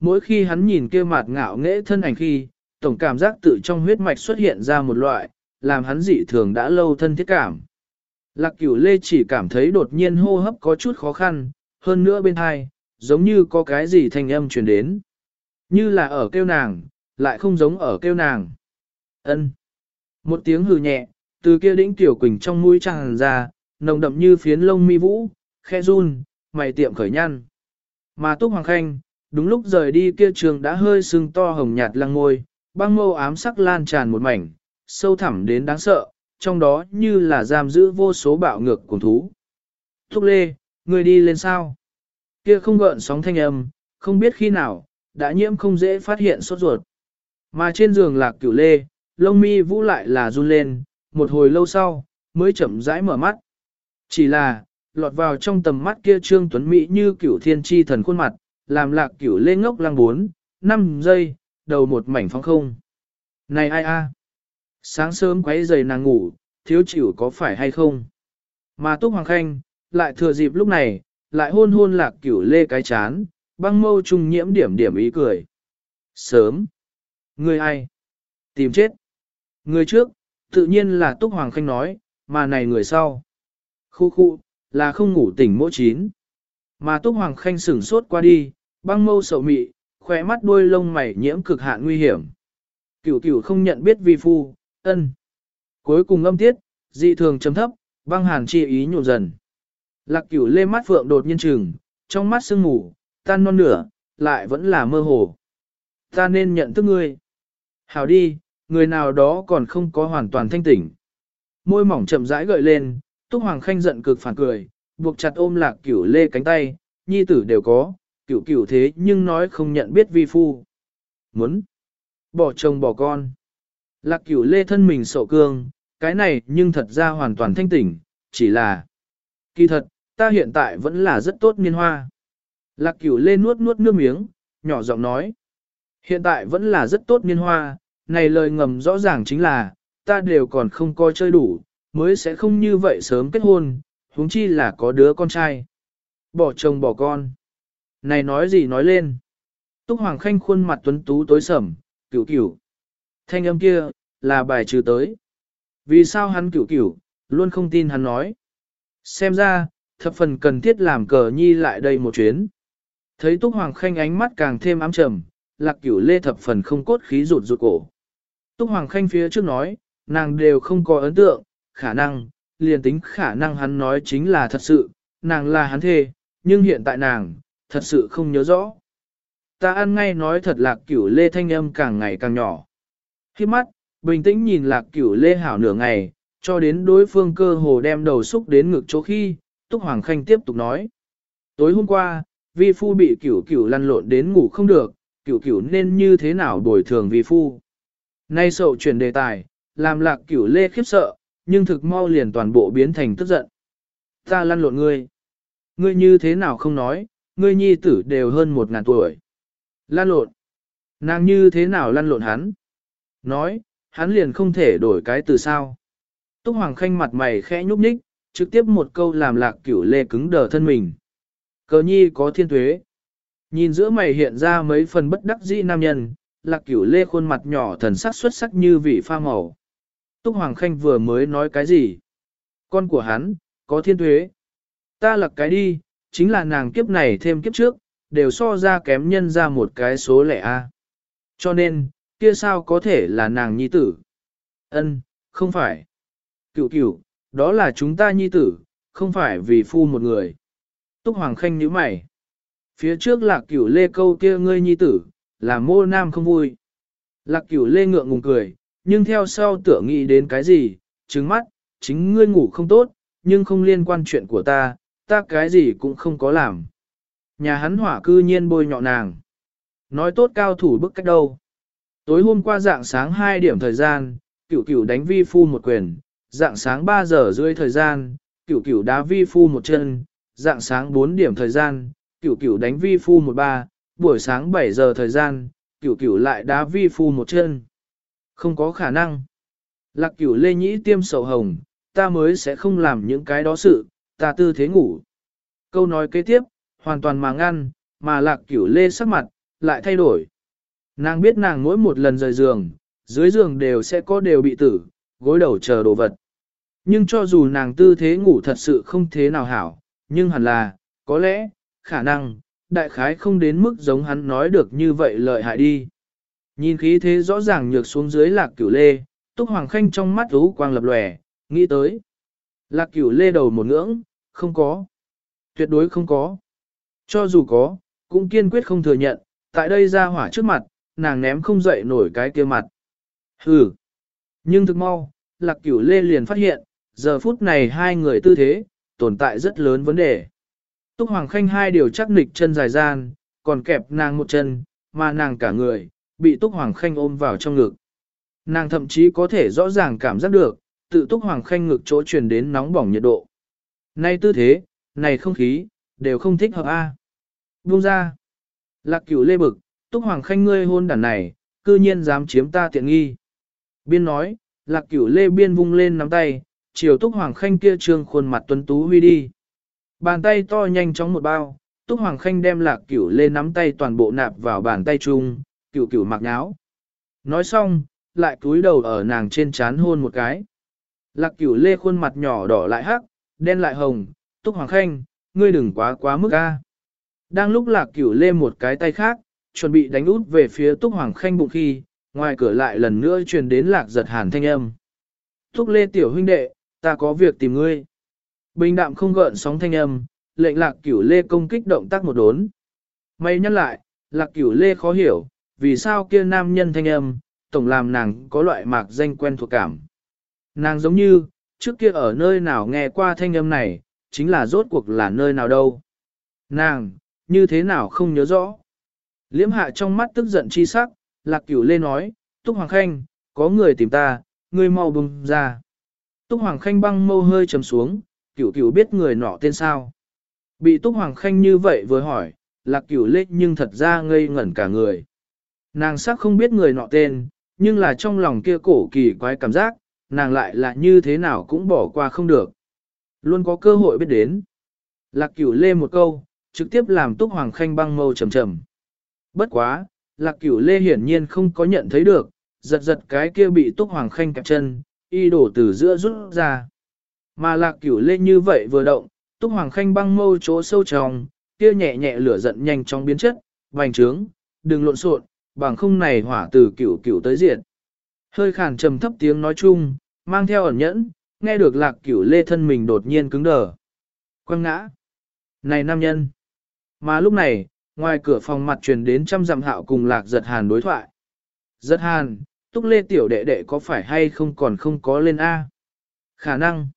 Mỗi khi hắn nhìn kia mặt ngạo nghễ thân ảnh khi, tổng cảm giác tự trong huyết mạch xuất hiện ra một loại, làm hắn dị thường đã lâu thân thiết cảm. Lạc cửu lê chỉ cảm thấy đột nhiên hô hấp có chút khó khăn, hơn nữa bên hai, giống như có cái gì thanh âm truyền đến. Như là ở kêu nàng, lại không giống ở kêu nàng. ân Một tiếng hừ nhẹ, từ kia đĩnh tiểu quỳnh trong mũi tràn ra, nồng đậm như phiến lông mi vũ, khe run, mày tiệm khởi nhăn. Mà Túc Hoàng Khanh, đúng lúc rời đi kia trường đã hơi sưng to hồng nhạt lăng ngôi, băng mâu ám sắc lan tràn một mảnh, sâu thẳm đến đáng sợ, trong đó như là giam giữ vô số bạo ngược cùng thú. Thúc Lê, người đi lên sao? Kia không gợn sóng thanh âm, không biết khi nào, đã nhiễm không dễ phát hiện sốt ruột. Mà trên giường lạc cửu lê, lông mi vũ lại là run lên, một hồi lâu sau, mới chậm rãi mở mắt. Chỉ là, lọt vào trong tầm mắt kia trương tuấn mỹ như cửu thiên tri thần khuôn mặt, làm lạc cửu lê ngốc lăng bốn, 5 giây, đầu một mảnh phong không. Này ai a? Sáng sớm quấy giày nàng ngủ, thiếu chịu có phải hay không? Mà Túc Hoàng Khanh, lại thừa dịp lúc này, lại hôn hôn lạc cửu lê cái chán, băng mâu trung nhiễm điểm điểm ý cười. Sớm. Người ai? Tìm chết. Người trước, tự nhiên là Túc Hoàng Khanh nói, mà này người sau. Khu khu, là không ngủ tỉnh mỗi chín. Mà Túc Hoàng Khanh sửng sốt qua đi, băng mâu sầu mị, khỏe mắt đuôi lông mày nhiễm cực hạn nguy hiểm. Cửu cửu không nhận biết vi phu, ân. Cuối cùng âm tiết, dị thường chấm thấp, băng hàn chi ý nhộn dần. Lạc cửu lê mắt phượng đột nhiên trừng, trong mắt sương ngủ tan non nửa, lại vẫn là mơ hồ. Ta nên nhận thức ngươi. Hảo đi, người nào đó còn không có hoàn toàn thanh tỉnh. Môi mỏng chậm rãi gợi lên, Túc Hoàng Khanh giận cực phản cười, buộc chặt ôm lạc cửu lê cánh tay, nhi tử đều có, cửu cửu thế nhưng nói không nhận biết vi phu. Muốn bỏ chồng bỏ con. Lạc cửu lê thân mình sổ cương, cái này nhưng thật ra hoàn toàn thanh tỉnh, chỉ là kỳ thật, ta hiện tại vẫn là rất tốt niên hoa. Lạc cửu lê nuốt nuốt nước miếng, nhỏ giọng nói. Hiện tại vẫn là rất tốt niên hoa, này lời ngầm rõ ràng chính là, ta đều còn không coi chơi đủ, mới sẽ không như vậy sớm kết hôn, huống chi là có đứa con trai. Bỏ chồng bỏ con. Này nói gì nói lên. Túc Hoàng Khanh khuôn mặt tuấn tú tối sầm, cửu cửu. Thanh âm kia, là bài trừ tới. Vì sao hắn cửu cửu, luôn không tin hắn nói. Xem ra, thập phần cần thiết làm cờ nhi lại đây một chuyến. Thấy Túc Hoàng Khanh ánh mắt càng thêm ám trầm, lạc cửu lê thập phần không cốt khí rụt rụt cổ. Túc Hoàng Khanh phía trước nói, nàng đều không có ấn tượng, khả năng, liền tính khả năng hắn nói chính là thật sự, nàng là hắn thề, nhưng hiện tại nàng, thật sự không nhớ rõ. Ta ăn ngay nói thật lạc cửu lê thanh âm càng ngày càng nhỏ. Khi mắt, bình tĩnh nhìn lạc cửu lê hảo nửa ngày, cho đến đối phương cơ hồ đem đầu xúc đến ngực chỗ khi, Túc Hoàng Khanh tiếp tục nói. Tối hôm qua, vi phu bị cửu cửu lăn lộn đến ngủ không được, cửu cửu nên như thế nào bồi thường vi phu. Nay sậu chuyển đề tài, làm lạc cửu lê khiếp sợ, nhưng thực mau liền toàn bộ biến thành tức giận. Ta lăn lộn ngươi. Ngươi như thế nào không nói, ngươi nhi tử đều hơn một ngàn tuổi. Lăn lộn. Nàng như thế nào lăn lộn hắn? Nói, hắn liền không thể đổi cái từ sao. Túc Hoàng Khanh mặt mày khẽ nhúc nhích, trực tiếp một câu làm lạc cửu lê cứng đờ thân mình. Cờ nhi có thiên tuế. Nhìn giữa mày hiện ra mấy phần bất đắc dĩ nam nhân, lạc cửu lê khuôn mặt nhỏ thần sắc xuất sắc như vị pha màu. Túc Hoàng Khanh vừa mới nói cái gì? Con của hắn, có thiên tuế. Ta lặc cái đi, chính là nàng kiếp này thêm kiếp trước, đều so ra kém nhân ra một cái số lẻ A. Cho nên, kia sao có thể là nàng nhi tử? Ân, không phải. Cựu cựu, đó là chúng ta nhi tử, không phải vì phu một người. Túc Hoàng Khanh nhíu mày. Phía trước là cửu lê câu kia ngươi nhi tử, là mô nam không vui. Lạc cửu lê ngượng ngùng cười, nhưng theo sau tựa nghĩ đến cái gì, trứng mắt, chính ngươi ngủ không tốt, nhưng không liên quan chuyện của ta, ta cái gì cũng không có làm. Nhà hắn hỏa cư nhiên bôi nhọ nàng. Nói tốt cao thủ bức cách đâu. Tối hôm qua dạng sáng 2 điểm thời gian, cửu cửu đánh vi phu một quyền, dạng sáng 3 giờ rưỡi thời gian, cửu cửu đá vi phu một chân, dạng sáng 4 điểm thời gian, cửu cửu đánh vi phu một ba, buổi sáng 7 giờ thời gian, cửu cửu lại đá vi phu một chân. Không có khả năng. Lạc cửu lê nhĩ tiêm sầu hồng, ta mới sẽ không làm những cái đó sự, ta tư thế ngủ. Câu nói kế tiếp, hoàn toàn mà ngăn, mà lạc cửu lê sắc mặt, lại thay đổi. Nàng biết nàng mỗi một lần rời giường, dưới giường đều sẽ có đều bị tử, gối đầu chờ đồ vật. Nhưng cho dù nàng tư thế ngủ thật sự không thế nào hảo, nhưng hẳn là, có lẽ, khả năng, đại khái không đến mức giống hắn nói được như vậy lợi hại đi. Nhìn khí thế rõ ràng nhược xuống dưới lạc cửu lê, túc hoàng khanh trong mắt ú quang lập lòe, nghĩ tới. Lạc cửu lê đầu một ngưỡng, không có. Tuyệt đối không có. Cho dù có, cũng kiên quyết không thừa nhận, tại đây ra hỏa trước mặt, nàng ném không dậy nổi cái kia mặt. Hừ. Nhưng thực mau, lạc cửu lê liền phát hiện, giờ phút này hai người tư thế, tồn tại rất lớn vấn đề. Túc Hoàng Khanh hai điều chắc nịch chân dài gian, còn kẹp nàng một chân, mà nàng cả người, bị Túc Hoàng Khanh ôm vào trong ngực. Nàng thậm chí có thể rõ ràng cảm giác được, tự Túc Hoàng Khanh ngực chỗ truyền đến nóng bỏng nhiệt độ. Nay tư thế, này không khí, đều không thích hợp a. Buông ra. Lạc cửu lê bực, túc hoàng khanh ngươi hôn đàn này, cư nhiên dám chiếm ta tiện nghi. Biên nói, lạc cửu lê biên vung lên nắm tay, chiều túc hoàng khanh kia trương khuôn mặt tuấn tú huy đi. Bàn tay to nhanh chóng một bao, túc hoàng khanh đem lạc cửu lê nắm tay toàn bộ nạp vào bàn tay chung, cửu cửu mặc nháo. Nói xong, lại cúi đầu ở nàng trên chán hôn một cái. Lạc cửu lê khuôn mặt nhỏ đỏ lại hắc, đen lại hồng, túc hoàng khanh, ngươi đừng quá quá mức a. Đang lúc lạc cửu lê một cái tay khác, chuẩn bị đánh út về phía túc hoàng khanh bụng khi, ngoài cửa lại lần nữa truyền đến lạc giật hàn thanh âm. Túc lê tiểu huynh đệ, ta có việc tìm ngươi. Bình đạm không gợn sóng thanh âm, lệnh lạc cửu lê công kích động tác một đốn. May nhắc lại, lạc cửu lê khó hiểu, vì sao kia nam nhân thanh âm, tổng làm nàng có loại mạc danh quen thuộc cảm. Nàng giống như, trước kia ở nơi nào nghe qua thanh âm này, chính là rốt cuộc là nơi nào đâu. Nàng, như thế nào không nhớ rõ. Liễm hạ trong mắt tức giận chi sắc, lạc cửu lê nói, Túc Hoàng Khanh, có người tìm ta, ngươi mau bùng ra. Túc Hoàng Khanh băng mâu hơi trầm xuống, cửu cửu biết người nọ tên sao. Bị Túc Hoàng Khanh như vậy vừa hỏi, lạc cửu lê nhưng thật ra ngây ngẩn cả người. Nàng sắc không biết người nọ tên, nhưng là trong lòng kia cổ kỳ quái cảm giác, nàng lại là như thế nào cũng bỏ qua không được. Luôn có cơ hội biết đến. Lạc cửu lê một câu, trực tiếp làm túc hoàng khanh băng mâu trầm trầm. Bất quá, lạc cửu lê hiển nhiên không có nhận thấy được, giật giật cái kia bị túc hoàng khanh kẹp chân, y đổ từ giữa rút ra. Mà lạc cửu lê như vậy vừa động, túc hoàng khanh băng mâu chỗ sâu trong, kia nhẹ nhẹ lửa giận nhanh trong biến chất, vành trướng, đừng lộn xộn, bằng không này hỏa từ cửu cửu tới diện. Hơi khàn trầm thấp tiếng nói chung, mang theo ẩn nhẫn, nghe được lạc cửu lê thân mình đột nhiên cứng đờ. Quăng ngã. Này nam nhân. Mà lúc này, ngoài cửa phòng mặt truyền đến trăm dặm hạo cùng lạc giật hàn đối thoại. Giật hàn, túc lê tiểu đệ đệ có phải hay không còn không có lên A? Khả năng.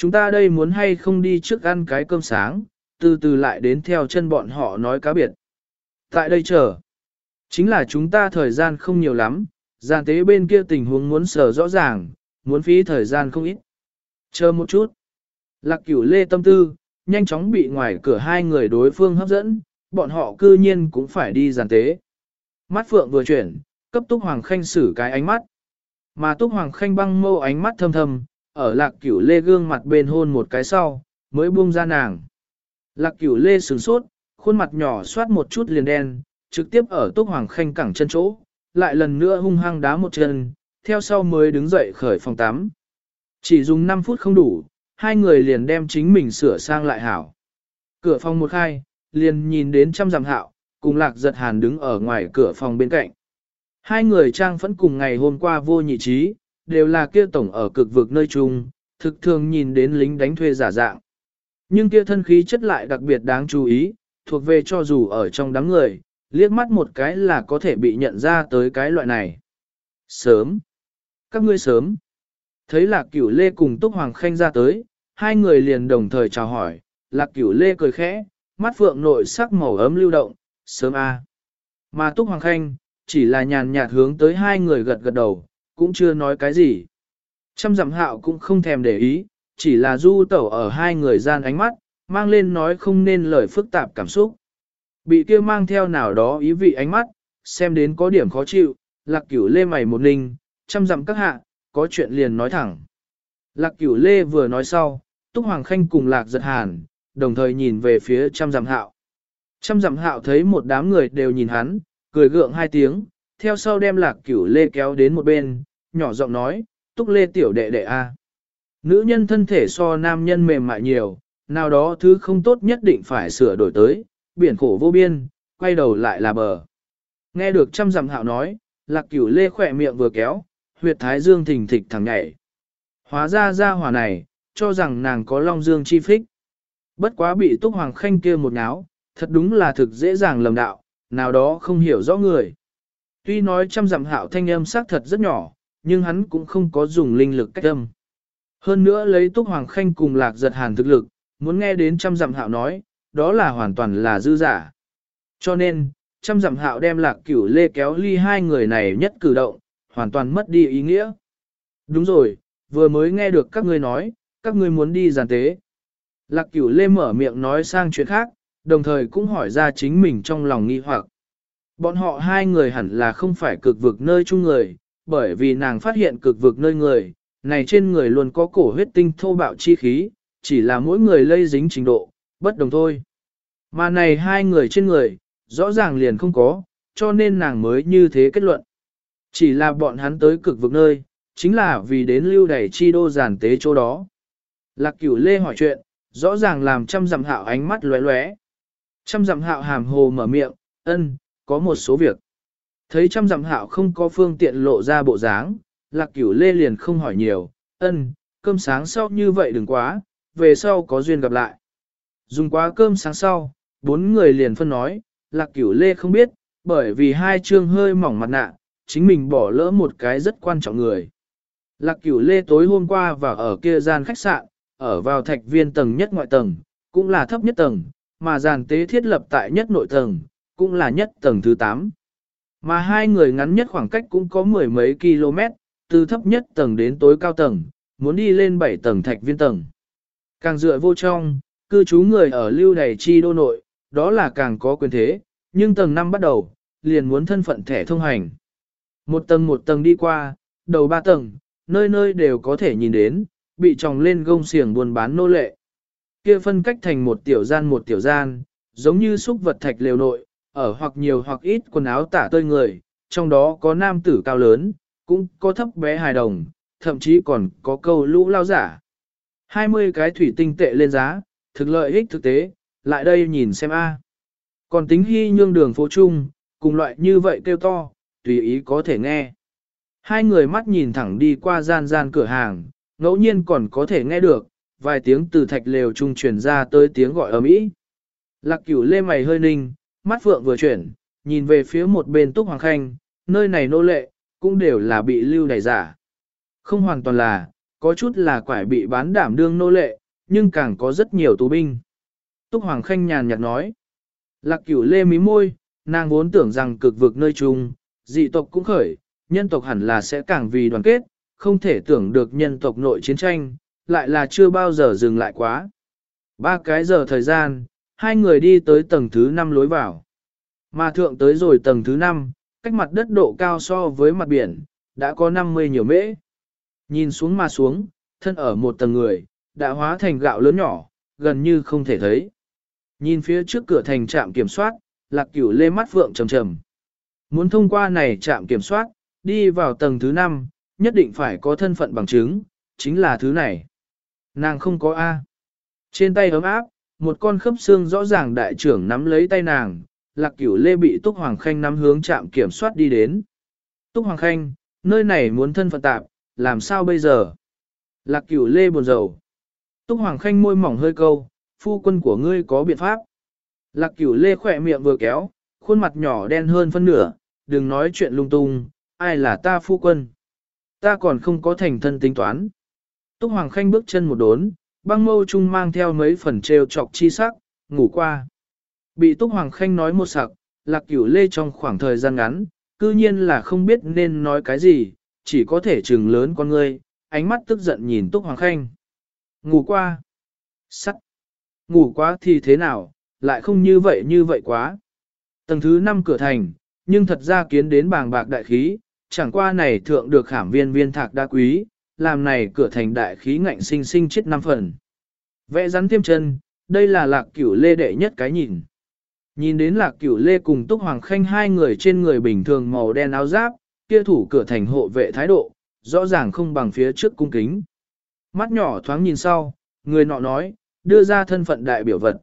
Chúng ta đây muốn hay không đi trước ăn cái cơm sáng, từ từ lại đến theo chân bọn họ nói cá biệt. Tại đây chờ. Chính là chúng ta thời gian không nhiều lắm, giàn tế bên kia tình huống muốn sở rõ ràng, muốn phí thời gian không ít. Chờ một chút. Lạc cửu lê tâm tư, nhanh chóng bị ngoài cửa hai người đối phương hấp dẫn, bọn họ cư nhiên cũng phải đi giàn tế. Mắt phượng vừa chuyển, cấp túc hoàng khanh xử cái ánh mắt. Mà túc hoàng khanh băng mâu ánh mắt thâm thâm, ở lạc cửu lê gương mặt bên hôn một cái sau, mới buông ra nàng. Lạc cửu lê sửng sốt, khuôn mặt nhỏ soát một chút liền đen, trực tiếp ở túc hoàng khanh cẳng chân chỗ, lại lần nữa hung hăng đá một chân, theo sau mới đứng dậy khởi phòng tắm. Chỉ dùng 5 phút không đủ, hai người liền đem chính mình sửa sang lại hảo. Cửa phòng một khai, liền nhìn đến trăm dặm hạo, cùng lạc giật hàn đứng ở ngoài cửa phòng bên cạnh. Hai người trang phẫn cùng ngày hôm qua vô nhị trí, đều là kia tổng ở cực vực nơi chung, thực thường nhìn đến lính đánh thuê giả dạng. Nhưng kia thân khí chất lại đặc biệt đáng chú ý, thuộc về cho dù ở trong đám người, liếc mắt một cái là có thể bị nhận ra tới cái loại này. Sớm. Các ngươi sớm. Thấy lạc cửu lê cùng Túc Hoàng Khanh ra tới, hai người liền đồng thời chào hỏi, lạc cửu lê cười khẽ, mắt phượng nội sắc màu ấm lưu động, sớm a. Mà Túc Hoàng Khanh, chỉ là nhàn nhạt hướng tới hai người gật gật đầu, cũng chưa nói cái gì. Trăm dặm hạo cũng không thèm để ý, chỉ là du tẩu ở hai người gian ánh mắt, mang lên nói không nên lời phức tạp cảm xúc. Bị kia mang theo nào đó ý vị ánh mắt, xem đến có điểm khó chịu, lạc cửu lê mày một ninh, trăm dặm các hạ, có chuyện liền nói thẳng. Lạc cửu lê vừa nói sau, Túc Hoàng Khanh cùng lạc giật hàn, đồng thời nhìn về phía trăm dặm hạo. Trăm dặm hạo thấy một đám người đều nhìn hắn, cười gượng hai tiếng, theo sau đem lạc cửu lê kéo đến một bên, nhỏ giọng nói, Túc lê tiểu đệ đệ a. Nữ nhân thân thể so nam nhân mềm mại nhiều, nào đó thứ không tốt nhất định phải sửa đổi tới, biển khổ vô biên, quay đầu lại là bờ. Nghe được trăm dặm hạo nói, lạc cửu lê khỏe miệng vừa kéo, huyệt thái dương thình thịch thẳng nhảy. Hóa ra ra hỏa này, cho rằng nàng có long dương chi phích. Bất quá bị túc hoàng khanh kia một náo, thật đúng là thực dễ dàng lầm đạo, nào đó không hiểu rõ người. Tuy nói trăm dặm hạo thanh âm xác thật rất nhỏ, nhưng hắn cũng không có dùng linh lực cách âm. Hơn nữa lấy túc hoàng khanh cùng lạc giật hàn thực lực, muốn nghe đến trăm dặm hạo nói, đó là hoàn toàn là dư giả. Cho nên, trăm dặm hạo đem lạc cửu lê kéo ly hai người này nhất cử động, hoàn toàn mất đi ý nghĩa. Đúng rồi, vừa mới nghe được các ngươi nói, các ngươi muốn đi giàn tế. Lạc cửu lê mở miệng nói sang chuyện khác, đồng thời cũng hỏi ra chính mình trong lòng nghi hoặc. Bọn họ hai người hẳn là không phải cực vực nơi chung người, bởi vì nàng phát hiện cực vực nơi người, này trên người luôn có cổ huyết tinh thô bạo chi khí, chỉ là mỗi người lây dính trình độ, bất đồng thôi. Mà này hai người trên người, rõ ràng liền không có, cho nên nàng mới như thế kết luận. Chỉ là bọn hắn tới cực vực nơi, chính là vì đến lưu đẩy chi đô giản tế chỗ đó. Lạc cửu lê hỏi chuyện, rõ ràng làm trăm dặm hạo ánh mắt lóe lóe. Trăm dặm hạo hàm hồ mở miệng, ân, có một số việc. Thấy trăm dặm hạo không có phương tiện lộ ra bộ dáng, lạc cửu lê liền không hỏi nhiều, ân, cơm sáng sau như vậy đừng quá, về sau có duyên gặp lại. Dùng quá cơm sáng sau, bốn người liền phân nói, lạc cửu lê không biết, bởi vì hai chương hơi mỏng mặt nạ, chính mình bỏ lỡ một cái rất quan trọng người. Lạc cửu lê tối hôm qua vào ở kia gian khách sạn, ở vào thạch viên tầng nhất ngoại tầng, cũng là thấp nhất tầng, mà giàn tế thiết lập tại nhất nội tầng, cũng là nhất tầng thứ 8. Mà hai người ngắn nhất khoảng cách cũng có mười mấy km, từ thấp nhất tầng đến tối cao tầng, muốn đi lên 7 tầng thạch viên tầng. Càng dựa vô trong, cư trú người ở lưu đầy chi đô nội, đó là càng có quyền thế, nhưng tầng 5 bắt đầu, liền muốn thân phận thẻ thông hành. Một tầng một tầng đi qua, đầu ba tầng, nơi nơi đều có thể nhìn đến, bị tròng lên gông xiềng buôn bán nô lệ. Kia phân cách thành một tiểu gian một tiểu gian, giống như xúc vật thạch lều nội, ở hoặc nhiều hoặc ít quần áo tả tơi người, trong đó có nam tử cao lớn, cũng có thấp bé hài đồng, thậm chí còn có câu lũ lao giả. 20 cái thủy tinh tệ lên giá, thực lợi ích thực tế, lại đây nhìn xem a. Còn tính hy nhương đường phố chung, cùng loại như vậy kêu to, tùy ý có thể nghe. Hai người mắt nhìn thẳng đi qua gian gian cửa hàng, ngẫu nhiên còn có thể nghe được, vài tiếng từ thạch lều trung truyền ra tới tiếng gọi ở mỹ. Lạc cửu lê mày hơi ninh, mắt phượng vừa chuyển, nhìn về phía một bên túc hoàng khanh, nơi này nô lệ, cũng đều là bị lưu đày giả. Không hoàn toàn là, có chút là quải bị bán đảm đương nô lệ, nhưng càng có rất nhiều tù binh. Túc Hoàng Khanh nhàn nhạt nói. Lạc cửu lê mí môi, nàng vốn tưởng rằng cực vực nơi chung, dị tộc cũng khởi, nhân tộc hẳn là sẽ càng vì đoàn kết, không thể tưởng được nhân tộc nội chiến tranh, lại là chưa bao giờ dừng lại quá. Ba cái giờ thời gian, hai người đi tới tầng thứ 5 lối vào. Mà thượng tới rồi tầng thứ 5, cách mặt đất độ cao so với mặt biển, đã có 50 nhiều mễ. Nhìn xuống mà xuống, thân ở một tầng người, đã hóa thành gạo lớn nhỏ, gần như không thể thấy. Nhìn phía trước cửa thành trạm kiểm soát, lạc cửu lê mắt vượng trầm trầm. Muốn thông qua này trạm kiểm soát, đi vào tầng thứ 5, nhất định phải có thân phận bằng chứng, chính là thứ này. Nàng không có A. Trên tay ấm áp, một con khớp xương rõ ràng đại trưởng nắm lấy tay nàng, lạc cửu lê bị Túc Hoàng Khanh nắm hướng trạm kiểm soát đi đến. Túc Hoàng Khanh, nơi này muốn thân phận tạp, làm sao bây giờ? Lạc cửu lê buồn rầu. Túc Hoàng Khanh môi mỏng hơi câu, phu quân của ngươi có biện pháp. Lạc cửu lê khỏe miệng vừa kéo, khuôn mặt nhỏ đen hơn phân nửa, đừng nói chuyện lung tung, ai là ta phu quân. Ta còn không có thành thân tính toán. Túc Hoàng Khanh bước chân một đốn, băng mâu chung mang theo mấy phần trêu chọc chi sắc, ngủ qua. Bị Túc Hoàng Khanh nói một sặc, lạc cửu lê trong khoảng thời gian ngắn, cư nhiên là không biết nên nói cái gì, chỉ có thể trừng lớn con ngươi, ánh mắt tức giận nhìn Túc Hoàng Khanh. Ngủ qua. Sắc. Ngủ quá thì thế nào, lại không như vậy như vậy quá. Tầng thứ 5 cửa thành, nhưng thật ra kiến đến bàng bạc đại khí, chẳng qua này thượng được khảm viên viên thạc đa quý, làm này cửa thành đại khí ngạnh sinh sinh chết năm phần. Vẽ rắn tiêm chân, đây là lạc cửu lê đệ nhất cái nhìn. Nhìn đến lạc cửu lê cùng túc hoàng khanh hai người trên người bình thường màu đen áo giáp, kia thủ cửa thành hộ vệ thái độ, rõ ràng không bằng phía trước cung kính. Mắt nhỏ thoáng nhìn sau, người nọ nói, đưa ra thân phận đại biểu vật.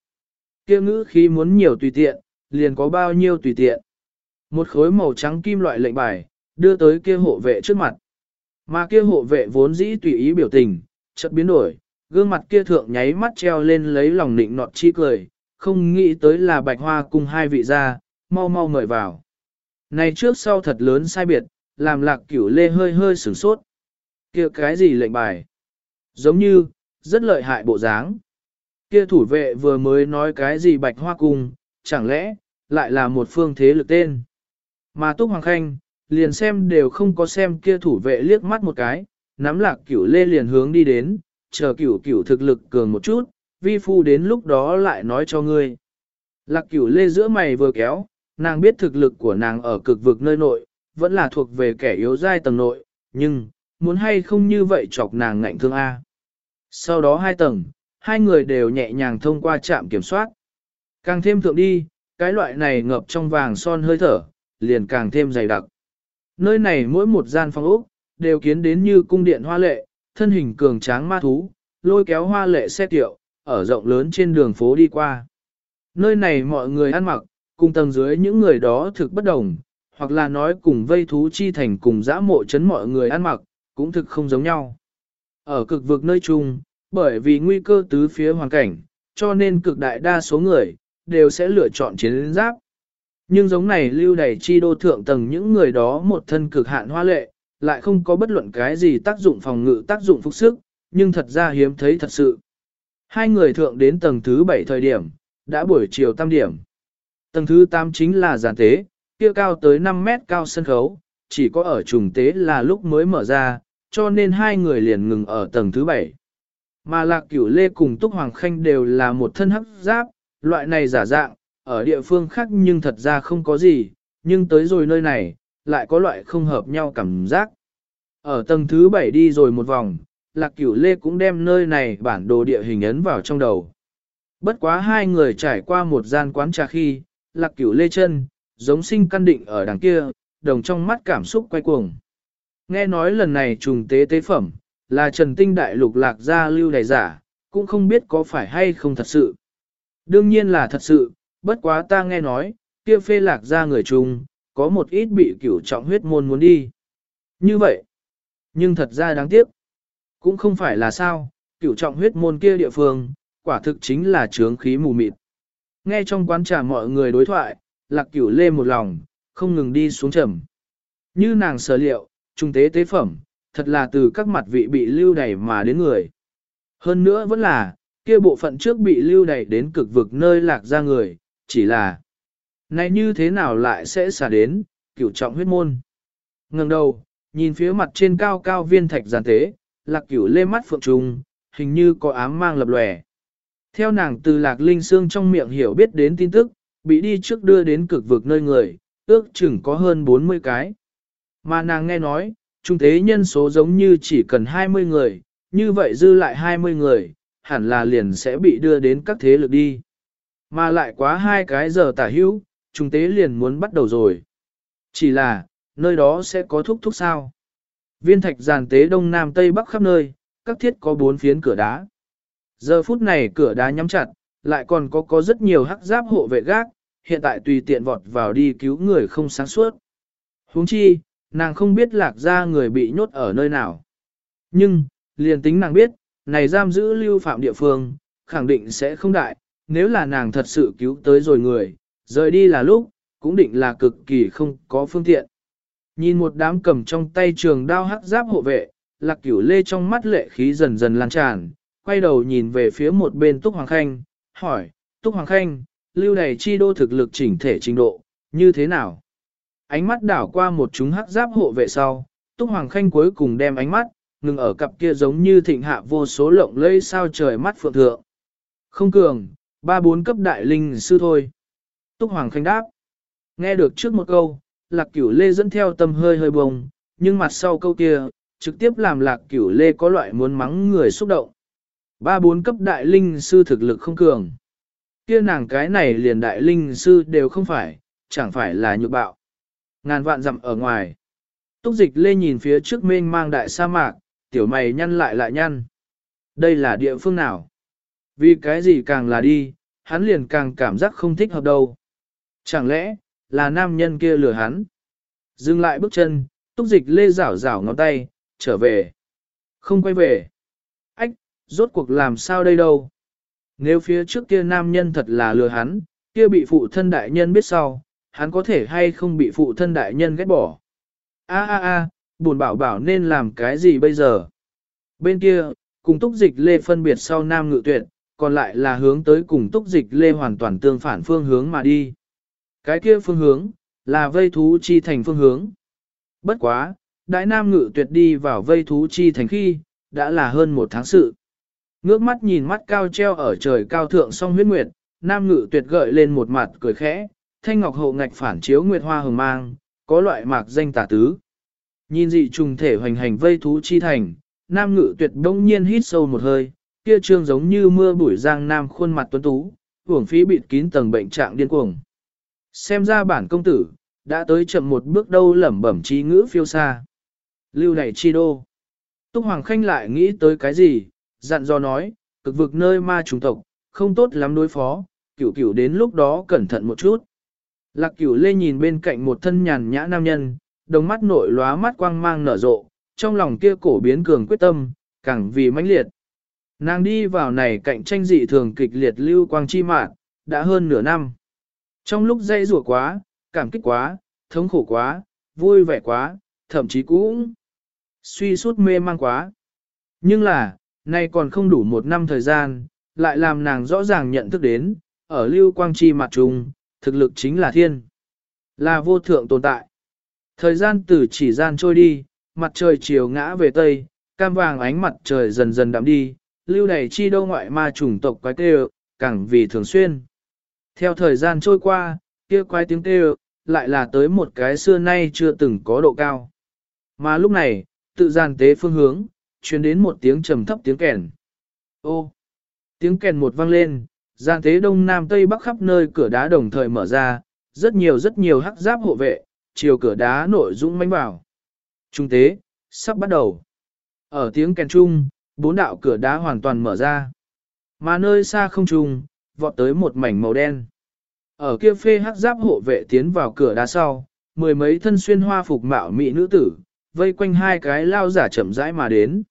Kia ngữ khí muốn nhiều tùy tiện, liền có bao nhiêu tùy tiện. Một khối màu trắng kim loại lệnh bài, đưa tới kia hộ vệ trước mặt. Mà kia hộ vệ vốn dĩ tùy ý biểu tình, chợt biến đổi, gương mặt kia thượng nháy mắt treo lên lấy lòng nịnh nọt chi cười, không nghĩ tới là bạch hoa cùng hai vị gia, mau mau mời vào. Này trước sau thật lớn sai biệt, làm lạc cửu lê hơi hơi sửng sốt. kia cái gì lệnh bài? Giống như, rất lợi hại bộ dáng. Kia thủ vệ vừa mới nói cái gì bạch hoa cung, chẳng lẽ, lại là một phương thế lực tên. Mà Túc Hoàng Khanh, liền xem đều không có xem kia thủ vệ liếc mắt một cái, nắm lạc cửu lê liền hướng đi đến, chờ cửu cửu thực lực cường một chút, vi phu đến lúc đó lại nói cho ngươi. Lạc cửu lê giữa mày vừa kéo, nàng biết thực lực của nàng ở cực vực nơi nội, vẫn là thuộc về kẻ yếu giai tầng nội, nhưng, muốn hay không như vậy chọc nàng ngạnh thương A. Sau đó hai tầng, hai người đều nhẹ nhàng thông qua trạm kiểm soát. Càng thêm thượng đi, cái loại này ngập trong vàng son hơi thở, liền càng thêm dày đặc. Nơi này mỗi một gian phòng ốc, đều kiến đến như cung điện hoa lệ, thân hình cường tráng ma thú, lôi kéo hoa lệ xe tiệu, ở rộng lớn trên đường phố đi qua. Nơi này mọi người ăn mặc, cùng tầng dưới những người đó thực bất đồng, hoặc là nói cùng vây thú chi thành cùng dã mộ chấn mọi người ăn mặc, cũng thực không giống nhau. Ở cực vực nơi chung, bởi vì nguy cơ tứ phía hoàn cảnh, cho nên cực đại đa số người, đều sẽ lựa chọn chiến giáp. Nhưng giống này lưu đầy chi đô thượng tầng những người đó một thân cực hạn hoa lệ, lại không có bất luận cái gì tác dụng phòng ngự tác dụng phục sức, nhưng thật ra hiếm thấy thật sự. Hai người thượng đến tầng thứ 7 thời điểm, đã buổi chiều tam điểm. Tầng thứ 8 chính là giàn tế, kia cao tới 5 mét cao sân khấu, chỉ có ở trùng tế là lúc mới mở ra, cho nên hai người liền ngừng ở tầng thứ 7. Mà lạc cửu lê cùng Túc Hoàng Khanh đều là một thân hắc giáp, loại này giả dạng, ở địa phương khác nhưng thật ra không có gì, nhưng tới rồi nơi này, lại có loại không hợp nhau cảm giác. Ở tầng thứ 7 đi rồi một vòng, Lạc Cửu Lê cũng đem nơi này bản đồ địa hình ấn vào trong đầu. Bất quá hai người trải qua một gian quán trà khi, Lạc Cửu Lê chân, giống sinh căn định ở đằng kia, đồng trong mắt cảm xúc quay cuồng. Nghe nói lần này trùng tế tế phẩm, là Trần Tinh Đại Lục Lạc gia lưu đầy giả, cũng không biết có phải hay không thật sự. Đương nhiên là thật sự, bất quá ta nghe nói, kia phê lạc gia người chung, có một ít bị cửu trọng huyết môn muốn đi. Như vậy, nhưng thật ra đáng tiếc. Cũng không phải là sao, cửu trọng huyết môn kia địa phương, quả thực chính là trướng khí mù mịt. Nghe trong quán trà mọi người đối thoại, lạc cửu lê một lòng, không ngừng đi xuống trầm. Như nàng sở liệu, trung tế tế phẩm, thật là từ các mặt vị bị lưu đày mà đến người. Hơn nữa vẫn là, kia bộ phận trước bị lưu đày đến cực vực nơi lạc ra người, chỉ là này như thế nào lại sẽ xả đến, cửu trọng huyết môn. ngẩng đầu, nhìn phía mặt trên cao cao viên thạch giàn tế, lạc cửu lê mắt phượng trùng, hình như có ám mang lập lòe. Theo nàng từ lạc linh xương trong miệng hiểu biết đến tin tức, bị đi trước đưa đến cực vực nơi người, ước chừng có hơn 40 cái. Mà nàng nghe nói, trung thế nhân số giống như chỉ cần 20 người, như vậy dư lại 20 người, hẳn là liền sẽ bị đưa đến các thế lực đi. Mà lại quá hai cái giờ tả hữu, trung tế liền muốn bắt đầu rồi. Chỉ là, nơi đó sẽ có thúc thúc sao. Viên thạch giàn tế đông nam tây bắc khắp nơi, các thiết có bốn phiến cửa đá. Giờ phút này cửa đá nhắm chặt, lại còn có có rất nhiều hắc giáp hộ vệ gác, hiện tại tùy tiện vọt vào đi cứu người không sáng suốt. huống chi, nàng không biết lạc ra người bị nhốt ở nơi nào. Nhưng, liền tính nàng biết, này giam giữ lưu phạm địa phương, khẳng định sẽ không đại, nếu là nàng thật sự cứu tới rồi người, rời đi là lúc, cũng định là cực kỳ không có phương tiện. Nhìn một đám cầm trong tay trường đao hắc giáp hộ vệ, lạc cửu lê trong mắt lệ khí dần dần lan tràn, quay đầu nhìn về phía một bên Túc Hoàng Khanh, hỏi, Túc Hoàng Khanh, lưu này chi đô thực lực chỉnh thể trình độ, như thế nào? Ánh mắt đảo qua một chúng hắc giáp hộ vệ sau, Túc Hoàng Khanh cuối cùng đem ánh mắt, ngừng ở cặp kia giống như thịnh hạ vô số lộng lây sao trời mắt phượng thượng. Không cường, ba bốn cấp đại linh sư thôi. Túc Hoàng Khanh đáp. Nghe được trước một câu, lạc cửu lê dẫn theo tâm hơi hơi bồng, nhưng mặt sau câu kia, trực tiếp làm lạc cửu lê có loại muốn mắng người xúc động. Ba bốn cấp đại linh sư thực lực không cường. Kia nàng cái này liền đại linh sư đều không phải, chẳng phải là nhược bạo. Ngàn vạn dặm ở ngoài. Túc dịch lê nhìn phía trước mênh mang đại sa mạc, tiểu mày nhăn lại lại nhăn. Đây là địa phương nào? Vì cái gì càng là đi, hắn liền càng cảm giác không thích hợp đâu. Chẳng lẽ, là nam nhân kia lừa hắn? Dừng lại bước chân, túc dịch lê rảo rảo ngón tay, trở về. Không quay về. Ách, rốt cuộc làm sao đây đâu? Nếu phía trước kia nam nhân thật là lừa hắn, kia bị phụ thân đại nhân biết sau, hắn có thể hay không bị phụ thân đại nhân ghét bỏ. A a a, buồn bảo bảo nên làm cái gì bây giờ? Bên kia, cùng túc dịch lê phân biệt sau nam ngự tuyệt, còn lại là hướng tới cùng túc dịch lê hoàn toàn tương phản phương hướng mà đi. Cái kia phương hướng, là vây thú chi thành phương hướng. Bất quá, đại nam ngự tuyệt đi vào vây thú chi thành khi, đã là hơn một tháng sự. Ngước mắt nhìn mắt cao treo ở trời cao thượng song huyết nguyệt, nam ngự tuyệt gợi lên một mặt cười khẽ, thanh ngọc hậu ngạch phản chiếu nguyệt hoa hồng mang, có loại mạc danh tả tứ. Nhìn dị trùng thể hoành hành vây thú chi thành, nam ngự tuyệt đông nhiên hít sâu một hơi, kia trương giống như mưa bụi giang nam khuôn mặt tuấn tú, hưởng phí bịt kín tầng bệnh trạng điên cuồng. Xem ra bản công tử, đã tới chậm một bước đâu lẩm bẩm trí ngữ phiêu xa. Lưu này chi đô. Túc Hoàng Khanh lại nghĩ tới cái gì, dặn dò nói, cực vực nơi ma trùng tộc, không tốt lắm đối phó, cửu cửu đến lúc đó cẩn thận một chút. Lạc cửu lê nhìn bên cạnh một thân nhàn nhã nam nhân, đồng mắt nội lóa mắt quang mang nở rộ, trong lòng kia cổ biến cường quyết tâm, càng vì mãnh liệt. Nàng đi vào này cạnh tranh dị thường kịch liệt lưu quang chi mạng, đã hơn nửa năm. Trong lúc dây rủa quá, cảm kích quá, thống khổ quá, vui vẻ quá, thậm chí cũng suy suốt mê mang quá. Nhưng là, nay còn không đủ một năm thời gian, lại làm nàng rõ ràng nhận thức đến, ở lưu quang chi mặt trùng, thực lực chính là thiên, là vô thượng tồn tại. Thời gian từ chỉ gian trôi đi, mặt trời chiều ngã về tây, cam vàng ánh mặt trời dần dần đậm đi, lưu đầy chi đâu ngoại ma chủng tộc quái kêu, càng vì thường xuyên. Theo thời gian trôi qua, kia quái tiếng kêu, lại là tới một cái xưa nay chưa từng có độ cao. Mà lúc này, tự gian tế phương hướng, chuyển đến một tiếng trầm thấp tiếng kèn. Ô! Tiếng kèn một vang lên, gian tế đông nam tây bắc khắp nơi cửa đá đồng thời mở ra, rất nhiều rất nhiều hắc giáp hộ vệ, chiều cửa đá nội dũng mãnh vào. Trung tế, sắp bắt đầu. Ở tiếng kèn trung, bốn đạo cửa đá hoàn toàn mở ra. Mà nơi xa không trùng vọt tới một mảnh màu đen. Ở kia phê hắc giáp hộ vệ tiến vào cửa đá sau, mười mấy thân xuyên hoa phục mạo mỹ nữ tử, vây quanh hai cái lao giả chậm rãi mà đến.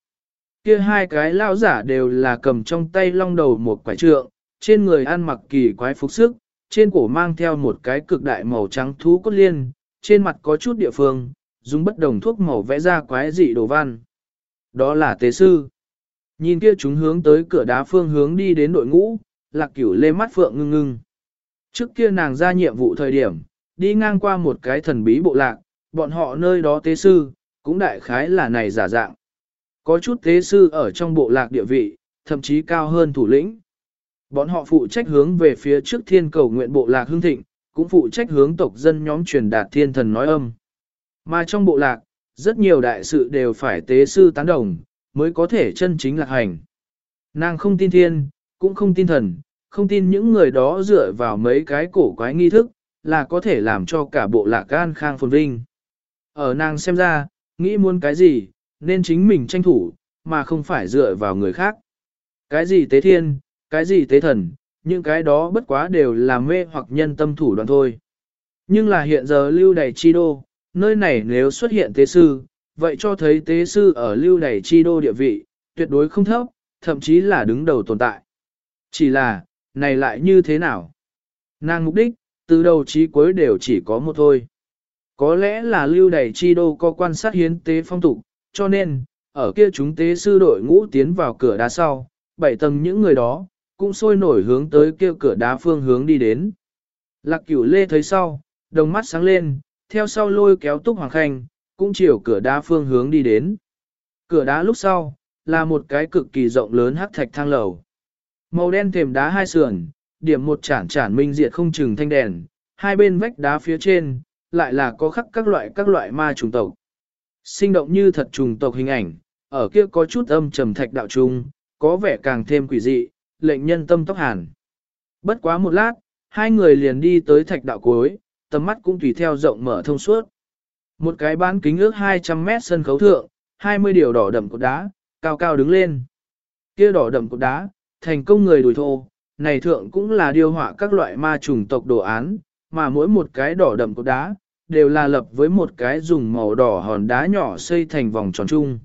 Kia hai cái lao giả đều là cầm trong tay long đầu một quải trượng, trên người ăn mặc kỳ quái phục sức, trên cổ mang theo một cái cực đại màu trắng thú cốt liên, trên mặt có chút địa phương, dùng bất đồng thuốc màu vẽ ra quái dị đồ văn. Đó là tế sư. Nhìn kia chúng hướng tới cửa đá phương hướng đi đến đội ngũ, lạc cửu lê mắt phượng ngưng ngưng. Trước kia nàng ra nhiệm vụ thời điểm, đi ngang qua một cái thần bí bộ lạc, bọn họ nơi đó tế sư, cũng đại khái là này giả dạng. Có chút tế sư ở trong bộ lạc địa vị, thậm chí cao hơn thủ lĩnh. Bọn họ phụ trách hướng về phía trước thiên cầu nguyện bộ lạc hương thịnh, cũng phụ trách hướng tộc dân nhóm truyền đạt thiên thần nói âm. Mà trong bộ lạc, rất nhiều đại sự đều phải tế sư tán đồng, mới có thể chân chính lạc hành. Nàng không tin thiên, cũng không tin thần, không tin những người đó dựa vào mấy cái cổ quái nghi thức, là có thể làm cho cả bộ lạc gan khang phồn vinh. Ở nàng xem ra, nghĩ muốn cái gì, nên chính mình tranh thủ, mà không phải dựa vào người khác. Cái gì tế thiên, cái gì tế thần, những cái đó bất quá đều là mê hoặc nhân tâm thủ đoạn thôi. Nhưng là hiện giờ lưu đầy chi đô, nơi này nếu xuất hiện tế sư, vậy cho thấy tế sư ở lưu đầy chi đô địa vị, tuyệt đối không thấp, thậm chí là đứng đầu tồn tại. Chỉ là, này lại như thế nào? Nàng mục đích, từ đầu chí cuối đều chỉ có một thôi. Có lẽ là lưu đầy chi đô có quan sát hiến tế phong tục, cho nên, ở kia chúng tế sư đội ngũ tiến vào cửa đá sau, bảy tầng những người đó, cũng sôi nổi hướng tới kia cửa đá phương hướng đi đến. Lạc cửu lê thấy sau, đồng mắt sáng lên, theo sau lôi kéo túc hoàng khanh, cũng chiều cửa đá phương hướng đi đến. Cửa đá lúc sau, là một cái cực kỳ rộng lớn hắc thạch thang lầu. Màu đen thềm đá hai sườn, điểm một chản chản minh diệt không chừng thanh đèn, hai bên vách đá phía trên, lại là có khắc các loại các loại ma trùng tộc. Sinh động như thật trùng tộc hình ảnh, ở kia có chút âm trầm thạch đạo trung, có vẻ càng thêm quỷ dị, lệnh nhân tâm tóc hàn. Bất quá một lát, hai người liền đi tới thạch đạo cuối, tầm mắt cũng tùy theo rộng mở thông suốt. Một cái bán kính ước 200 mét sân khấu thượng, 20 điều đỏ đậm cột đá, cao cao đứng lên. Kia đỏ đậm cột đá, thành công người đùi thô, này thượng cũng là điêu họa các loại ma trùng tộc đồ án, mà mỗi một cái đỏ đậm cột đá, đều là lập với một cái dùng màu đỏ hòn đá nhỏ xây thành vòng tròn chung.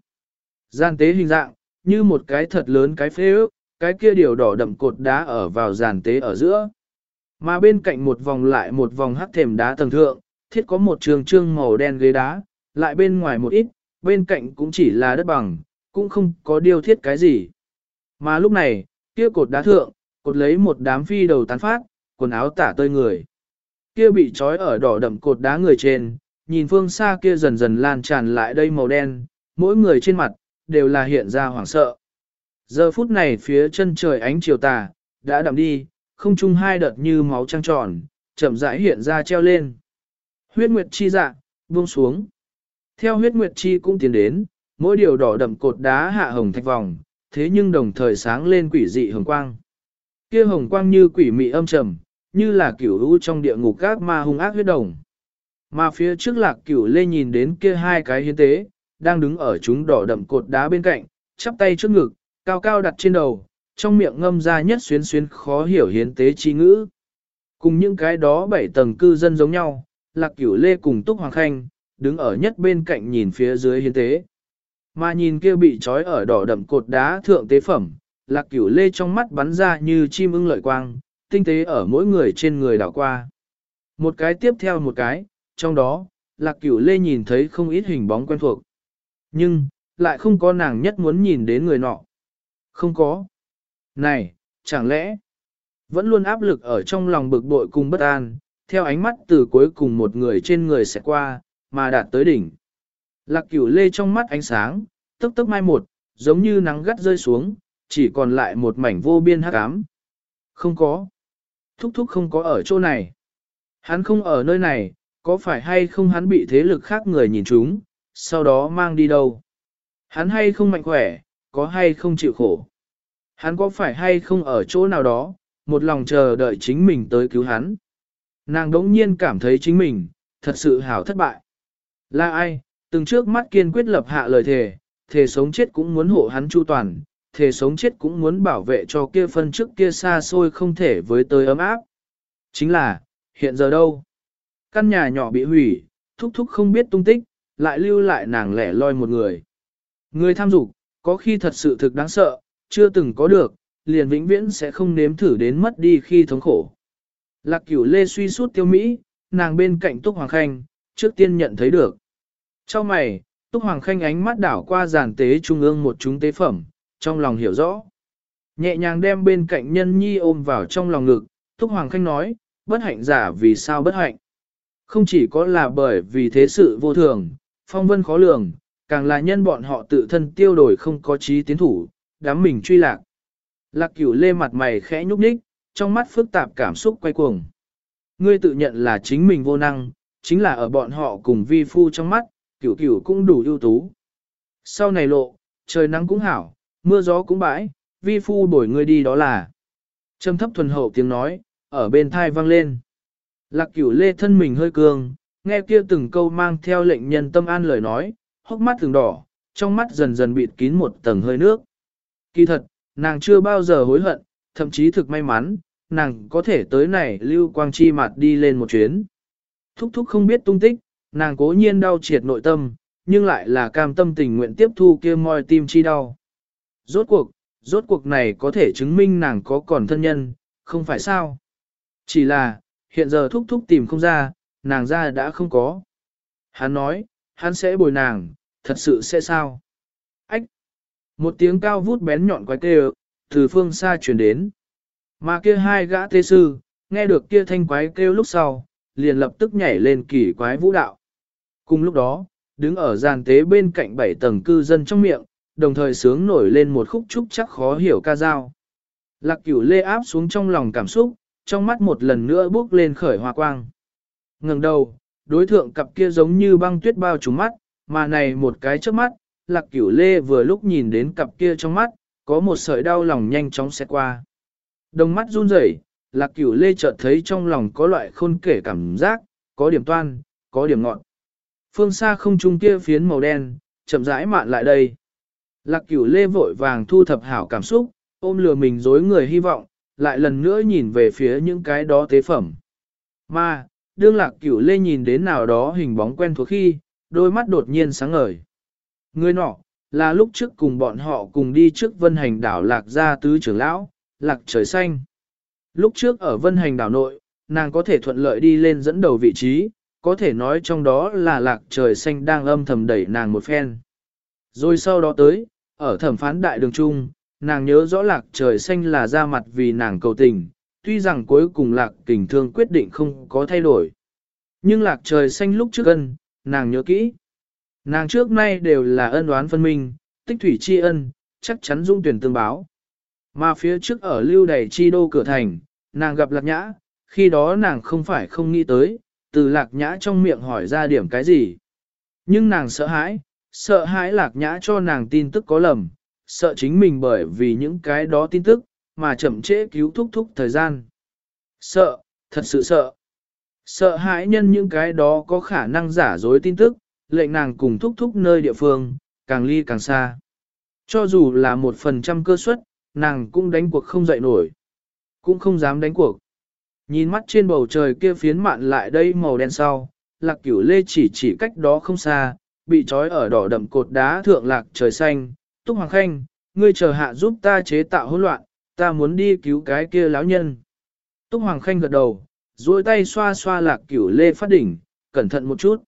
Gian tế hình dạng, như một cái thật lớn cái phế ước, cái kia điều đỏ đậm cột đá ở vào giàn tế ở giữa. Mà bên cạnh một vòng lại một vòng hắc thềm đá tầng thượng, thiết có một trường trương màu đen ghế đá, lại bên ngoài một ít, bên cạnh cũng chỉ là đất bằng, cũng không có điều thiết cái gì. Mà lúc này, kia cột đá thượng, cột lấy một đám phi đầu tán phát, quần áo tả tơi người. Kia bị trói ở đỏ đậm cột đá người trên, nhìn phương xa kia dần dần lan tràn lại đây màu đen, mỗi người trên mặt, đều là hiện ra hoảng sợ. Giờ phút này phía chân trời ánh chiều tà, đã đậm đi, không chung hai đợt như máu trăng tròn, chậm rãi hiện ra treo lên. Huyết nguyệt chi dạ, buông xuống. Theo huyết nguyệt chi cũng tiến đến, mỗi điều đỏ đậm cột đá hạ hồng thạch vòng, thế nhưng đồng thời sáng lên quỷ dị hồng quang. Kia hồng quang như quỷ mị âm trầm, như là kiểu u trong địa ngục các ma hung ác huyết đồng. Mà phía trước lạc cửu lê nhìn đến kia hai cái hiến tế, đang đứng ở chúng đỏ đậm cột đá bên cạnh, chắp tay trước ngực, cao cao đặt trên đầu, trong miệng ngâm ra nhất xuyến xuyến khó hiểu hiến tế chi ngữ. Cùng những cái đó bảy tầng cư dân giống nhau, lạc cửu lê cùng túc hoàng khanh, đứng ở nhất bên cạnh nhìn phía dưới hiến tế. Mà nhìn kia bị trói ở đỏ đậm cột đá thượng tế phẩm, lạc cửu lê trong mắt bắn ra như chim ưng lợi quang, tinh tế ở mỗi người trên người đảo qua. Một cái tiếp theo một cái, trong đó, lạc cửu lê nhìn thấy không ít hình bóng quen thuộc. Nhưng, lại không có nàng nhất muốn nhìn đến người nọ. Không có. Này, chẳng lẽ, vẫn luôn áp lực ở trong lòng bực bội cùng bất an, theo ánh mắt từ cuối cùng một người trên người sẽ qua, mà đạt tới đỉnh. Lạc cửu lê trong mắt ánh sáng, tức tức mai một, giống như nắng gắt rơi xuống, chỉ còn lại một mảnh vô biên hắc ám. Không có. Thúc thúc không có ở chỗ này. Hắn không ở nơi này, có phải hay không hắn bị thế lực khác người nhìn chúng, sau đó mang đi đâu? Hắn hay không mạnh khỏe, có hay không chịu khổ? Hắn có phải hay không ở chỗ nào đó, một lòng chờ đợi chính mình tới cứu hắn? Nàng đống nhiên cảm thấy chính mình, thật sự hảo thất bại. Là ai, từng trước mắt kiên quyết lập hạ lời thề, thề sống chết cũng muốn hộ hắn chu toàn, thề sống chết cũng muốn bảo vệ cho kia phân trước kia xa xôi không thể với tới ấm áp. Chính là, hiện giờ đâu? Căn nhà nhỏ bị hủy, thúc thúc không biết tung tích, lại lưu lại nàng lẻ loi một người. Người tham dục, có khi thật sự thực đáng sợ, chưa từng có được, liền vĩnh viễn sẽ không nếm thử đến mất đi khi thống khổ. Lạc cửu lê suy sút tiêu Mỹ, nàng bên cạnh Túc Hoàng Khanh, trước tiên nhận thấy được. Trong mày, Túc Hoàng Khanh ánh mắt đảo qua giàn tế trung ương một chúng tế phẩm, trong lòng hiểu rõ. Nhẹ nhàng đem bên cạnh nhân nhi ôm vào trong lòng ngực, Túc Hoàng Khanh nói, bất hạnh giả vì sao bất hạnh. Không chỉ có là bởi vì thế sự vô thường, phong vân khó lường, càng là nhân bọn họ tự thân tiêu đổi không có trí tiến thủ, đám mình truy lạc. Lạc cửu lê mặt mày khẽ nhúc nhích, trong mắt phức tạp cảm xúc quay cuồng. Ngươi tự nhận là chính mình vô năng, chính là ở bọn họ cùng vi phu trong mắt, cửu cửu cũng đủ ưu tú. Sau này lộ, trời nắng cũng hảo, mưa gió cũng bãi, vi phu đổi ngươi đi đó là. Trầm thấp thuần hậu tiếng nói, ở bên thai vang lên. Lạc cửu lê thân mình hơi cường, nghe kia từng câu mang theo lệnh nhân tâm an lời nói, hốc mắt từng đỏ, trong mắt dần dần bịt kín một tầng hơi nước. Kỳ thật, nàng chưa bao giờ hối hận, thậm chí thực may mắn, nàng có thể tới này lưu quang chi mặt đi lên một chuyến. Thúc thúc không biết tung tích, nàng cố nhiên đau triệt nội tâm, nhưng lại là cam tâm tình nguyện tiếp thu kia moi tim chi đau. Rốt cuộc, rốt cuộc này có thể chứng minh nàng có còn thân nhân, không phải sao. Chỉ là, hiện giờ thúc thúc tìm không ra, nàng ra đã không có. Hắn nói, hắn sẽ bồi nàng, thật sự sẽ sao? Ách! Một tiếng cao vút bén nhọn quái kêu, từ phương xa chuyển đến. Mà kia hai gã tê sư, nghe được kia thanh quái kêu lúc sau, liền lập tức nhảy lên kỳ quái vũ đạo. Cùng lúc đó, đứng ở giàn tế bên cạnh bảy tầng cư dân trong miệng, đồng thời sướng nổi lên một khúc trúc chắc khó hiểu ca dao. Lạc cửu lê áp xuống trong lòng cảm xúc, trong mắt một lần nữa bước lên khởi hoa quang. ngẩng đầu, đối thượng cặp kia giống như băng tuyết bao trùm mắt, mà này một cái trước mắt, lạc cửu lê vừa lúc nhìn đến cặp kia trong mắt, có một sợi đau lòng nhanh chóng xét qua. Đồng mắt run rẩy, lạc cửu lê chợt thấy trong lòng có loại khôn kể cảm giác, có điểm toan, có điểm ngọn. Phương xa không trung kia phiến màu đen, chậm rãi mạn lại đây. Lạc cửu lê vội vàng thu thập hảo cảm xúc, ôm lừa mình dối người hy vọng, lại lần nữa nhìn về phía những cái đó tế phẩm. Mà, đương lạc cửu lê nhìn đến nào đó hình bóng quen thuộc khi, đôi mắt đột nhiên sáng ngời. Người nọ, là lúc trước cùng bọn họ cùng đi trước vân hành đảo lạc gia tứ trưởng lão, lạc trời xanh. Lúc trước ở vân hành đảo nội, nàng có thể thuận lợi đi lên dẫn đầu vị trí, có thể nói trong đó là lạc trời xanh đang âm thầm đẩy nàng một phen. Rồi sau đó tới, ở thẩm phán đại đường trung, nàng nhớ rõ lạc trời xanh là ra mặt vì nàng cầu tình, tuy rằng cuối cùng lạc kình thương quyết định không có thay đổi. Nhưng lạc trời xanh lúc trước ân, nàng nhớ kỹ. Nàng trước nay đều là ân oán phân minh, tích thủy tri ân, chắc chắn dung tuyển tương báo. Mà phía trước ở lưu đầy chi đô cửa thành, nàng gặp lạc nhã, khi đó nàng không phải không nghĩ tới, từ lạc nhã trong miệng hỏi ra điểm cái gì. Nhưng nàng sợ hãi, sợ hãi lạc nhã cho nàng tin tức có lầm, sợ chính mình bởi vì những cái đó tin tức, mà chậm trễ cứu thúc thúc thời gian. Sợ, thật sự sợ. Sợ hãi nhân những cái đó có khả năng giả dối tin tức, lệnh nàng cùng thúc thúc nơi địa phương, càng ly càng xa. Cho dù là một phần trăm cơ suất, nàng cũng đánh cuộc không dậy nổi. Cũng không dám đánh cuộc. Nhìn mắt trên bầu trời kia phiến mạn lại đây màu đen sau, lạc cửu lê chỉ chỉ cách đó không xa, bị trói ở đỏ đậm cột đá thượng lạc trời xanh. Túc Hoàng Khanh, ngươi chờ hạ giúp ta chế tạo hỗn loạn, ta muốn đi cứu cái kia lão nhân. Túc Hoàng Khanh gật đầu, duỗi tay xoa xoa lạc cửu lê phát đỉnh, cẩn thận một chút.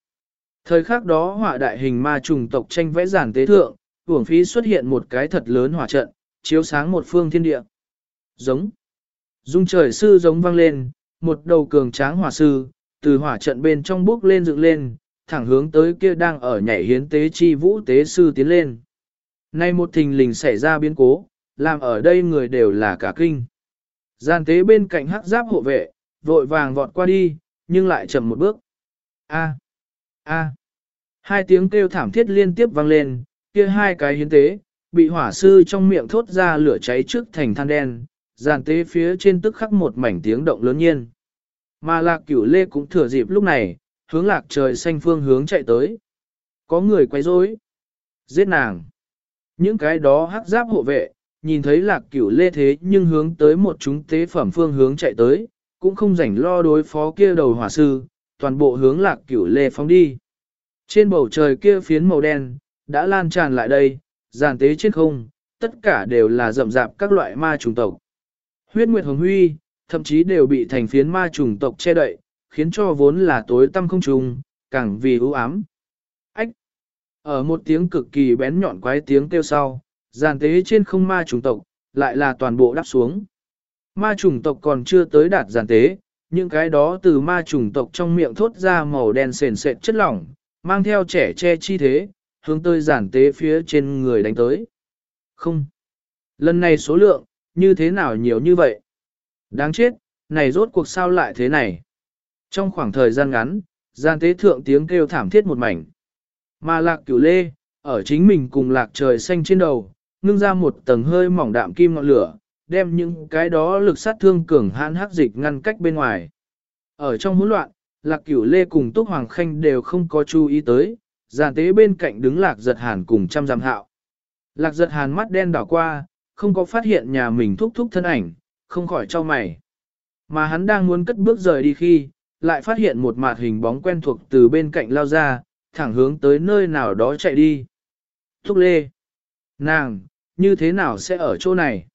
Thời khắc đó họa đại hình ma trùng tộc tranh vẽ giản tế thượng, hưởng phí xuất hiện một cái thật lớn hỏa trận, chiếu sáng một phương thiên địa. Giống. Dung trời sư giống vang lên, một đầu cường tráng hỏa sư, từ hỏa trận bên trong bước lên dựng lên, thẳng hướng tới kia đang ở nhảy hiến tế chi vũ tế sư tiến lên. Nay một thình lình xảy ra biến cố, làm ở đây người đều là cả kinh. Gian tế bên cạnh hắc giáp hộ vệ, vội vàng vọt qua đi, nhưng lại chậm một bước. A. A. Hai tiếng kêu thảm thiết liên tiếp vang lên, kia hai cái hiến tế, bị hỏa sư trong miệng thốt ra lửa cháy trước thành than đen, giàn tế phía trên tức khắc một mảnh tiếng động lớn nhiên. Mà lạc cửu lê cũng thừa dịp lúc này, hướng lạc trời xanh phương hướng chạy tới. Có người quay rối, giết nàng. Những cái đó hắc giáp hộ vệ, nhìn thấy lạc cửu lê thế nhưng hướng tới một chúng tế phẩm phương hướng chạy tới, cũng không rảnh lo đối phó kia đầu hỏa sư, toàn bộ hướng lạc cửu lê phóng đi. Trên bầu trời kia phiến màu đen, đã lan tràn lại đây, giàn tế trên không, tất cả đều là rậm rạp các loại ma trùng tộc. Huyết Nguyệt Hồng Huy, thậm chí đều bị thành phiến ma trùng tộc che đậy, khiến cho vốn là tối tăm không trùng, càng vì ưu ám. Ách! Ở một tiếng cực kỳ bén nhọn quái tiếng kêu sau, giàn tế trên không ma trùng tộc, lại là toàn bộ đáp xuống. Ma trùng tộc còn chưa tới đạt giàn tế, những cái đó từ ma trùng tộc trong miệng thốt ra màu đen sền sệt chất lỏng, mang theo trẻ che chi thế, hướng tới giản tế phía trên người đánh tới. Không. Lần này số lượng, như thế nào nhiều như vậy? Đáng chết, này rốt cuộc sao lại thế này? Trong khoảng thời gian ngắn, gian tế thượng tiếng kêu thảm thiết một mảnh. Mà lạc cửu lê, ở chính mình cùng lạc trời xanh trên đầu, ngưng ra một tầng hơi mỏng đạm kim ngọn lửa, đem những cái đó lực sát thương cường hãn hắc dịch ngăn cách bên ngoài. Ở trong hỗn loạn, lạc cửu lê cùng túc hoàng khanh đều không có chú ý tới, giàn tế bên cạnh đứng lạc giật hàn cùng trăm giam hạo. Lạc giật hàn mắt đen đảo qua, không có phát hiện nhà mình thúc thúc thân ảnh, không khỏi cho mày. Mà hắn đang muốn cất bước rời đi khi, lại phát hiện một mạt hình bóng quen thuộc từ bên cạnh lao ra, thẳng hướng tới nơi nào đó chạy đi. Thúc lê! Nàng, như thế nào sẽ ở chỗ này?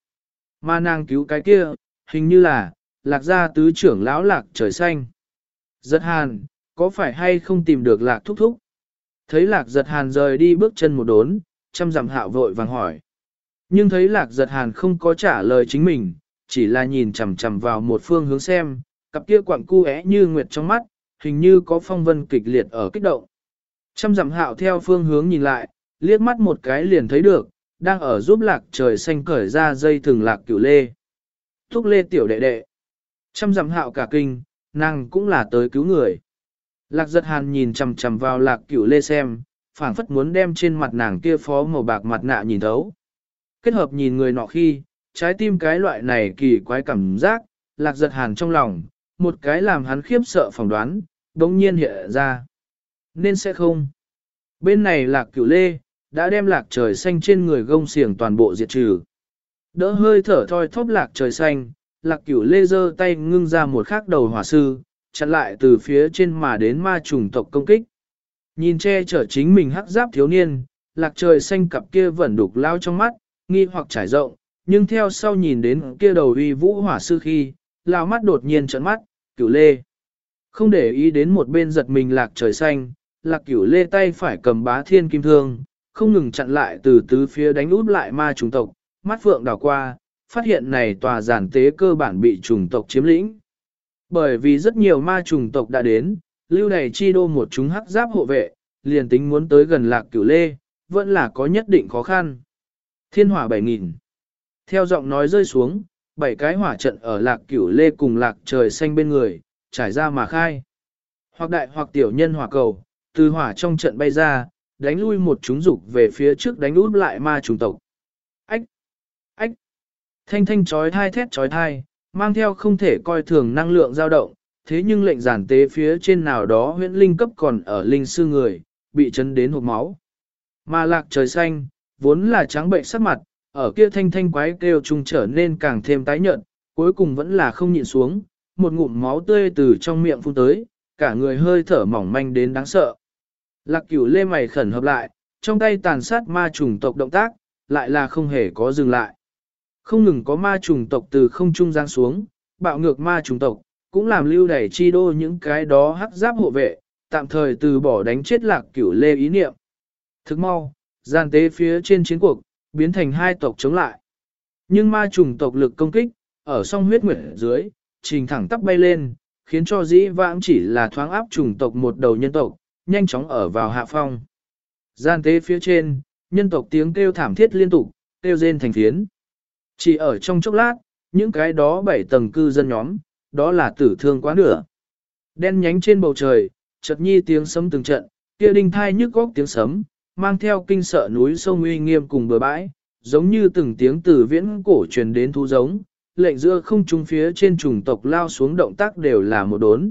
Mà nàng cứu cái kia, hình như là, lạc gia tứ trưởng lão lạc trời xanh. Giật hàn, có phải hay không tìm được lạc thúc thúc? Thấy lạc giật hàn rời đi bước chân một đốn, chăm dặm hạo vội vàng hỏi. Nhưng thấy lạc giật hàn không có trả lời chính mình, chỉ là nhìn chằm chằm vào một phương hướng xem, cặp kia quặng cu é như nguyệt trong mắt, hình như có phong vân kịch liệt ở kích động. Chăm dặm hạo theo phương hướng nhìn lại, liếc mắt một cái liền thấy được, đang ở giúp lạc trời xanh cởi ra dây thừng lạc cửu lê. Thúc lê tiểu đệ đệ. Chăm dặm hạo cả kinh, nàng cũng là tới cứu người. Lạc giật hàn nhìn chằm chằm vào lạc cửu lê xem, phảng phất muốn đem trên mặt nàng kia phó màu bạc mặt nạ nhìn thấu. Kết hợp nhìn người nọ khi, trái tim cái loại này kỳ quái cảm giác, lạc giật hàn trong lòng, một cái làm hắn khiếp sợ phỏng đoán, đống nhiên hiện ra. Nên sẽ không. Bên này lạc cửu lê, đã đem lạc trời xanh trên người gông xiềng toàn bộ diệt trừ. Đỡ hơi thở thoi thóp lạc trời xanh, lạc cửu lê giơ tay ngưng ra một khắc đầu hỏa sư, chặn lại từ phía trên mà đến ma trùng tộc công kích. Nhìn che chở chính mình hắc giáp thiếu niên, lạc trời xanh cặp kia vẫn đục lao trong mắt, nghi hoặc trải rộng, nhưng theo sau nhìn đến kia đầu uy vũ hỏa sư khi, lao mắt đột nhiên trợn mắt, cửu lê. Không để ý đến một bên giật mình lạc trời xanh, lạc cửu lê tay phải cầm bá thiên kim thương, không ngừng chặn lại từ tứ phía đánh út lại ma trùng tộc, mắt phượng đảo qua, phát hiện này tòa giản tế cơ bản bị trùng tộc chiếm lĩnh. Bởi vì rất nhiều ma trùng tộc đã đến, lưu này chi đô một chúng hắc giáp hộ vệ, liền tính muốn tới gần lạc cửu lê, vẫn là có nhất định khó khăn. Thiên hỏa 7000. Theo giọng nói rơi xuống, bảy cái hỏa trận ở lạc cửu lê cùng lạc trời xanh bên người, trải ra mà khai. Hoặc đại hoặc tiểu nhân hỏa cầu, từ hỏa trong trận bay ra, đánh lui một chúng dục về phía trước đánh út lại ma trùng tộc. Ách! Ách! Thanh thanh chói thai thét chói thai, mang theo không thể coi thường năng lượng dao động, thế nhưng lệnh giản tế phía trên nào đó huyễn linh cấp còn ở linh sư người, bị chấn đến hộp máu. Mà lạc trời xanh, vốn là trắng bệnh sắc mặt, ở kia thanh thanh quái kêu trùng trở nên càng thêm tái nhợt, cuối cùng vẫn là không nhịn xuống, một ngụm máu tươi từ trong miệng phun tới, cả người hơi thở mỏng manh đến đáng sợ. Lạc cửu lê mày khẩn hợp lại, trong tay tàn sát ma trùng tộc động tác, lại là không hề có dừng lại. Không ngừng có ma trùng tộc từ không trung giáng xuống, bạo ngược ma trùng tộc, cũng làm lưu đẩy chi đô những cái đó hắc giáp hộ vệ, tạm thời từ bỏ đánh chết lạc cửu lê ý niệm. Thức mau, gian tế phía trên chiến cuộc, biến thành hai tộc chống lại. Nhưng ma trùng tộc lực công kích, ở song huyết nguyệt dưới, trình thẳng tắp bay lên, khiến cho dĩ vãng chỉ là thoáng áp trùng tộc một đầu nhân tộc, nhanh chóng ở vào hạ phong. Gian tế phía trên, nhân tộc tiếng kêu thảm thiết liên tục, kêu rên thành phiến. Chỉ ở trong chốc lát, những cái đó bảy tầng cư dân nhóm, đó là tử thương quá nửa. Đen nhánh trên bầu trời, chợt nhi tiếng sấm từng trận, kia đinh thai nhức góc tiếng sấm, mang theo kinh sợ núi sông uy nghiêm cùng bờ bãi, giống như từng tiếng từ viễn cổ truyền đến thu giống, lệnh giữa không trung phía trên trùng tộc lao xuống động tác đều là một đốn.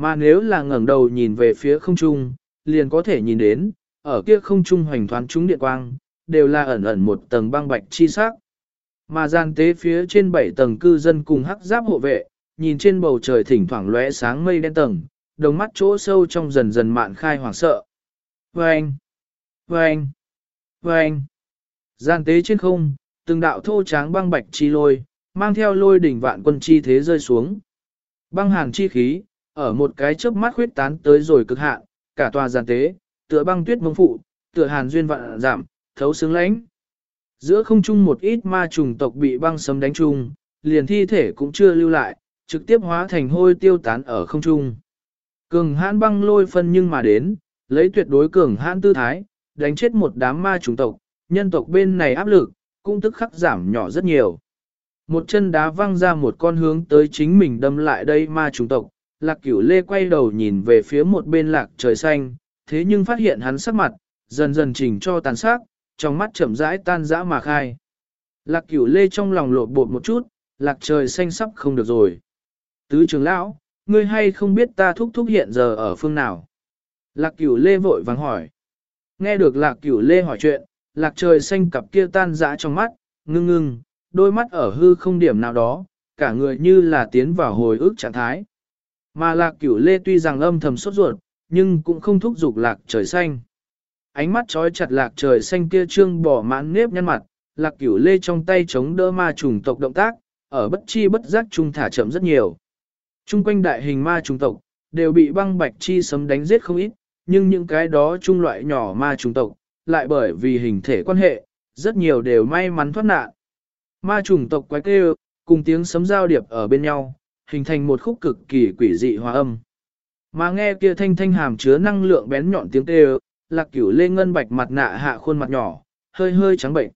Mà nếu là ngẩng đầu nhìn về phía không trung, liền có thể nhìn đến, ở kia không trung hoành thoáng chúng điện quang, đều là ẩn ẩn một tầng băng bạch chi sắc. Mà gian tế phía trên bảy tầng cư dân cùng hắc giáp hộ vệ, nhìn trên bầu trời thỉnh thoảng lóe sáng mây đen tầng, đồng mắt chỗ sâu trong dần dần mạn khai hoảng sợ. Vâng! Vâng! Vâng! Gian tế trên không, từng đạo thô tráng băng bạch chi lôi, mang theo lôi đỉnh vạn quân chi thế rơi xuống. Băng hàn chi khí, ở một cái chớp mắt khuyết tán tới rồi cực hạn, cả tòa giàn tế, tựa băng tuyết mông phụ, tựa hàn duyên vạn giảm, thấu sướng lãnh. Giữa không trung một ít ma trùng tộc bị băng sấm đánh chung, liền thi thể cũng chưa lưu lại, trực tiếp hóa thành hôi tiêu tán ở không trung. Cường hãn băng lôi phân nhưng mà đến, lấy tuyệt đối cường hãn tư thái, đánh chết một đám ma trùng tộc, nhân tộc bên này áp lực, cũng tức khắc giảm nhỏ rất nhiều. Một chân đá văng ra một con hướng tới chính mình đâm lại đây ma trùng tộc, lạc cửu lê quay đầu nhìn về phía một bên lạc trời xanh, thế nhưng phát hiện hắn sắc mặt, dần dần chỉnh cho tàn sắc, trong mắt chậm rãi tan rã mà khai. Lạc cửu lê trong lòng lột bột một chút, lạc trời xanh sắp không được rồi. Tứ trưởng lão, ngươi hay không biết ta thúc thúc hiện giờ ở phương nào? Lạc cửu lê vội vàng hỏi. Nghe được lạc cửu lê hỏi chuyện, lạc trời xanh cặp kia tan rã trong mắt, ngưng ngưng, đôi mắt ở hư không điểm nào đó, cả người như là tiến vào hồi ức trạng thái. Mà lạc cửu lê tuy rằng âm thầm sốt ruột, nhưng cũng không thúc giục lạc trời xanh. Ánh mắt trói chặt lạc trời xanh kia trương bỏ mãn nếp nhăn mặt, lạc cửu lê trong tay chống đỡ ma trùng tộc động tác, ở bất chi bất giác trung thả chậm rất nhiều. Trung quanh đại hình ma trùng tộc, đều bị băng bạch chi sấm đánh giết không ít, nhưng những cái đó trung loại nhỏ ma trùng tộc, lại bởi vì hình thể quan hệ, rất nhiều đều may mắn thoát nạn. Ma trùng tộc quái kêu, cùng tiếng sấm giao điệp ở bên nhau, hình thành một khúc cực kỳ quỷ dị hòa âm. Mà nghe kia thanh thanh hàm chứa năng lượng bén nhọn tiếng kêu, lạc cửu lê ngân bạch mặt nạ hạ khuôn mặt nhỏ, hơi hơi trắng bệnh.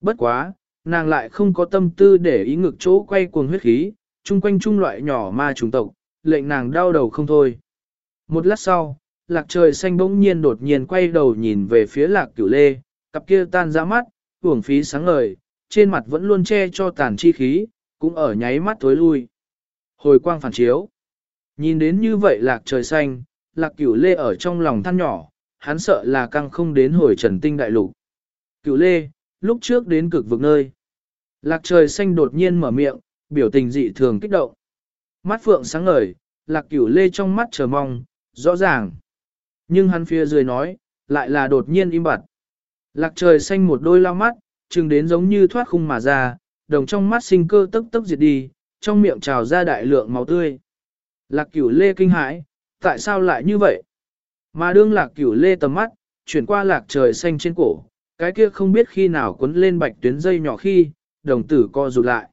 Bất quá, nàng lại không có tâm tư để ý ngực chỗ quay cuồng huyết khí, chung quanh trung loại nhỏ ma trùng tộc, lệnh nàng đau đầu không thôi. Một lát sau, lạc trời xanh bỗng nhiên đột nhiên quay đầu nhìn về phía lạc cửu lê, cặp kia tan ra mắt, uổng phí sáng ngời, trên mặt vẫn luôn che cho tàn chi khí, cũng ở nháy mắt tối lui. Hồi quang phản chiếu. Nhìn đến như vậy lạc trời xanh, lạc cửu lê ở trong lòng than nhỏ, hắn sợ là căng không đến hồi trần tinh đại lục. Cửu lê, lúc trước đến cực vực nơi. Lạc trời xanh đột nhiên mở miệng, biểu tình dị thường kích động. Mắt phượng sáng ngời, lạc cửu lê trong mắt chờ mong, rõ ràng. Nhưng hắn phía dưới nói, lại là đột nhiên im bặt. Lạc trời xanh một đôi lao mắt, chừng đến giống như thoát khung mà ra, đồng trong mắt sinh cơ tức tức diệt đi, trong miệng trào ra đại lượng máu tươi. Lạc cửu lê kinh hãi, tại sao lại như vậy? Mà đương lạc cửu lê tầm mắt, chuyển qua lạc trời xanh trên cổ, cái kia không biết khi nào quấn lên bạch tuyến dây nhỏ khi, đồng tử co rụt lại.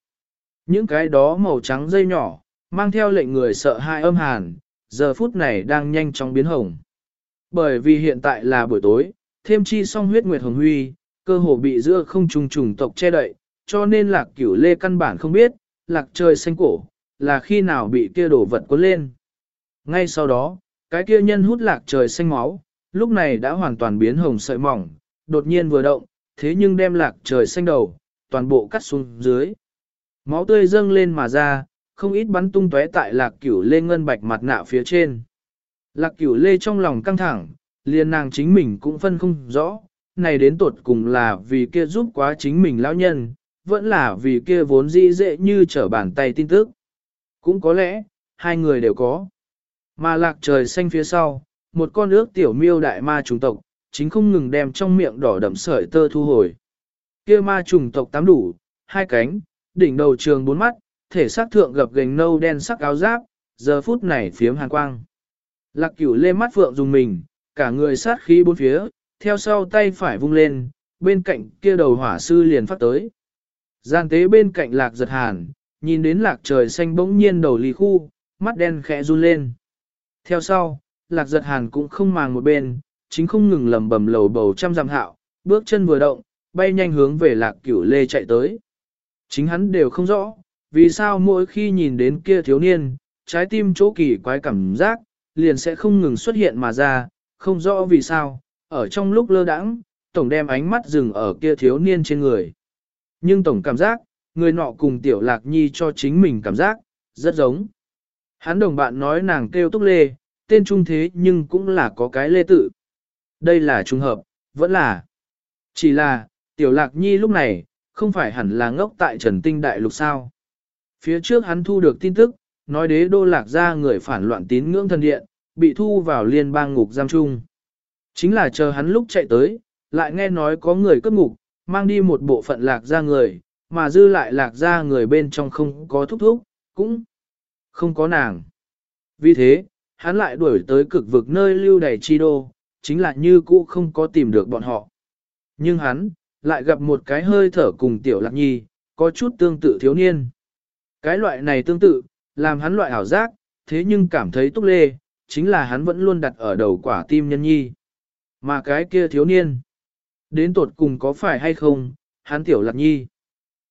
Những cái đó màu trắng dây nhỏ, mang theo lệnh người sợ hai âm hàn, giờ phút này đang nhanh chóng biến hồng. Bởi vì hiện tại là buổi tối, thêm chi song huyết nguyệt hồng huy, cơ hồ bị giữa không trùng trùng tộc che đậy, cho nên lạc cửu lê căn bản không biết, lạc trời xanh cổ, là khi nào bị kia đổ vật cuốn lên. Ngay sau đó, cái kia nhân hút lạc trời xanh máu, lúc này đã hoàn toàn biến hồng sợi mỏng, đột nhiên vừa động, thế nhưng đem lạc trời xanh đầu, toàn bộ cắt xuống dưới. Máu tươi dâng lên mà ra, không ít bắn tung tóe tại lạc cửu lê ngân bạch mặt nạ phía trên. Lạc cửu lê trong lòng căng thẳng, liền nàng chính mình cũng phân không rõ, này đến tột cùng là vì kia giúp quá chính mình lão nhân, vẫn là vì kia vốn dĩ dễ như trở bàn tay tin tức. Cũng có lẽ, hai người đều có. Mà lạc trời xanh phía sau, một con ước tiểu miêu đại ma trùng tộc, chính không ngừng đem trong miệng đỏ đậm sợi tơ thu hồi. Kia ma trùng tộc tám đủ, hai cánh, đỉnh đầu trường bốn mắt, thể xác thượng gập gành nâu đen sắc áo giáp, giờ phút này phiếm hàn quang. Lạc cửu lê mắt phượng dùng mình, cả người sát khí bốn phía, theo sau tay phải vung lên, bên cạnh kia đầu hỏa sư liền phát tới. Gian tế bên cạnh lạc giật hàn, nhìn đến lạc trời xanh bỗng nhiên đầu lì khu, mắt đen khẽ run lên. Theo sau, lạc giật hàn cũng không màng một bên, chính không ngừng lầm bầm lầu bầu trăm dặm hạo, bước chân vừa động, bay nhanh hướng về lạc cửu lê chạy tới. Chính hắn đều không rõ, vì sao mỗi khi nhìn đến kia thiếu niên, trái tim chỗ kỳ quái cảm giác, liền sẽ không ngừng xuất hiện mà ra, không rõ vì sao, ở trong lúc lơ đãng, tổng đem ánh mắt dừng ở kia thiếu niên trên người. Nhưng tổng cảm giác, người nọ cùng tiểu lạc nhi cho chính mình cảm giác, rất giống. Hắn đồng bạn nói nàng kêu túc lê, tên trung thế nhưng cũng là có cái lê tự. Đây là trùng hợp, vẫn là. Chỉ là, tiểu lạc nhi lúc này, không phải hẳn là ngốc tại trần tinh đại lục sao. Phía trước hắn thu được tin tức, nói đế đô lạc ra người phản loạn tín ngưỡng thần điện, bị thu vào liên bang ngục giam chung. Chính là chờ hắn lúc chạy tới, lại nghe nói có người cướp ngục, mang đi một bộ phận lạc ra người, mà dư lại lạc ra người bên trong không có thúc thúc, cũng không có nàng. Vì thế, hắn lại đuổi tới cực vực nơi lưu đầy chi đô, chính là như cũ không có tìm được bọn họ. Nhưng hắn, lại gặp một cái hơi thở cùng tiểu lạc nhi, có chút tương tự thiếu niên. Cái loại này tương tự, làm hắn loại ảo giác, thế nhưng cảm thấy túc lê, chính là hắn vẫn luôn đặt ở đầu quả tim nhân nhi. Mà cái kia thiếu niên, đến tột cùng có phải hay không, hắn tiểu lạc nhi.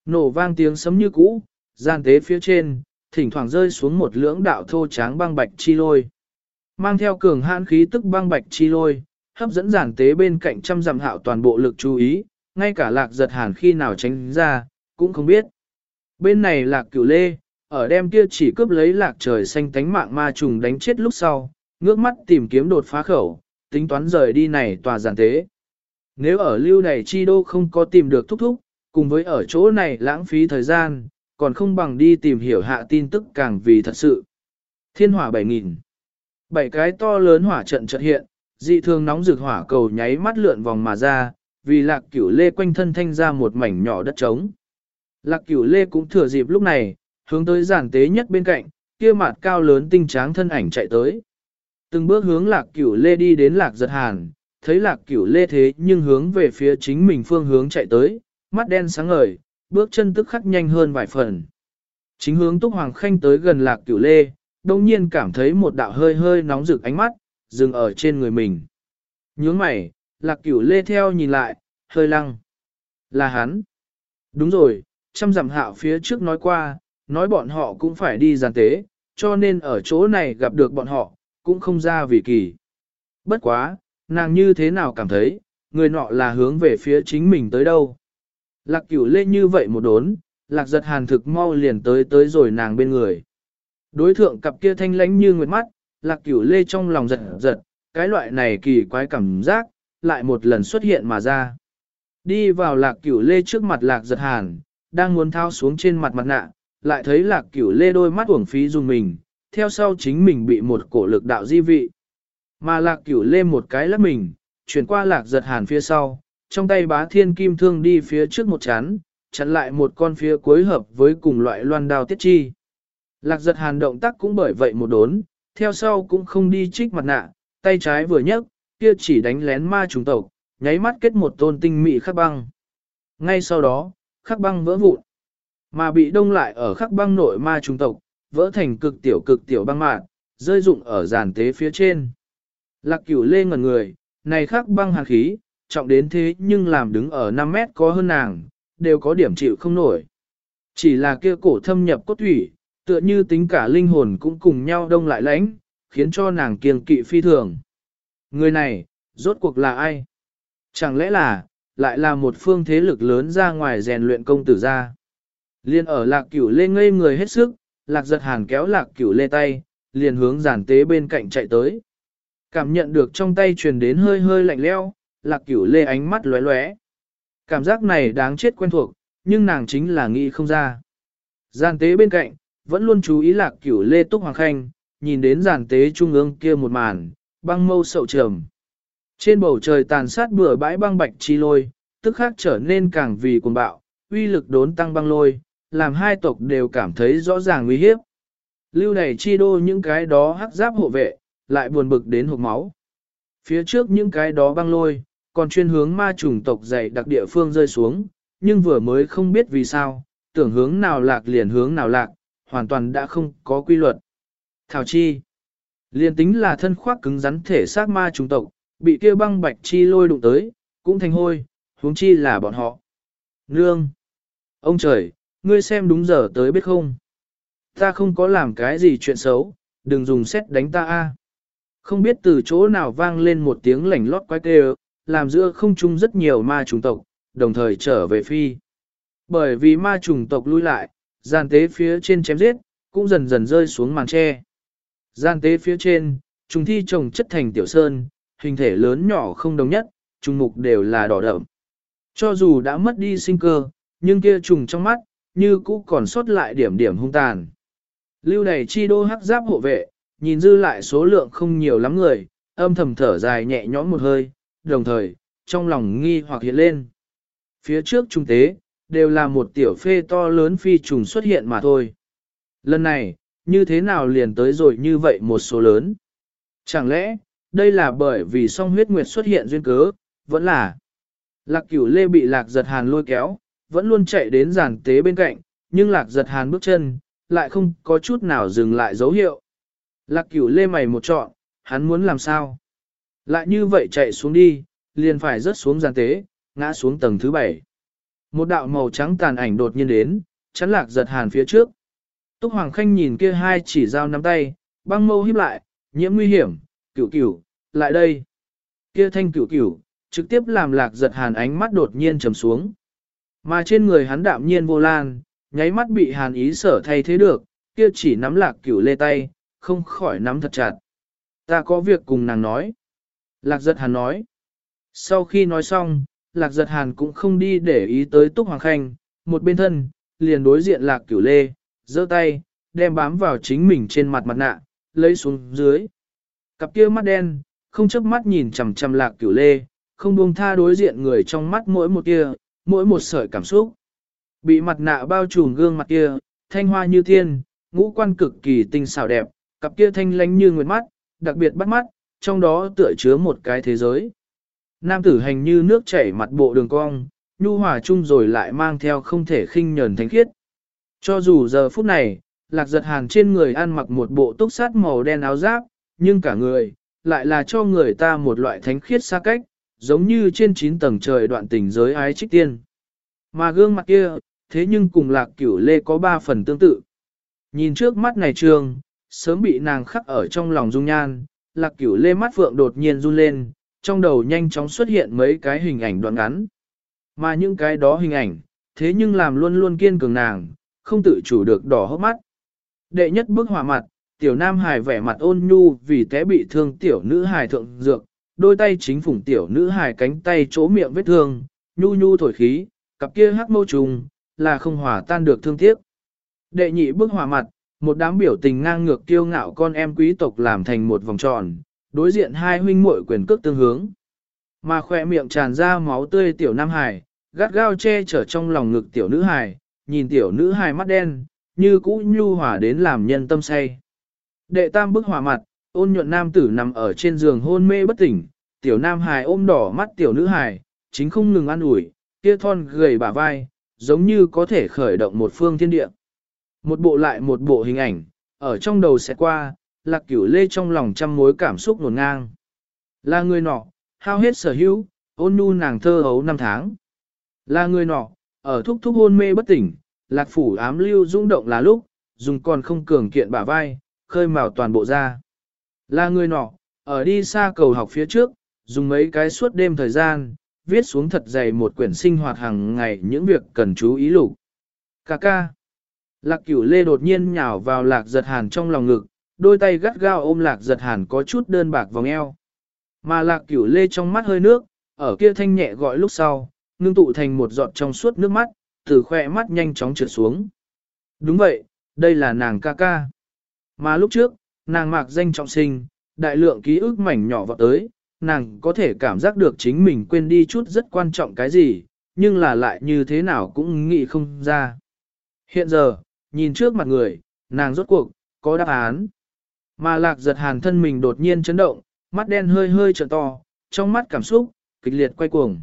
Nổ vang tiếng sấm như cũ, gian tế phía trên, thỉnh thoảng rơi xuống một lưỡng đạo thô tráng băng bạch chi lôi. Mang theo cường hãn khí tức băng bạch chi lôi, hấp dẫn giản tế bên cạnh trăm dặm hạo toàn bộ lực chú ý, ngay cả lạc giật hàn khi nào tránh ra, cũng không biết. Bên này lạc cửu lê, ở đêm kia chỉ cướp lấy lạc trời xanh tánh mạng ma trùng đánh chết lúc sau, ngước mắt tìm kiếm đột phá khẩu, tính toán rời đi này tòa giản tế. Nếu ở lưu này chi đô không có tìm được thúc thúc, cùng với ở chỗ này lãng phí thời gian, còn không bằng đi tìm hiểu hạ tin tức càng vì thật sự. Thiên hỏa 7000 Bảy cái to lớn hỏa trận chợt hiện, dị thường nóng rực hỏa cầu nháy mắt lượn vòng mà ra, vì lạc cửu lê quanh thân thanh ra một mảnh nhỏ đất trống. Lạc cửu lê cũng thừa dịp lúc này, hướng tới giản tế nhất bên cạnh, kia mặt cao lớn tinh tráng thân ảnh chạy tới. Từng bước hướng lạc cửu lê đi đến lạc giật hàn, thấy lạc cửu lê thế nhưng hướng về phía chính mình phương hướng chạy tới, mắt đen sáng ngời, bước chân tức khắc nhanh hơn vài phần. Chính hướng túc hoàng khanh tới gần lạc cửu lê, đông nhiên cảm thấy một đạo hơi hơi nóng rực ánh mắt, dừng ở trên người mình. Nhướng mày, lạc cửu lê theo nhìn lại, hơi lăng. Là hắn. Đúng rồi, trăm dặm hạo phía trước nói qua, nói bọn họ cũng phải đi giàn tế, cho nên ở chỗ này gặp được bọn họ, cũng không ra vì kỳ. Bất quá, nàng như thế nào cảm thấy, người nọ là hướng về phía chính mình tới đâu. Lạc cửu lê như vậy một đốn, lạc giật hàn thực mau liền tới tới rồi nàng bên người. Đối thượng cặp kia thanh lánh như nguyệt mắt, lạc cửu lê trong lòng giật giật, cái loại này kỳ quái cảm giác, lại một lần xuất hiện mà ra. Đi vào lạc cửu lê trước mặt lạc giật hàn, đang muốn thao xuống trên mặt mặt nạ, lại thấy lạc cửu lê đôi mắt uổng phí dùng mình, theo sau chính mình bị một cổ lực đạo di vị. Mà lạc cửu lê một cái lắc mình, chuyển qua lạc giật hàn phía sau, trong tay bá thiên kim thương đi phía trước một chán, chặn lại một con phía cuối hợp với cùng loại loan đao tiết chi. Lạc giật hàn động tác cũng bởi vậy một đốn, theo sau cũng không đi trích mặt nạ, tay trái vừa nhấc, kia chỉ đánh lén ma trùng tộc, nháy mắt kết một tôn tinh mị khắc băng. Ngay sau đó, khắc băng vỡ vụn, mà bị đông lại ở khắc băng nội ma trùng tộc, vỡ thành cực tiểu cực tiểu băng mạn, rơi rụng ở giàn tế phía trên. Lạc cửu lê ngẩn người, này khắc băng hàn khí, trọng đến thế nhưng làm đứng ở 5 mét có hơn nàng, đều có điểm chịu không nổi. Chỉ là kia cổ thâm nhập cốt thủy, tựa như tính cả linh hồn cũng cùng nhau đông lại lãnh, khiến cho nàng kiêng kỵ phi thường. Người này, rốt cuộc là ai? Chẳng lẽ là, lại là một phương thế lực lớn ra ngoài rèn luyện công tử ra? Liên ở lạc cửu lê ngây người hết sức, lạc giật hàn kéo lạc cửu lê tay, liền hướng giản tế bên cạnh chạy tới. Cảm nhận được trong tay truyền đến hơi hơi lạnh leo, lạc cửu lê ánh mắt lóe lóe. Cảm giác này đáng chết quen thuộc, nhưng nàng chính là nghĩ không ra. Giàn tế bên cạnh, vẫn luôn chú ý lạc cửu lê túc hoàng khanh, nhìn đến giàn tế trung ương kia một màn, băng mâu sậu trầm. Trên bầu trời tàn sát bừa bãi băng bạch chi lôi, tức khác trở nên càng vì cuồng bạo, uy lực đốn tăng băng lôi, làm hai tộc đều cảm thấy rõ ràng nguy hiếp. Lưu này chi đô những cái đó hắc giáp hộ vệ, lại buồn bực đến hộp máu. Phía trước những cái đó băng lôi, còn chuyên hướng ma trùng tộc dày đặc địa phương rơi xuống, nhưng vừa mới không biết vì sao, tưởng hướng nào lạc liền hướng nào lạc, hoàn toàn đã không có quy luật. Thảo chi, liền tính là thân khoác cứng rắn thể xác ma trùng tộc, bị kia băng bạch chi lôi đụng tới, cũng thành hôi, huống chi là bọn họ. Nương! Ông trời, ngươi xem đúng giờ tới biết không? Ta không có làm cái gì chuyện xấu, đừng dùng xét đánh ta a. Không biết từ chỗ nào vang lên một tiếng lảnh lót quái kêu, làm giữa không trung rất nhiều ma trùng tộc, đồng thời trở về phi. Bởi vì ma trùng tộc lui lại, gian tế phía trên chém giết, cũng dần dần rơi xuống màn tre. Gian tế phía trên, trùng thi trồng chất thành tiểu sơn, hình thể lớn nhỏ không đồng nhất, trùng mục đều là đỏ đậm. Cho dù đã mất đi sinh cơ, nhưng kia trùng trong mắt, như cũ còn sót lại điểm điểm hung tàn. Lưu này chi đô hắc giáp hộ vệ, nhìn dư lại số lượng không nhiều lắm người, âm thầm thở dài nhẹ nhõm một hơi, đồng thời, trong lòng nghi hoặc hiện lên. Phía trước trung tế, đều là một tiểu phê to lớn phi trùng xuất hiện mà thôi. Lần này, như thế nào liền tới rồi như vậy một số lớn? Chẳng lẽ, đây là bởi vì song huyết nguyệt xuất hiện duyên cớ, vẫn là lạc cửu lê bị lạc giật hàn lôi kéo, vẫn luôn chạy đến giàn tế bên cạnh, nhưng lạc giật hàn bước chân, lại không có chút nào dừng lại dấu hiệu. Lạc cửu lê mày một trọn, hắn muốn làm sao? Lại như vậy chạy xuống đi, liền phải rớt xuống giàn tế, ngã xuống tầng thứ bảy. Một đạo màu trắng tàn ảnh đột nhiên đến, chắn lạc giật hàn phía trước. Túc Hoàng Khanh nhìn kia hai chỉ dao nắm tay, băng mâu híp lại, nhiễm nguy hiểm, cửu cửu, lại đây. Kia thanh cửu cửu, trực tiếp làm lạc giật hàn ánh mắt đột nhiên trầm xuống. Mà trên người hắn đạm nhiên vô lan, nháy mắt bị hàn ý sở thay thế được, kia chỉ nắm lạc cửu lê tay, không khỏi nắm thật chặt. Ta có việc cùng nàng nói. Lạc giật hàn nói. Sau khi nói xong, lạc giật hàn cũng không đi để ý tới túc hoàng khanh, một bên thân, liền đối diện lạc cửu lê, giơ tay, đem bám vào chính mình trên mặt mặt nạ, lấy xuống dưới. Cặp kia mắt đen, không chớp mắt nhìn chằm chằm lạc cửu lê, không buông tha đối diện người trong mắt mỗi một kia, mỗi một sợi cảm xúc. Bị mặt nạ bao trùm gương mặt kia, thanh hoa như thiên, ngũ quan cực kỳ tinh xảo đẹp, cặp kia thanh lánh như nguyệt mắt, đặc biệt bắt mắt, trong đó tựa chứa một cái thế giới. Nam tử hành như nước chảy mặt bộ đường cong, nhu hòa chung rồi lại mang theo không thể khinh nhờn thánh khiết. Cho dù giờ phút này, lạc giật hàn trên người ăn mặc một bộ túc sát màu đen áo giáp, nhưng cả người, lại là cho người ta một loại thánh khiết xa cách, giống như trên chín tầng trời đoạn tình giới ái trích tiên. Mà gương mặt kia, thế nhưng cùng lạc cửu lê có ba phần tương tự. Nhìn trước mắt này trường, sớm bị nàng khắc ở trong lòng dung nhan, lạc cửu lê mắt phượng đột nhiên run lên, trong đầu nhanh chóng xuất hiện mấy cái hình ảnh đoạn ngắn. Mà những cái đó hình ảnh, thế nhưng làm luôn luôn kiên cường nàng, không tự chủ được đỏ hốc mắt. Đệ nhất bức hỏa mặt, tiểu nam hài vẻ mặt ôn nhu vì té bị thương tiểu nữ hài thượng dược, đôi tay chính phủng tiểu nữ hài cánh tay chỗ miệng vết thương, nhu nhu thổi khí, cặp kia hắc mâu trùng, là không hòa tan được thương tiếc. Đệ nhị bức hỏa mặt, một đám biểu tình ngang ngược kiêu ngạo con em quý tộc làm thành một vòng tròn, đối diện hai huynh muội quyền cước tương hướng. Mà khỏe miệng tràn ra máu tươi tiểu nam hài, gắt gao che chở trong lòng ngực tiểu nữ hài, nhìn tiểu nữ hài mắt đen, như cũ nhu hỏa đến làm nhân tâm say. Đệ tam bức hỏa mặt, ôn nhuận nam tử nằm ở trên giường hôn mê bất tỉnh, tiểu nam hài ôm đỏ mắt tiểu nữ hài, chính không ngừng ăn ủi, kia thon gầy bả vai, giống như có thể khởi động một phương thiên địa. Một bộ lại một bộ hình ảnh, ở trong đầu sẽ qua, lạc cửu lê trong lòng trăm mối cảm xúc nổn ngang. Là người nọ, hao hết sở hữu, ôn nhu nàng thơ hấu năm tháng. Là người nọ, Ở thúc thúc hôn mê bất tỉnh, lạc phủ ám lưu rung động là lúc, dùng còn không cường kiện bả vai, khơi mào toàn bộ ra. Là người nọ, ở đi xa cầu học phía trước, dùng mấy cái suốt đêm thời gian, viết xuống thật dày một quyển sinh hoạt hàng ngày những việc cần chú ý lục. Cà ca. Lạc cửu lê đột nhiên nhào vào lạc giật hàn trong lòng ngực, đôi tay gắt gao ôm lạc giật hàn có chút đơn bạc vòng eo. Mà lạc cửu lê trong mắt hơi nước, ở kia thanh nhẹ gọi lúc sau, ngưng tụ thành một giọt trong suốt nước mắt, từ khoe mắt nhanh chóng trượt xuống. Đúng vậy, đây là nàng ca ca. Mà lúc trước, nàng mạc danh trọng sinh, đại lượng ký ức mảnh nhỏ vào tới, nàng có thể cảm giác được chính mình quên đi chút rất quan trọng cái gì, nhưng là lại như thế nào cũng nghĩ không ra. Hiện giờ, nhìn trước mặt người, nàng rốt cuộc, có đáp án. Mà lạc giật hàn thân mình đột nhiên chấn động, mắt đen hơi hơi trợn to, trong mắt cảm xúc, kịch liệt quay cuồng.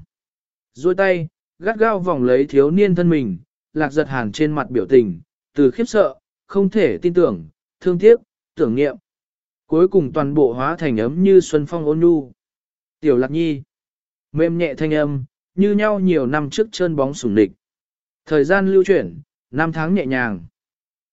Rồi tay, gắt gao vòng lấy thiếu niên thân mình, lạc giật hàn trên mặt biểu tình, từ khiếp sợ, không thể tin tưởng, thương tiếc, tưởng nghiệm. Cuối cùng toàn bộ hóa thành ấm như xuân phong ôn nhu. Tiểu lạc nhi, mềm nhẹ thanh âm, như nhau nhiều năm trước chân bóng sủng địch. Thời gian lưu chuyển, năm tháng nhẹ nhàng.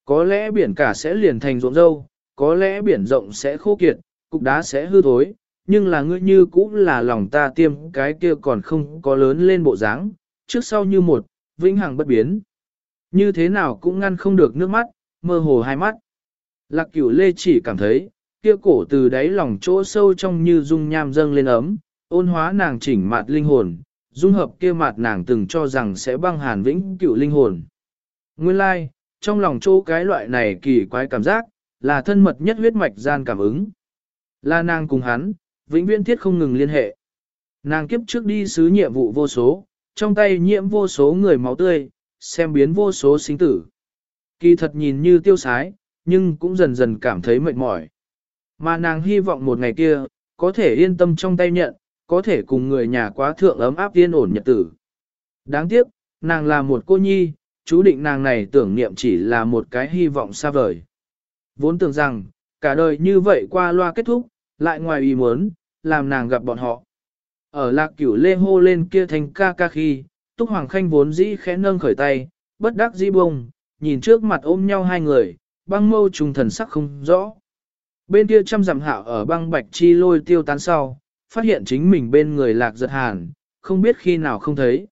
Có lẽ biển cả sẽ liền thành ruộng dâu, có lẽ biển rộng sẽ khô kiệt, cục đá sẽ hư thối, nhưng là ngươi như cũng là lòng ta tiêm cái kia còn không có lớn lên bộ dáng, trước sau như một, vĩnh hằng bất biến. Như thế nào cũng ngăn không được nước mắt, mơ hồ hai mắt. Lạc cửu lê chỉ cảm thấy, kia cổ từ đáy lòng chỗ sâu trong như dung nham dâng lên ấm, ôn hóa nàng chỉnh mạt linh hồn, dung hợp kia mạt nàng từng cho rằng sẽ băng hàn vĩnh cửu linh hồn. Nguyên lai, like, trong lòng chỗ cái loại này kỳ quái cảm giác, là thân mật nhất huyết mạch gian cảm ứng. Là nàng cùng hắn, vĩnh viễn thiết không ngừng liên hệ. Nàng kiếp trước đi sứ nhiệm vụ vô số, trong tay nhiễm vô số người máu tươi, xem biến vô số sinh tử. Kỳ thật nhìn như tiêu sái, nhưng cũng dần dần cảm thấy mệt mỏi. Mà nàng hy vọng một ngày kia, có thể yên tâm trong tay nhận, có thể cùng người nhà quá thượng ấm áp yên ổn nhật tử. Đáng tiếc, nàng là một cô nhi, chú định nàng này tưởng niệm chỉ là một cái hy vọng xa vời. Vốn tưởng rằng, cả đời như vậy qua loa kết thúc, lại ngoài ý muốn, làm nàng gặp bọn họ. Ở lạc cửu lê hô lên kia thành ca ca khi, Túc Hoàng Khanh vốn dĩ khẽ nâng khởi tay, bất đắc dĩ bông, nhìn trước mặt ôm nhau hai người, băng mâu trùng thần sắc không rõ. Bên kia trăm dặm hạo ở băng bạch chi lôi tiêu tán sau, phát hiện chính mình bên người lạc giật hàn, không biết khi nào không thấy.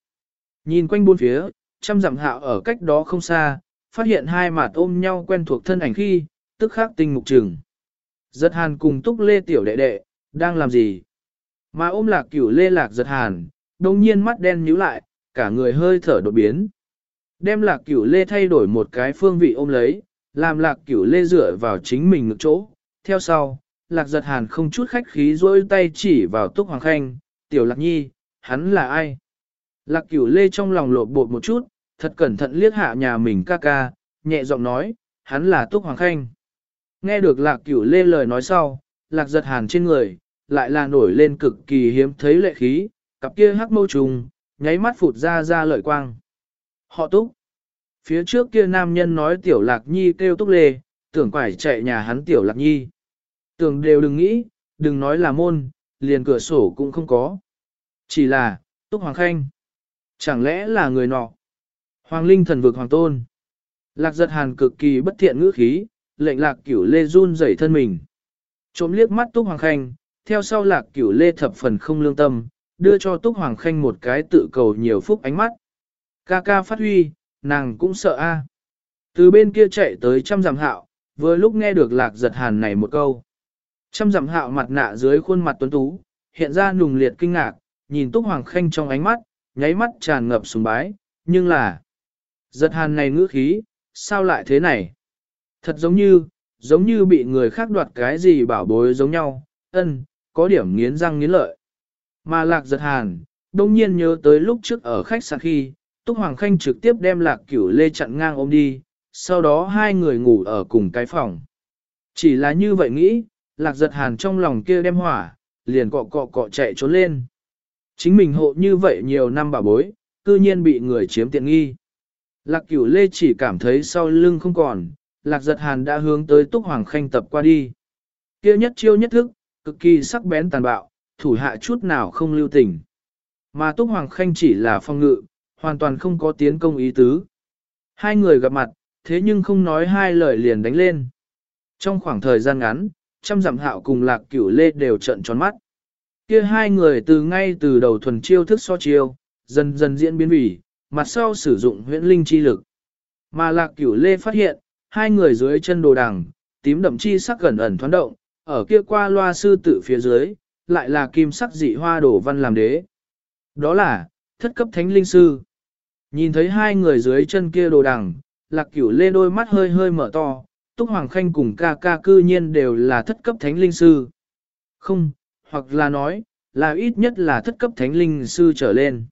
Nhìn quanh bốn phía, trăm dặm hạo ở cách đó không xa, phát hiện hai mặt ôm nhau quen thuộc thân ảnh khi, tức khắc tinh mục trừng. Giật hàn cùng túc lê tiểu đệ đệ, đang làm gì? Mà ôm lạc cửu lê lạc giật hàn, đồng nhiên mắt đen nhíu lại, cả người hơi thở đột biến. Đem lạc cửu lê thay đổi một cái phương vị ôm lấy, làm lạc cửu lê dựa vào chính mình ngực chỗ. Theo sau, lạc giật hàn không chút khách khí dối tay chỉ vào túc hoàng khanh, tiểu lạc nhi, hắn là ai? Lạc cửu lê trong lòng lộ bột một chút, thật cẩn thận liếc hạ nhà mình ca ca, nhẹ giọng nói, hắn là túc hoàng khanh. Nghe được lạc cửu lê lời nói sau, lạc giật hàn trên người, lại là nổi lên cực kỳ hiếm thấy lệ khí, cặp kia hắc mâu trùng, nháy mắt phụt ra ra lợi quang. Họ túc. Phía trước kia nam nhân nói tiểu lạc nhi kêu túc lê, tưởng quải chạy nhà hắn tiểu lạc nhi. Tưởng đều đừng nghĩ, đừng nói là môn, liền cửa sổ cũng không có. Chỉ là, túc hoàng khanh. Chẳng lẽ là người nọ? Hoàng linh thần vực hoàng tôn. Lạc giật hàn cực kỳ bất thiện ngữ khí, lệnh lạc cửu lê run rẩy thân mình. Trộm liếc mắt túc hoàng khanh, theo sau lạc cửu lê thập phần không lương tâm, đưa cho Túc Hoàng Khanh một cái tự cầu nhiều phúc ánh mắt. Ca ca phát huy, nàng cũng sợ a. Từ bên kia chạy tới trăm dặm hạo, vừa lúc nghe được lạc giật hàn này một câu. Trăm dặm hạo mặt nạ dưới khuôn mặt tuấn tú, hiện ra nùng liệt kinh ngạc, nhìn Túc Hoàng Khanh trong ánh mắt, nháy mắt tràn ngập sùng bái, nhưng là... Giật hàn này ngữ khí, sao lại thế này? Thật giống như, giống như bị người khác đoạt cái gì bảo bối giống nhau, ân, có điểm nghiến răng nghiến lợi. Mà lạc giật hàn, đông nhiên nhớ tới lúc trước ở khách sạn khi, Túc Hoàng Khanh trực tiếp đem lạc cửu lê chặn ngang ôm đi, sau đó hai người ngủ ở cùng cái phòng. Chỉ là như vậy nghĩ, lạc giật hàn trong lòng kia đem hỏa, liền cọ cọ cọ chạy trốn lên. Chính mình hộ như vậy nhiều năm bà bối, cư nhiên bị người chiếm tiện nghi. Lạc cửu lê chỉ cảm thấy sau lưng không còn, lạc giật hàn đã hướng tới Túc Hoàng Khanh tập qua đi. kia nhất chiêu nhất thức, cực kỳ sắc bén tàn bạo, thủ hạ chút nào không lưu tình. Mà Túc Hoàng Khanh chỉ là phong ngự, hoàn toàn không có tiến công ý tứ. Hai người gặp mặt, thế nhưng không nói hai lời liền đánh lên. Trong khoảng thời gian ngắn, trăm dặm hạo cùng lạc cửu lê đều trận tròn mắt. Kia hai người từ ngay từ đầu thuần chiêu thức so chiêu, dần dần diễn biến vì, mặt sau sử dụng huyễn linh chi lực. Mà lạc cửu lê phát hiện, hai người dưới chân đồ đằng, tím đậm chi sắc gần ẩn thoáng động, ở kia qua loa sư tử phía dưới, lại là kim sắc dị hoa đổ văn làm đế. Đó là, thất cấp thánh linh sư. Nhìn thấy hai người dưới chân kia đồ đằng, lạc cửu lê đôi mắt hơi hơi mở to, Túc Hoàng Khanh cùng ca ca cư nhiên đều là thất cấp thánh linh sư. Không, hoặc là nói, là ít nhất là thất cấp thánh linh sư trở lên.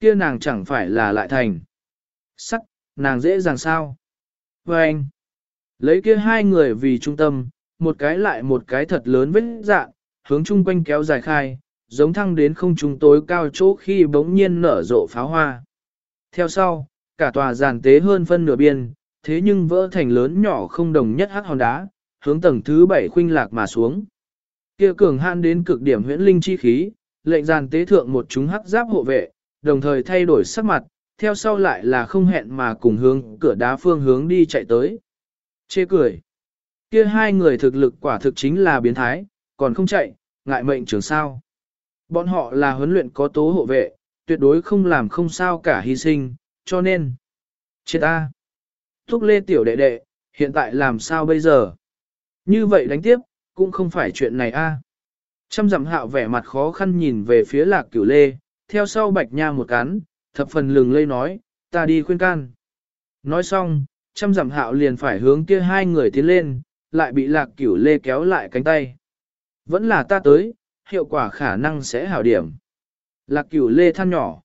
Kia nàng chẳng phải là lại thành. Sắc, nàng dễ dàng sao? Và anh, lấy kia hai người vì trung tâm, một cái lại một cái thật lớn vết dạng, hướng chung quanh kéo dài khai, giống thăng đến không trung tối cao chỗ khi bỗng nhiên nở rộ pháo hoa. Theo sau, cả tòa giàn tế hơn phân nửa biên, thế nhưng vỡ thành lớn nhỏ không đồng nhất hắc hòn đá, hướng tầng thứ bảy khuynh lạc mà xuống. Kia cường han đến cực điểm huyễn linh chi khí, lệnh giàn tế thượng một chúng hắc giáp hộ vệ, đồng thời thay đổi sắc mặt, theo sau lại là không hẹn mà cùng hướng cửa đá phương hướng đi chạy tới. Chê cười. Kia hai người thực lực quả thực chính là biến thái, còn không chạy, ngại mệnh trường sao. Bọn họ là huấn luyện có tố hộ vệ, tuyệt đối không làm không sao cả hy sinh, cho nên. Chết ta. Thúc lê tiểu đệ đệ, hiện tại làm sao bây giờ? Như vậy đánh tiếp, cũng không phải chuyện này a. Trăm dặm hạo vẻ mặt khó khăn nhìn về phía lạc cửu lê, theo sau bạch nha một cán, thập phần lừng lây nói, ta đi khuyên can. Nói xong, trăm dặm hạo liền phải hướng kia hai người tiến lên, lại bị lạc cửu lê kéo lại cánh tay. Vẫn là ta tới, hiệu quả khả năng sẽ hảo điểm. Lạc cửu lê than nhỏ.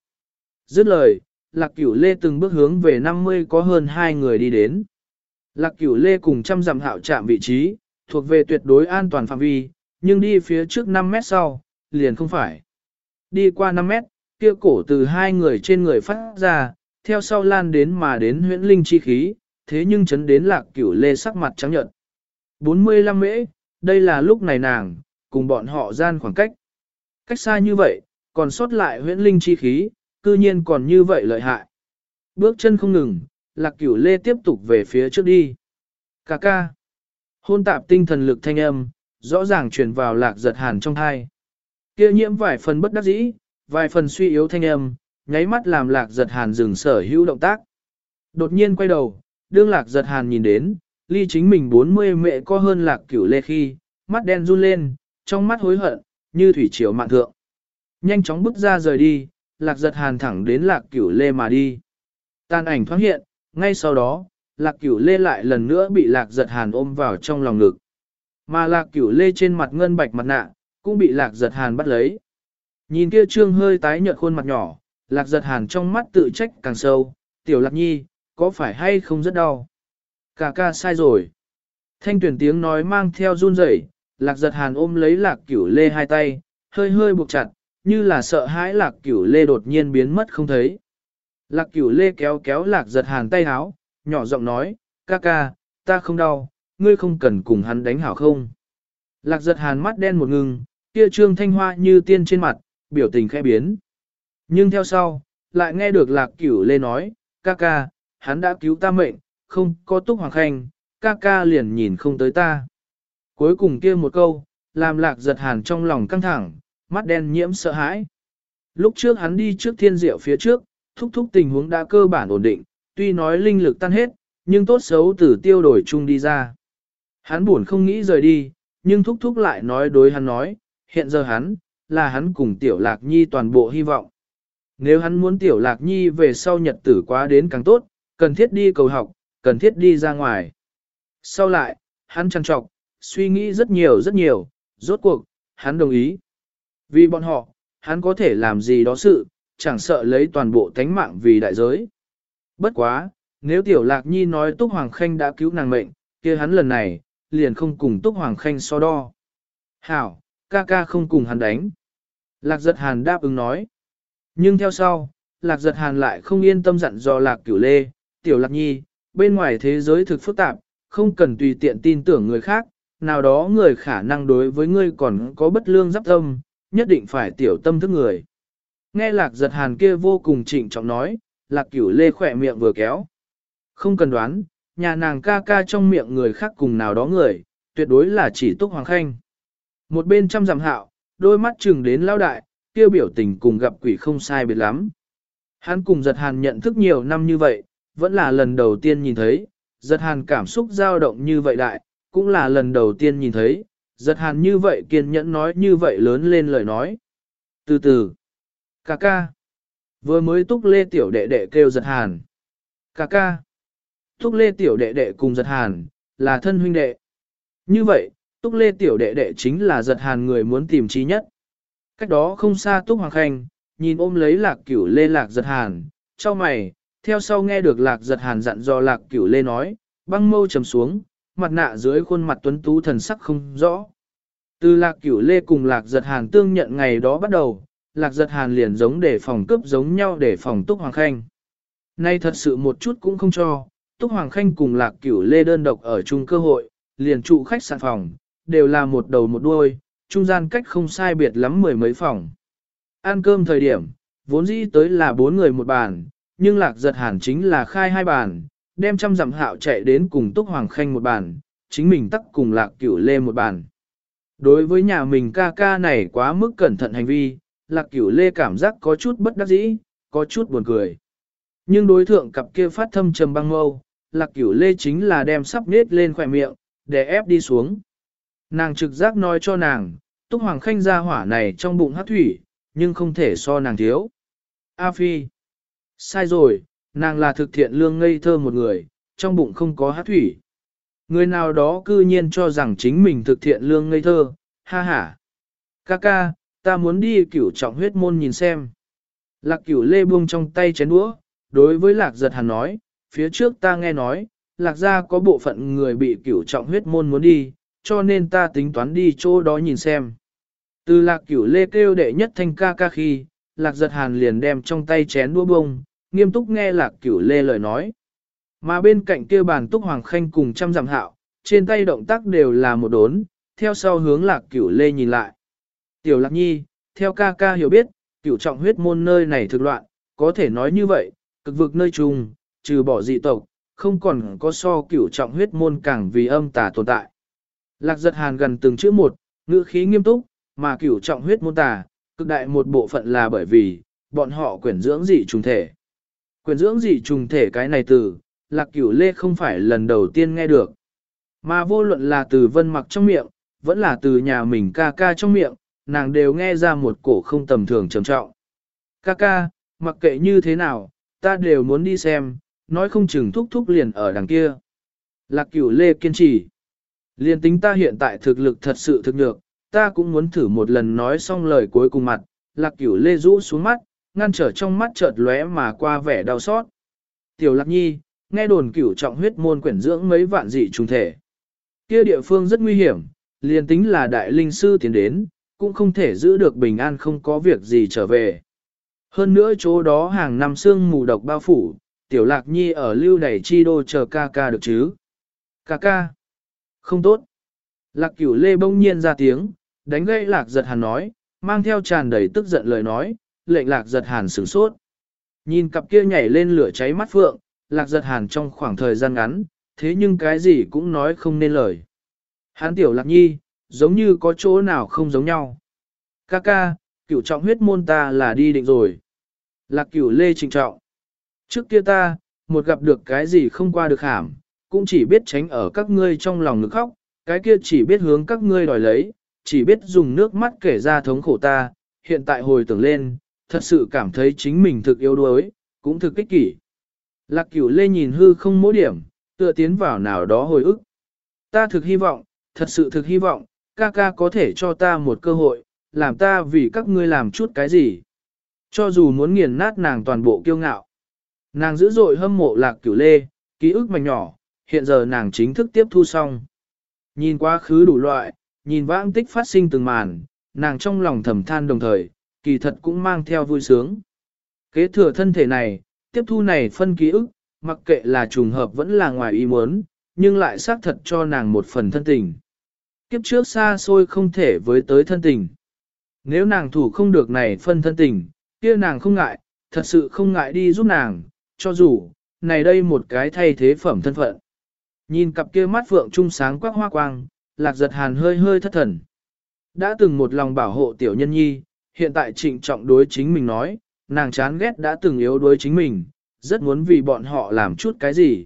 Dứt lời, lạc cửu lê từng bước hướng về 50 có hơn hai người đi đến. Lạc cửu lê cùng trăm dặm hạo chạm vị trí, thuộc về tuyệt đối an toàn phạm vi, nhưng đi phía trước 5 mét sau, liền không phải. Đi qua 5 mét, kia cổ từ hai người trên người phát ra, theo sau lan đến mà đến huyễn linh chi khí, thế nhưng chấn đến lạc cửu lê sắc mặt trắng nhợt. 45 mễ, đây là lúc này nàng, cùng bọn họ gian khoảng cách. Cách xa như vậy, còn sót lại huyễn linh chi khí, cư nhiên còn như vậy lợi hại. Bước chân không ngừng, lạc cửu lê tiếp tục về phía trước đi. Cà ca. Hôn tạp tinh thần lực thanh âm, rõ ràng truyền vào lạc giật hàn trong thai. kia nhiễm vải phần bất đắc dĩ, vài phần suy yếu thanh âm, nháy mắt làm lạc giật hàn dừng sở hữu động tác. Đột nhiên quay đầu, đương lạc giật hàn nhìn đến, ly chính mình 40 mẹ có hơn lạc cửu lê khi, mắt đen run lên, trong mắt hối hận, như thủy triều mạng thượng. Nhanh chóng bước ra rời đi, lạc giật hàn thẳng đến lạc cửu lê mà đi. Tàn ảnh thoáng hiện, ngay sau đó, lạc cửu lê lại lần nữa bị lạc giật hàn ôm vào trong lòng ngực. Mà lạc cửu lê trên mặt ngân bạch mặt nạ, cũng bị lạc giật hàn bắt lấy. Nhìn kia trương hơi tái nhợt khuôn mặt nhỏ, lạc giật hàn trong mắt tự trách càng sâu, tiểu lạc nhi, có phải hay không rất đau? Cà ca sai rồi. Thanh tuyển tiếng nói mang theo run rẩy, lạc giật hàn ôm lấy lạc cửu lê hai tay, hơi hơi buộc chặt, như là sợ hãi lạc cửu lê đột nhiên biến mất không thấy. Lạc cửu lê kéo kéo lạc giật hàn tay háo, nhỏ giọng nói, ca ca, ta không đau, ngươi không cần cùng hắn đánh hảo không. Lạc giật hàn mắt đen một ngừng, kia trương thanh hoa như tiên trên mặt, biểu tình khẽ biến. Nhưng theo sau, lại nghe được lạc cửu lê nói, ca ca, hắn đã cứu ta mệnh, không có túc hoàng khanh, ca ca liền nhìn không tới ta. Cuối cùng kia một câu, làm lạc giật hàn trong lòng căng thẳng, mắt đen nhiễm sợ hãi. Lúc trước hắn đi trước thiên diệu phía trước, thúc thúc tình huống đã cơ bản ổn định, tuy nói linh lực tan hết, nhưng tốt xấu từ tiêu đổi chung đi ra. Hắn buồn không nghĩ rời đi, nhưng thúc thúc lại nói đối hắn nói, hiện giờ hắn, là hắn cùng tiểu lạc nhi toàn bộ hy vọng. Nếu hắn muốn tiểu lạc nhi về sau nhật tử quá đến càng tốt, cần thiết đi cầu học, cần thiết đi ra ngoài. Sau lại, hắn trăn trọc, suy nghĩ rất nhiều rất nhiều, rốt cuộc, hắn đồng ý. Vì bọn họ, hắn có thể làm gì đó sự, chẳng sợ lấy toàn bộ tánh mạng vì đại giới. Bất quá, nếu Tiểu Lạc Nhi nói Túc Hoàng Khanh đã cứu nàng mệnh, kia hắn lần này, liền không cùng Túc Hoàng Khanh so đo. Hảo, ca ca không cùng hắn đánh. Lạc giật hàn đáp ứng nói. Nhưng theo sau, Lạc giật hàn lại không yên tâm dặn dò Lạc cửu lê, Tiểu Lạc Nhi, bên ngoài thế giới thực phức tạp, không cần tùy tiện tin tưởng người khác, nào đó người khả năng đối với ngươi còn có bất lương giáp tâm, nhất định phải tiểu tâm thức người. Nghe lạc giật hàn kia vô cùng trịnh trọng nói, lạc cửu lê khỏe miệng vừa kéo. Không cần đoán, nhà nàng ca ca trong miệng người khác cùng nào đó người, tuyệt đối là chỉ túc hoàng khanh. Một bên trăm giảm hạo, đôi mắt chừng đến lao đại, kia biểu tình cùng gặp quỷ không sai biệt lắm. Hắn cùng giật hàn nhận thức nhiều năm như vậy, vẫn là lần đầu tiên nhìn thấy, giật hàn cảm xúc dao động như vậy đại, cũng là lần đầu tiên nhìn thấy, giật hàn như vậy kiên nhẫn nói như vậy lớn lên lời nói. Từ từ, ca ca, vừa mới túc lê tiểu đệ đệ kêu giật hàn. Ca ca, túc lê tiểu đệ đệ cùng giật hàn, là thân huynh đệ. Như vậy, túc lê tiểu đệ đệ chính là giật hàn người muốn tìm trí nhất. Cách đó không xa túc hoàng khanh, nhìn ôm lấy lạc cửu lê lạc giật hàn, cho mày, theo sau nghe được lạc giật hàn dặn do lạc cửu lê nói, băng mâu trầm xuống, mặt nạ dưới khuôn mặt tuấn tú thần sắc không rõ. Từ lạc cửu lê cùng lạc giật hàn tương nhận ngày đó bắt đầu, lạc giật hàn liền giống để phòng cướp giống nhau để phòng túc hoàng khanh. Nay thật sự một chút cũng không cho, túc hoàng khanh cùng lạc cửu lê đơn độc ở chung cơ hội, liền trụ khách sạn phòng, đều là một đầu một đuôi, trung gian cách không sai biệt lắm mười mấy phòng. Ăn cơm thời điểm, vốn dĩ tới là bốn người một bàn, nhưng lạc giật hàn chính là khai hai bàn, đem trăm dặm hạo chạy đến cùng Túc Hoàng Khanh một bàn, chính mình tắc cùng lạc cửu lê một bàn. Đối với nhà mình ca ca này quá mức cẩn thận hành vi, lạc cửu lê cảm giác có chút bất đắc dĩ, có chút buồn cười. Nhưng đối thượng cặp kia phát thâm trầm băng mâu, lạc cửu lê chính là đem sắp nết lên khỏe miệng, để ép đi xuống. Nàng trực giác nói cho nàng, Túc Hoàng Khanh ra hỏa này trong bụng hát thủy, nhưng không thể so nàng thiếu. A Phi. Sai rồi, nàng là thực thiện lương ngây thơ một người, trong bụng không có hát thủy. Người nào đó cư nhiên cho rằng chính mình thực thiện lương ngây thơ, ha ha. Ca ca, ta muốn đi cửu trọng huyết môn nhìn xem. Lạc cửu lê buông trong tay chén đũa, đối với lạc giật hàn nói, phía trước ta nghe nói, lạc gia có bộ phận người bị cửu trọng huyết môn muốn đi, cho nên ta tính toán đi chỗ đó nhìn xem. Từ lạc cửu lê kêu đệ nhất thanh ca ca khi, lạc giật hàn liền đem trong tay chén đũa bông, nghiêm túc nghe lạc cửu lê lời nói. Mà bên cạnh kia bàn túc hoàng khanh cùng trăm giảm hạo, trên tay động tác đều là một đốn, theo sau hướng lạc cửu lê nhìn lại. Tiểu lạc nhi, theo ca ca hiểu biết, cửu trọng huyết môn nơi này thực loạn, có thể nói như vậy, cực vực nơi trùng, trừ bỏ dị tộc, không còn có so cửu trọng huyết môn càng vì âm tà tồn tại. Lạc giật hàn gần từng chữ một, ngữ khí nghiêm túc, mà cửu trọng huyết môn tà, cực đại một bộ phận là bởi vì, bọn họ quyển dưỡng dị trùng thể. Quyển dưỡng dị trùng thể cái này từ, lạc cửu lê không phải lần đầu tiên nghe được. Mà vô luận là từ vân mặc trong miệng, vẫn là từ nhà mình ca ca trong miệng, nàng đều nghe ra một cổ không tầm thường trầm trọng. Ca ca, mặc kệ như thế nào, ta đều muốn đi xem, nói không chừng thúc thúc liền ở đằng kia. Lạc cửu lê kiên trì. Liên tính ta hiện tại thực lực thật sự thực được, ta cũng muốn thử một lần nói xong lời cuối cùng mặt, lạc cửu lê rũ xuống mắt, ngăn trở trong mắt chợt lóe mà qua vẻ đau xót. Tiểu lạc nhi, nghe đồn cửu trọng huyết môn quyển dưỡng mấy vạn dị trùng thể. Kia địa phương rất nguy hiểm, liền tính là đại linh sư tiến đến, cũng không thể giữ được bình an không có việc gì trở về. Hơn nữa chỗ đó hàng năm xương mù độc bao phủ, tiểu lạc nhi ở lưu đẩy chi đô chờ ca ca được chứ. Ca ca. Không tốt. Lạc cửu lê bỗng nhiên ra tiếng, đánh gãy lạc giật hàn nói, mang theo tràn đầy tức giận lời nói, lệnh lạc giật hàn sửng sốt. Nhìn cặp kia nhảy lên lửa cháy mắt phượng, lạc giật hàn trong khoảng thời gian ngắn, thế nhưng cái gì cũng nói không nên lời. Hán tiểu lạc nhi, giống như có chỗ nào không giống nhau. Ca ca, cửu trọng huyết môn ta là đi định rồi. Lạc cửu lê trịnh trọng. Trước kia ta, một gặp được cái gì không qua được hàm, cũng chỉ biết tránh ở các ngươi trong lòng ngực khóc, cái kia chỉ biết hướng các ngươi đòi lấy, chỉ biết dùng nước mắt kể ra thống khổ ta, hiện tại hồi tưởng lên, thật sự cảm thấy chính mình thực yếu đuối, cũng thực kích kỷ. Lạc cửu lê nhìn hư không mỗi điểm, tựa tiến vào nào đó hồi ức. Ta thực hy vọng, thật sự thực hy vọng, ca ca có thể cho ta một cơ hội, làm ta vì các ngươi làm chút cái gì. Cho dù muốn nghiền nát nàng toàn bộ kiêu ngạo. Nàng dữ dội hâm mộ lạc cửu lê, ký ức mảnh nhỏ, hiện giờ nàng chính thức tiếp thu xong. Nhìn quá khứ đủ loại, nhìn vãng tích phát sinh từng màn, nàng trong lòng thầm than đồng thời, kỳ thật cũng mang theo vui sướng. Kế thừa thân thể này, tiếp thu này phân ký ức, mặc kệ là trùng hợp vẫn là ngoài ý muốn, nhưng lại xác thật cho nàng một phần thân tình. Kiếp trước xa xôi không thể với tới thân tình. Nếu nàng thủ không được này phân thân tình, kia nàng không ngại, thật sự không ngại đi giúp nàng, cho dù, này đây một cái thay thế phẩm thân phận. Nhìn cặp kia mắt phượng trung sáng quắc hoa quang, lạc giật hàn hơi hơi thất thần. Đã từng một lòng bảo hộ tiểu nhân nhi, hiện tại trịnh trọng đối chính mình nói, nàng chán ghét đã từng yếu đối chính mình, rất muốn vì bọn họ làm chút cái gì.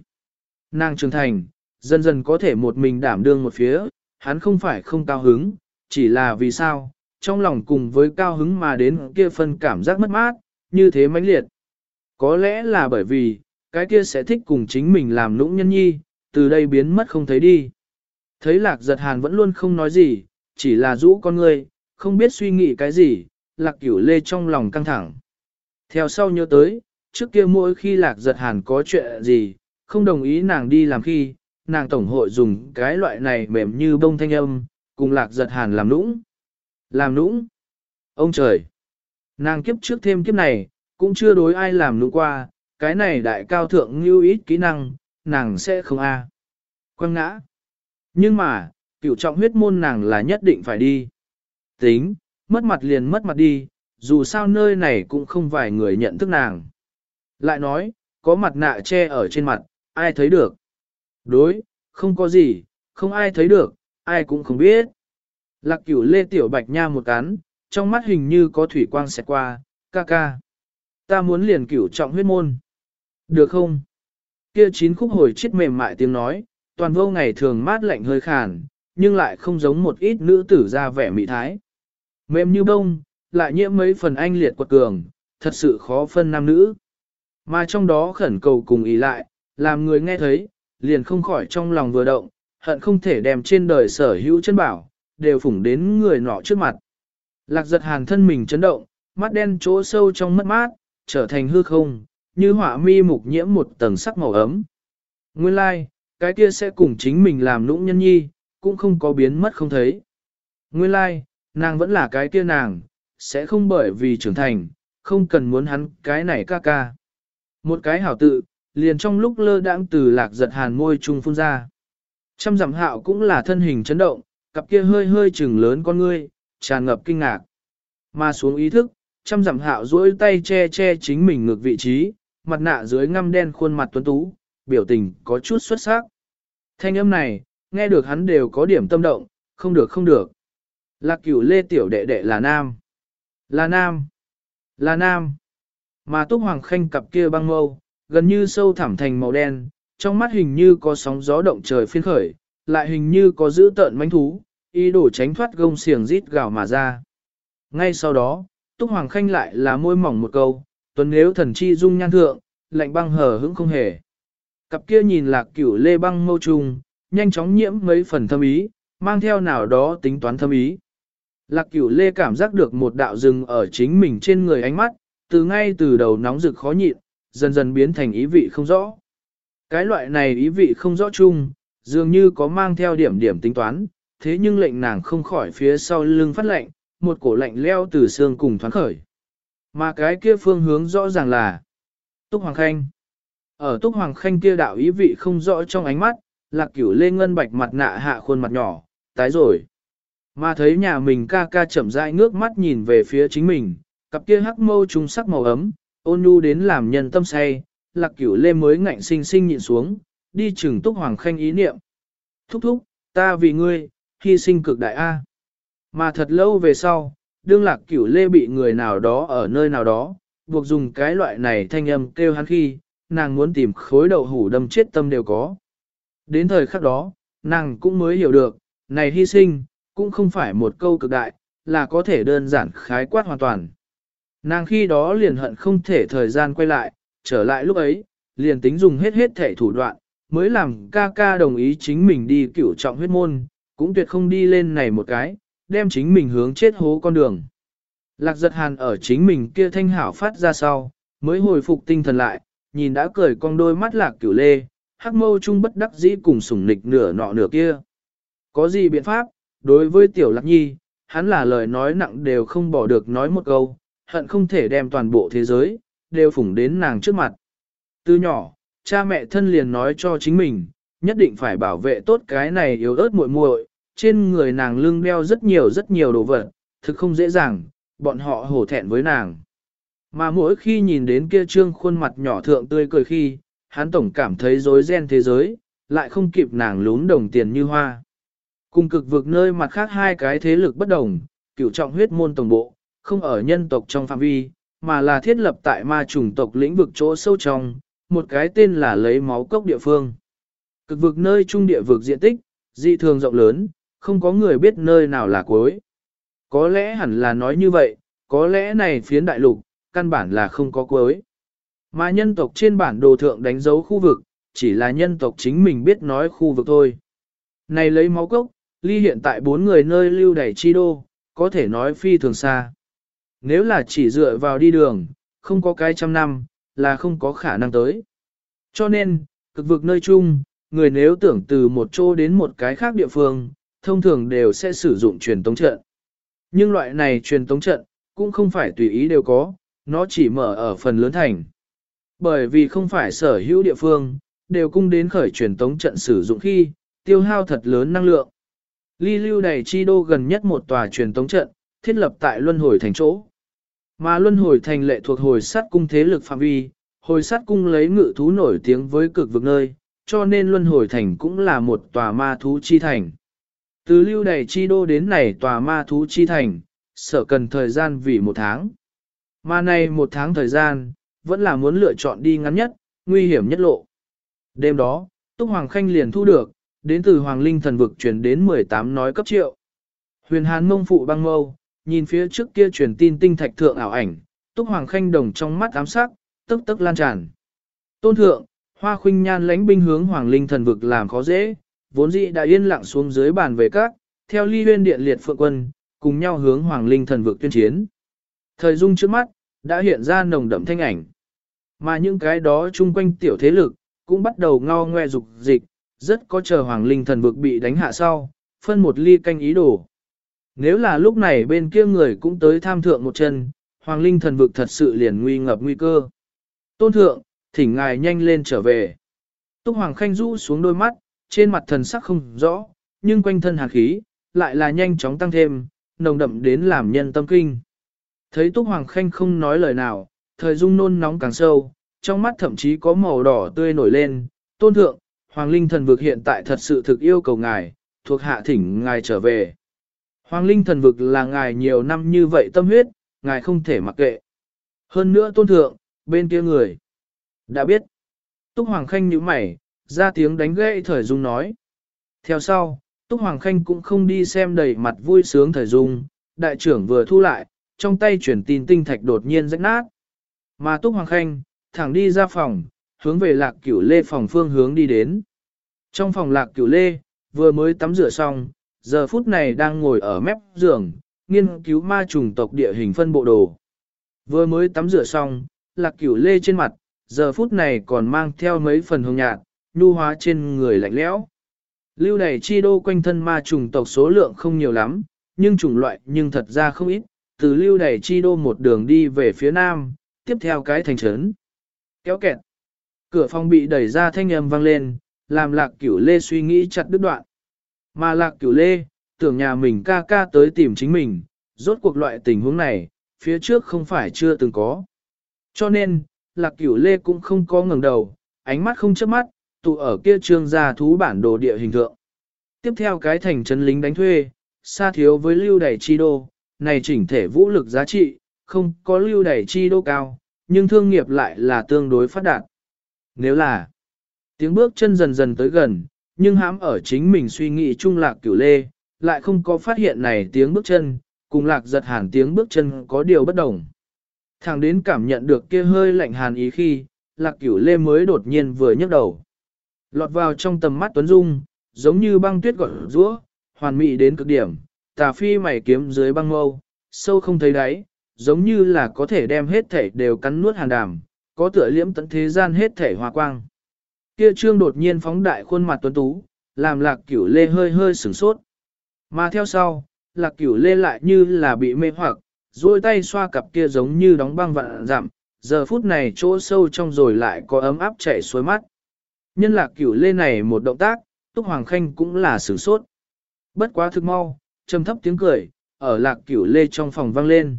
Nàng trưởng thành, dần dần có thể một mình đảm đương một phía, hắn không phải không cao hứng, chỉ là vì sao, trong lòng cùng với cao hứng mà đến kia phân cảm giác mất mát, như thế mãnh liệt. Có lẽ là bởi vì, cái kia sẽ thích cùng chính mình làm nũng nhân nhi, từ đây biến mất không thấy đi. Thấy lạc giật hàn vẫn luôn không nói gì, chỉ là rũ con người, không biết suy nghĩ cái gì, lạc cửu lê trong lòng căng thẳng. Theo sau nhớ tới, trước kia mỗi khi lạc giật hàn có chuyện gì, không đồng ý nàng đi làm khi, nàng tổng hội dùng cái loại này mềm như bông thanh âm, cùng lạc giật hàn làm nũng. Làm nũng? Ông trời! Nàng kiếp trước thêm kiếp này, cũng chưa đối ai làm nũng qua, cái này đại cao thượng như ít kỹ năng, nàng sẽ không a. À. Quăng ngã. Nhưng mà, cửu trọng huyết môn nàng là nhất định phải đi. Tính, mất mặt liền mất mặt đi, dù sao nơi này cũng không vài người nhận thức nàng. Lại nói, có mặt nạ che ở trên mặt, ai thấy được? Đối, không có gì, không ai thấy được, ai cũng không biết. Lạc cửu lê tiểu bạch nha một cán trong mắt hình như có thủy quang xẹt qua, ca ca. Ta muốn liền cửu trọng huyết môn. Được không? Kia chín khúc hồi chết mềm mại tiếng nói, toàn vô ngày thường mát lạnh hơi khàn, nhưng lại không giống một ít nữ tử ra vẻ mị thái. Mềm như bông, lại nhiễm mấy phần anh liệt quật cường, thật sự khó phân nam nữ. Mà trong đó khẩn cầu cùng ý lại, làm người nghe thấy, liền không khỏi trong lòng vừa động, hận không thể đem trên đời sở hữu chân bảo, đều phủng đến người nọ trước mặt. Lạc giật hàn thân mình chấn động, mắt đen chỗ sâu trong mất mát, trở thành hư không, như họa mi mục nhiễm một tầng sắc màu ấm. Nguyên lai, like, cái kia sẽ cùng chính mình làm nũng nhân nhi, cũng không có biến mất không thấy. Nguyên lai, like, nàng vẫn là cái kia nàng, sẽ không bởi vì trưởng thành, không cần muốn hắn cái này ca ca. Một cái hảo tự, liền trong lúc lơ đãng từ lạc giật hàn môi trung phun ra. Trăm dặm hạo cũng là thân hình chấn động, cặp kia hơi hơi trừng lớn con ngươi, tràn ngập kinh ngạc. Mà xuống ý thức, trăm dặm hạo duỗi tay che che chính mình ngược vị trí, mặt nạ dưới ngăm đen khuôn mặt tuấn tú, biểu tình có chút xuất sắc. Thanh âm này, nghe được hắn đều có điểm tâm động, không được không được. Lạc cửu lê tiểu đệ đệ là nam. Là nam. Là nam. Mà túc hoàng khanh cặp kia băng mâu, gần như sâu thẳm thành màu đen, trong mắt hình như có sóng gió động trời phiên khởi, lại hình như có giữ tợn manh thú, ý đồ tránh thoát gông xiềng rít gào mà ra. Ngay sau đó, Túc Hoàng Khanh lại là môi mỏng một câu, Tuần nếu thần chi dung nhan thượng, lạnh băng hờ hững không hề. Cặp kia nhìn lạc cửu lê băng mâu trùng, nhanh chóng nhiễm mấy phần thâm ý, mang theo nào đó tính toán thâm ý. Lạc cửu lê cảm giác được một đạo rừng ở chính mình trên người ánh mắt, từ ngay từ đầu nóng rực khó nhịn, dần dần biến thành ý vị không rõ. Cái loại này ý vị không rõ chung, dường như có mang theo điểm điểm tính toán, thế nhưng lệnh nàng không khỏi phía sau lưng phát lạnh, một cổ lạnh leo từ xương cùng thoáng khởi. Mà cái kia phương hướng rõ ràng là Túc Hoàng Khanh. Ở Túc Hoàng Khanh kia đạo ý vị không rõ trong ánh mắt, lạc cửu lê ngân bạch mặt nạ hạ khuôn mặt nhỏ, tái rồi. Mà thấy nhà mình ca ca chậm rãi ngước mắt nhìn về phía chính mình, cặp kia hắc mâu trung sắc màu ấm, ôn nhu đến làm nhân tâm say, lạc cửu lê mới ngạnh sinh sinh nhịn xuống, đi chừng Túc Hoàng Khanh ý niệm. Thúc thúc, ta vì ngươi, hy sinh cực đại A. Mà thật lâu về sau, đương lạc cửu lê bị người nào đó ở nơi nào đó, buộc dùng cái loại này thanh âm kêu hắn khi, nàng muốn tìm khối đậu hủ đâm chết tâm đều có. Đến thời khắc đó, nàng cũng mới hiểu được, này hy sinh, cũng không phải một câu cực đại, là có thể đơn giản khái quát hoàn toàn. Nàng khi đó liền hận không thể thời gian quay lại, trở lại lúc ấy, liền tính dùng hết hết thể thủ đoạn, mới làm ca ca đồng ý chính mình đi cửu trọng huyết môn, cũng tuyệt không đi lên này một cái, đem chính mình hướng chết hố con đường. Lạc giật hàn ở chính mình kia thanh hảo phát ra sau, mới hồi phục tinh thần lại, nhìn đã cười con đôi mắt lạc cửu lê, hắc mâu chung bất đắc dĩ cùng sủng nịch nửa nọ nửa kia. Có gì biện pháp, đối với tiểu lạc nhi, hắn là lời nói nặng đều không bỏ được nói một câu, hận không thể đem toàn bộ thế giới, đều phủng đến nàng trước mặt. Từ nhỏ, cha mẹ thân liền nói cho chính mình, nhất định phải bảo vệ tốt cái này yếu ớt muội muội, trên người nàng lưng đeo rất nhiều rất nhiều đồ vật, thực không dễ dàng, bọn họ hổ thẹn với nàng. Mà mỗi khi nhìn đến kia trương khuôn mặt nhỏ thượng tươi cười khi, hắn tổng cảm thấy rối ren thế giới, lại không kịp nàng lún đồng tiền như hoa. Cùng cực vực nơi mặt khác hai cái thế lực bất đồng, cửu trọng huyết môn tổng bộ, không ở nhân tộc trong phạm vi, mà là thiết lập tại ma chủng tộc lĩnh vực chỗ sâu trong, một cái tên là lấy máu cốc địa phương. Cực vực nơi trung địa vực diện tích, dị thường rộng lớn, không có người biết nơi nào là cuối. Có lẽ hẳn là nói như vậy, có lẽ này phiến đại lục, căn bản là không có cuối. Mà nhân tộc trên bản đồ thượng đánh dấu khu vực, chỉ là nhân tộc chính mình biết nói khu vực thôi. Này lấy máu cốc, ly hiện tại bốn người nơi lưu đẩy chi đô, có thể nói phi thường xa. Nếu là chỉ dựa vào đi đường, không có cái trăm năm, là không có khả năng tới. Cho nên, cực vực nơi chung, người nếu tưởng từ một chỗ đến một cái khác địa phương, thông thường đều sẽ sử dụng truyền tống trận. Nhưng loại này truyền tống trận, cũng không phải tùy ý đều có, nó chỉ mở ở phần lớn thành. Bởi vì không phải sở hữu địa phương, đều cung đến khởi truyền tống trận sử dụng khi, tiêu hao thật lớn năng lượng. Ly lưu đầy chi đô gần nhất một tòa truyền tống trận, thiết lập tại luân hồi thành chỗ. Mà luân hồi thành lệ thuộc hồi sát cung thế lực phạm vi, hồi sát cung lấy ngự thú nổi tiếng với cực vực nơi, cho nên luân hồi thành cũng là một tòa ma thú chi thành. Từ lưu đầy chi đô đến này tòa ma thú chi thành, sợ cần thời gian vì một tháng. Mà này một tháng thời gian, vẫn là muốn lựa chọn đi ngắn nhất, nguy hiểm nhất lộ. Đêm đó, Túc Hoàng Khanh liền thu được, đến từ Hoàng Linh thần vực chuyển đến 18 nói cấp triệu. Huyền hán mông phụ băng mâu, nhìn phía trước kia truyền tin tinh thạch thượng ảo ảnh, Túc Hoàng Khanh đồng trong mắt ám sắc, tức tức lan tràn. Tôn thượng, Hoa Khuynh Nhan lãnh binh hướng Hoàng Linh thần vực làm khó dễ, vốn dĩ đã yên lặng xuống dưới bàn về các, theo ly huyên điện liệt phượng quân, cùng nhau hướng Hoàng Linh thần vực tuyên chiến. Thời dung trước mắt, đã hiện ra nồng đậm thanh ảnh. Mà những cái đó chung quanh tiểu thế lực, cũng bắt đầu ngao ngoe dục dịch, rất có chờ Hoàng Linh thần vực bị đánh hạ sau, phân một ly canh ý đồ. Nếu là lúc này bên kia người cũng tới tham thượng một chân, Hoàng Linh thần vực thật sự liền nguy ngập nguy cơ. Tôn thượng, thỉnh ngài nhanh lên trở về. Túc Hoàng Khanh rũ xuống đôi mắt, trên mặt thần sắc không rõ, nhưng quanh thân hàn khí, lại là nhanh chóng tăng thêm, nồng đậm đến làm nhân tâm kinh. Thấy Túc Hoàng Khanh không nói lời nào, thời dung nôn nóng càng sâu, trong mắt thậm chí có màu đỏ tươi nổi lên, tôn thượng, Hoàng Linh thần vực hiện tại thật sự thực yêu cầu ngài, thuộc hạ thỉnh ngài trở về. Hoàng Linh thần vực là ngài nhiều năm như vậy tâm huyết, ngài không thể mặc kệ. Hơn nữa tôn thượng, bên kia người. Đã biết. Túc Hoàng Khanh nhíu mày, ra tiếng đánh gãy thời dung nói. Theo sau, Túc Hoàng Khanh cũng không đi xem đầy mặt vui sướng thời dung, đại trưởng vừa thu lại, trong tay chuyển tin tinh thạch đột nhiên rách nát. Mà Túc Hoàng Khanh, thẳng đi ra phòng, hướng về lạc cửu lê phòng phương hướng đi đến. Trong phòng lạc cửu lê, vừa mới tắm rửa xong, giờ phút này đang ngồi ở mép giường, nghiên cứu ma trùng tộc địa hình phân bộ đồ. Vừa mới tắm rửa xong, lạc cửu lê trên mặt, giờ phút này còn mang theo mấy phần hồng nhạt, nhu hóa trên người lạnh lẽo. Lưu đầy chi đô quanh thân ma trùng tộc số lượng không nhiều lắm, nhưng chủng loại nhưng thật ra không ít, từ lưu đầy chi đô một đường đi về phía nam, tiếp theo cái thành trấn. Kéo kẹt. Cửa phòng bị đẩy ra thanh âm vang lên, làm lạc cửu lê suy nghĩ chặt đứt đoạn. Mà lạc cửu lê, tưởng nhà mình ca ca tới tìm chính mình, rốt cuộc loại tình huống này, phía trước không phải chưa từng có. Cho nên, lạc cửu lê cũng không có ngẩng đầu, ánh mắt không chớp mắt, tụ ở kia trương gia thú bản đồ địa hình thượng. Tiếp theo cái thành trấn lính đánh thuê, xa thiếu với lưu đẩy chi đô, này chỉnh thể vũ lực giá trị, không có lưu đẩy chi đô cao, nhưng thương nghiệp lại là tương đối phát đạt. Nếu là tiếng bước chân dần dần tới gần, nhưng hãm ở chính mình suy nghĩ trung lạc cửu lê, lại không có phát hiện này tiếng bước chân, cùng lạc giật hàn tiếng bước chân có điều bất đồng. Thằng đến cảm nhận được kia hơi lạnh hàn ý khi, lạc cửu lê mới đột nhiên vừa nhấc đầu. Lọt vào trong tầm mắt Tuấn Dung, giống như băng tuyết gọt rũa, hoàn mỹ đến cực điểm, tà phi mày kiếm dưới băng mâu, sâu không thấy đáy, giống như là có thể đem hết thể đều cắn nuốt hàn đàm, có tựa liễm tận thế gian hết thể hòa quang. Kia trương đột nhiên phóng đại khuôn mặt tuấn tú, làm lạc cửu lê hơi hơi sửng sốt. Mà theo sau, lạc cửu lê lại như là bị mê hoặc, duỗi tay xoa cặp kia giống như đóng băng vạn dặm, giờ phút này chỗ sâu trong rồi lại có ấm áp chảy xuôi mắt. Nhân lạc cửu lê này một động tác, Túc Hoàng Khanh cũng là sửng sốt. Bất quá thực mau, trầm thấp tiếng cười, ở lạc cửu lê trong phòng vang lên.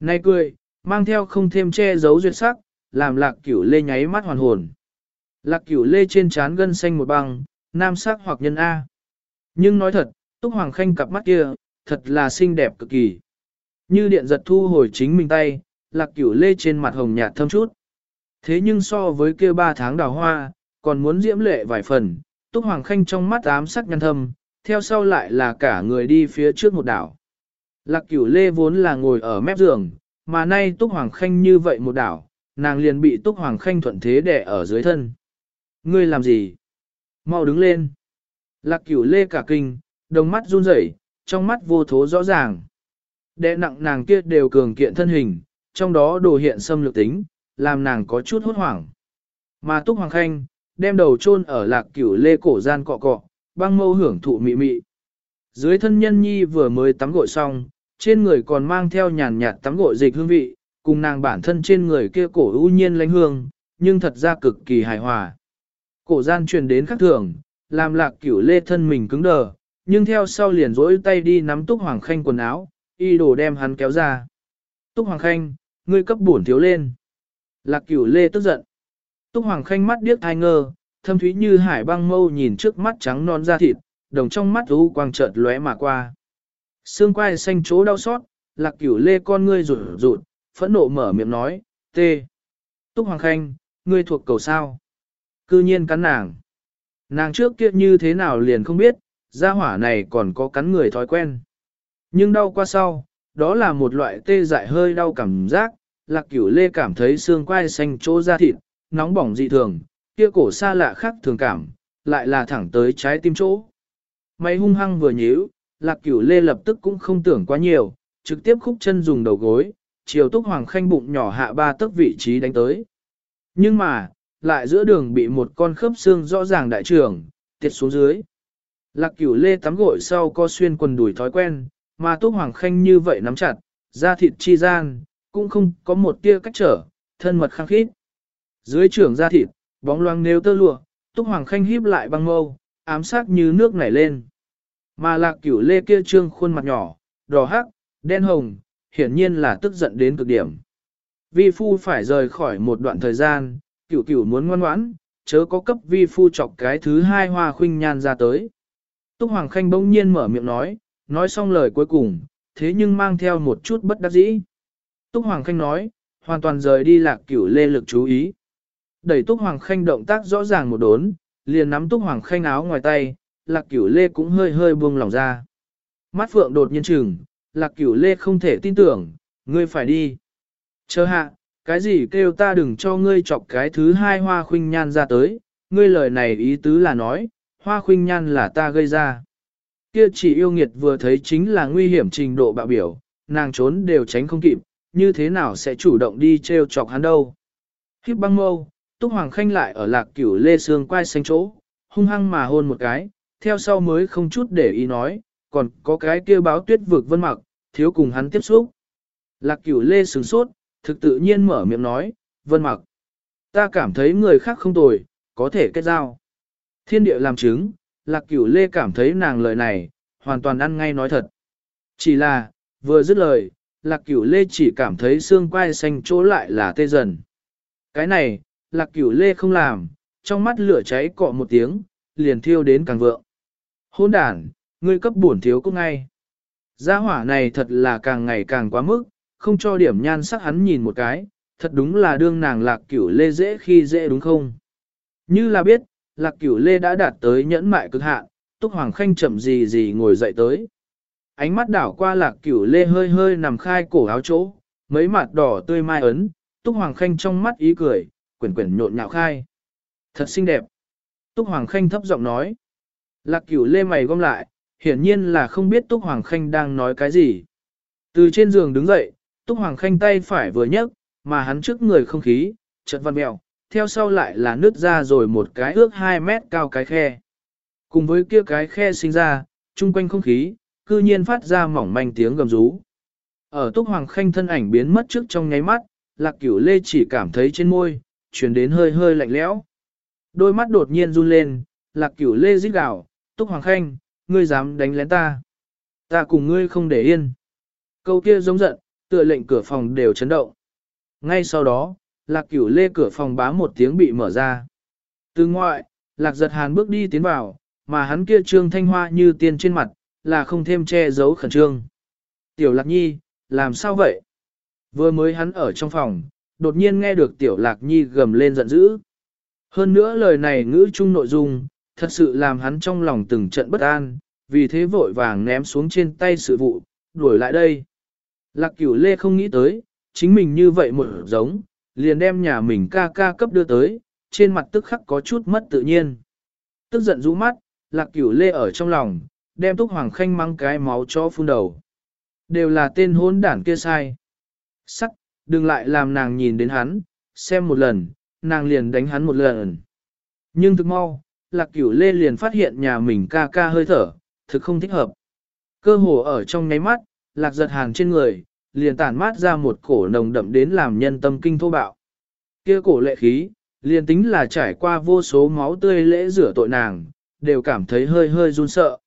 Này cười, mang theo không thêm che giấu duyệt sắc, làm lạc cửu lê nháy mắt hoàn hồn. Lạc cửu lê trên trán gân xanh một băng, nam sắc hoặc nhân A. Nhưng nói thật, Túc Hoàng Khanh cặp mắt kia, thật là xinh đẹp cực kỳ. Như điện giật thu hồi chính mình tay, lạc cửu lê trên mặt hồng nhạt thâm chút. Thế nhưng so với kia ba tháng đào hoa, còn muốn diễm lệ vài phần, Túc Hoàng Khanh trong mắt ám sắc nhân thâm, theo sau lại là cả người đi phía trước một đảo. Lạc cửu lê vốn là ngồi ở mép giường, mà nay Túc Hoàng Khanh như vậy một đảo, nàng liền bị Túc Hoàng Khanh thuận thế đè ở dưới thân. Ngươi làm gì? Mau đứng lên. Lạc cửu lê cả kinh, đồng mắt run rẩy, trong mắt vô thố rõ ràng. Đè nặng nàng kia đều cường kiện thân hình, trong đó đồ hiện xâm lược tính, làm nàng có chút hốt hoảng. Mà Túc Hoàng Khanh, đem đầu chôn ở lạc cửu lê cổ gian cọ cọ, băng mâu hưởng thụ mị mị. Dưới thân nhân nhi vừa mới tắm gội xong, trên người còn mang theo nhàn nhạt tắm gội dịch hương vị, cùng nàng bản thân trên người kia cổ ưu nhiên lánh hương, nhưng thật ra cực kỳ hài hòa. Cổ gian truyền đến khắc thường, làm lạc cửu lê thân mình cứng đờ, nhưng theo sau liền rỗi tay đi nắm túc hoàng khanh quần áo, y đồ đem hắn kéo ra. Túc hoàng khanh, ngươi cấp bổn thiếu lên. Lạc cửu lê tức giận. Túc hoàng khanh mắt điếc thai ngơ, thâm thúy như hải băng mâu nhìn trước mắt trắng non da thịt, đồng trong mắt u quang chợt lóe mà qua. Xương quai xanh chỗ đau xót, lạc cửu lê con ngươi rụt rụt, phẫn nộ mở miệng nói, tê. Túc Hoàng Khanh, ngươi thuộc cầu sao? Cư nhiên cắn nàng. Nàng trước kia như thế nào liền không biết, gia hỏa này còn có cắn người thói quen. Nhưng đau qua sau, đó là một loại tê dại hơi đau cảm giác, lạc cửu lê cảm thấy xương quai xanh chỗ da thịt, nóng bỏng dị thường, kia cổ xa lạ khác thường cảm, lại là thẳng tới trái tim chỗ. Máy hung hăng vừa nhíu, lạc cửu lê lập tức cũng không tưởng quá nhiều, trực tiếp khúc chân dùng đầu gối, chiều túc hoàng khanh bụng nhỏ hạ ba tấc vị trí đánh tới. Nhưng mà, lại giữa đường bị một con khớp xương rõ ràng đại trưởng, tiệt xuống dưới. Lạc cửu lê tắm gội sau co xuyên quần đùi thói quen, mà túc hoàng khanh như vậy nắm chặt, da thịt chi gian, cũng không có một tia cách trở, thân mật khăng khít. Dưới trưởng da thịt, bóng loang nêu tơ lụa, túc hoàng khanh híp lại băng mâu, ám sát như nước nảy lên. Mà lạc cửu lê kia trương khuôn mặt nhỏ, đỏ hắc, đen hồng, hiển nhiên là tức giận đến cực điểm. Vi phu phải rời khỏi một đoạn thời gian, cửu cửu muốn ngoan ngoãn, chớ có cấp vi phu chọc cái thứ hai hoa khuynh nhan ra tới. Túc Hoàng Khanh bỗng nhiên mở miệng nói, nói xong lời cuối cùng, thế nhưng mang theo một chút bất đắc dĩ. Túc Hoàng Khanh nói, hoàn toàn rời đi lạc cửu lê lực chú ý. Đẩy Túc Hoàng Khanh động tác rõ ràng một đốn, liền nắm Túc Hoàng Khanh áo ngoài tay, lạc cửu lê cũng hơi hơi buông lòng ra. Mắt phượng đột nhiên chừng, lạc cửu lê không thể tin tưởng, ngươi phải đi. Chờ hạ, cái gì kêu ta đừng cho ngươi chọc cái thứ hai hoa khuynh nhan ra tới, ngươi lời này ý tứ là nói, hoa khuynh nhan là ta gây ra. Kia chỉ yêu nghiệt vừa thấy chính là nguy hiểm trình độ bạo biểu, nàng trốn đều tránh không kịp, như thế nào sẽ chủ động đi treo chọc hắn đâu. Khiếp băng mâu, Túc Hoàng Khanh lại ở lạc cửu lê xương quai xanh chỗ, hung hăng mà hôn một cái, theo sau mới không chút để ý nói, còn có cái kia báo tuyết vực vân mặc, thiếu cùng hắn tiếp xúc. Lạc cửu lê sửng sốt, thực tự nhiên mở miệng nói, vân mặc. Ta cảm thấy người khác không tồi, có thể kết giao. Thiên địa làm chứng, lạc cửu lê cảm thấy nàng lời này, hoàn toàn ăn ngay nói thật. Chỉ là, vừa dứt lời, lạc cửu lê chỉ cảm thấy xương quai xanh chỗ lại là tê dần. Cái này, lạc cửu lê không làm, trong mắt lửa cháy cọ một tiếng, liền thiêu đến càng vượng. Hôn đàn, ngươi cấp bổn thiếu cũng ngay. Gia hỏa này thật là càng ngày càng quá mức, không cho điểm nhan sắc hắn nhìn một cái, thật đúng là đương nàng lạc cửu lê dễ khi dễ đúng không? Như là biết, lạc cửu lê đã đạt tới nhẫn mại cực hạn, túc hoàng khanh chậm gì gì ngồi dậy tới. Ánh mắt đảo qua lạc cửu lê hơi hơi nằm khai cổ áo chỗ, mấy mặt đỏ tươi mai ấn, túc hoàng khanh trong mắt ý cười, quyển quyển nhộn nhạo khai. Thật xinh đẹp. Túc hoàng khanh thấp giọng nói. Lạc cửu lê mày gom lại, hiển nhiên là không biết Túc Hoàng Khanh đang nói cái gì. Từ trên giường đứng dậy, Túc Hoàng Khanh tay phải vừa nhấc, mà hắn trước người không khí, chợt văn mèo, theo sau lại là nứt ra rồi một cái ước 2 mét cao cái khe. Cùng với kia cái khe sinh ra, chung quanh không khí, cư nhiên phát ra mỏng manh tiếng gầm rú. Ở Túc Hoàng Khanh thân ảnh biến mất trước trong nháy mắt, Lạc Cửu Lê chỉ cảm thấy trên môi, chuyển đến hơi hơi lạnh lẽo. Đôi mắt đột nhiên run lên, Lạc Cửu Lê rít gào, Túc Hoàng Khanh, ngươi dám đánh lén ta. Ta cùng ngươi không để yên. Câu kia giống giận, tựa lệnh cửa phòng đều chấn động. Ngay sau đó, lạc cửu lê cửa phòng bá một tiếng bị mở ra. Từ ngoại, lạc giật hàn bước đi tiến vào, mà hắn kia trương thanh hoa như tiên trên mặt, là không thêm che giấu khẩn trương. Tiểu lạc nhi, làm sao vậy? Vừa mới hắn ở trong phòng, đột nhiên nghe được tiểu lạc nhi gầm lên giận dữ. Hơn nữa lời này ngữ chung nội dung, thật sự làm hắn trong lòng từng trận bất an, vì thế vội vàng ném xuống trên tay sự vụ, đuổi lại đây. Lạc cửu lê không nghĩ tới, chính mình như vậy một giống, liền đem nhà mình ca ca cấp đưa tới, trên mặt tức khắc có chút mất tự nhiên. Tức giận rũ mắt, lạc cửu lê ở trong lòng, đem túc hoàng khanh mang cái máu cho phun đầu. Đều là tên hôn đản kia sai. Sắc, đừng lại làm nàng nhìn đến hắn, xem một lần, nàng liền đánh hắn một lần. Nhưng thực mau, lạc cửu lê liền phát hiện nhà mình ca ca hơi thở, thực không thích hợp. Cơ hồ ở trong ngáy mắt, lạc giật hàng trên người, liền tản mát ra một cổ nồng đậm đến làm nhân tâm kinh thô bạo. Kia cổ lệ khí, liền tính là trải qua vô số máu tươi lễ rửa tội nàng, đều cảm thấy hơi hơi run sợ.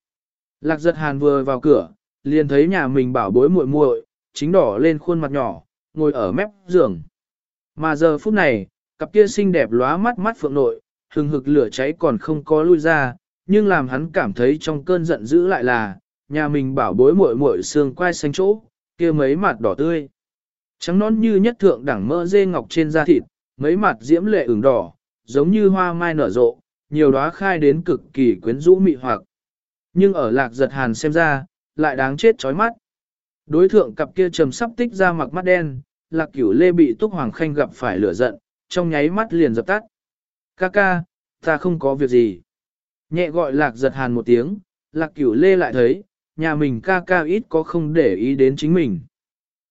Lạc giật hàn vừa vào cửa, liền thấy nhà mình bảo bối muội muội, chính đỏ lên khuôn mặt nhỏ, ngồi ở mép giường. Mà giờ phút này, cặp kia xinh đẹp lóa mắt mắt phượng nội, hừng hực lửa cháy còn không có lui ra, nhưng làm hắn cảm thấy trong cơn giận dữ lại là, nhà mình bảo bối muội muội xương quai xanh chỗ, kia mấy mặt đỏ tươi. Trắng nón như nhất thượng đẳng mỡ dê ngọc trên da thịt, mấy mặt diễm lệ ửng đỏ, giống như hoa mai nở rộ, nhiều đóa khai đến cực kỳ quyến rũ mị hoặc. Nhưng ở lạc giật hàn xem ra, lại đáng chết chói mắt. Đối thượng cặp kia trầm sắp tích ra mặc mắt đen, lạc cửu lê bị túc hoàng khanh gặp phải lửa giận, trong nháy mắt liền dập tắt. Ca ca, ta không có việc gì. Nhẹ gọi lạc giật hàn một tiếng, lạc cửu lê lại thấy, nhà mình ca ca ít có không để ý đến chính mình.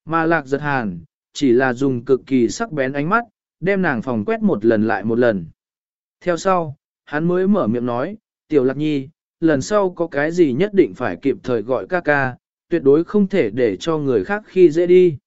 Mà lạc giật hàn, chỉ là dùng cực kỳ sắc bén ánh mắt, đem nàng phòng quét một lần lại một lần. Theo sau, hắn mới mở miệng nói, tiểu lạc nhi, lần sau có cái gì nhất định phải kịp thời gọi ca ca, tuyệt đối không thể để cho người khác khi dễ đi.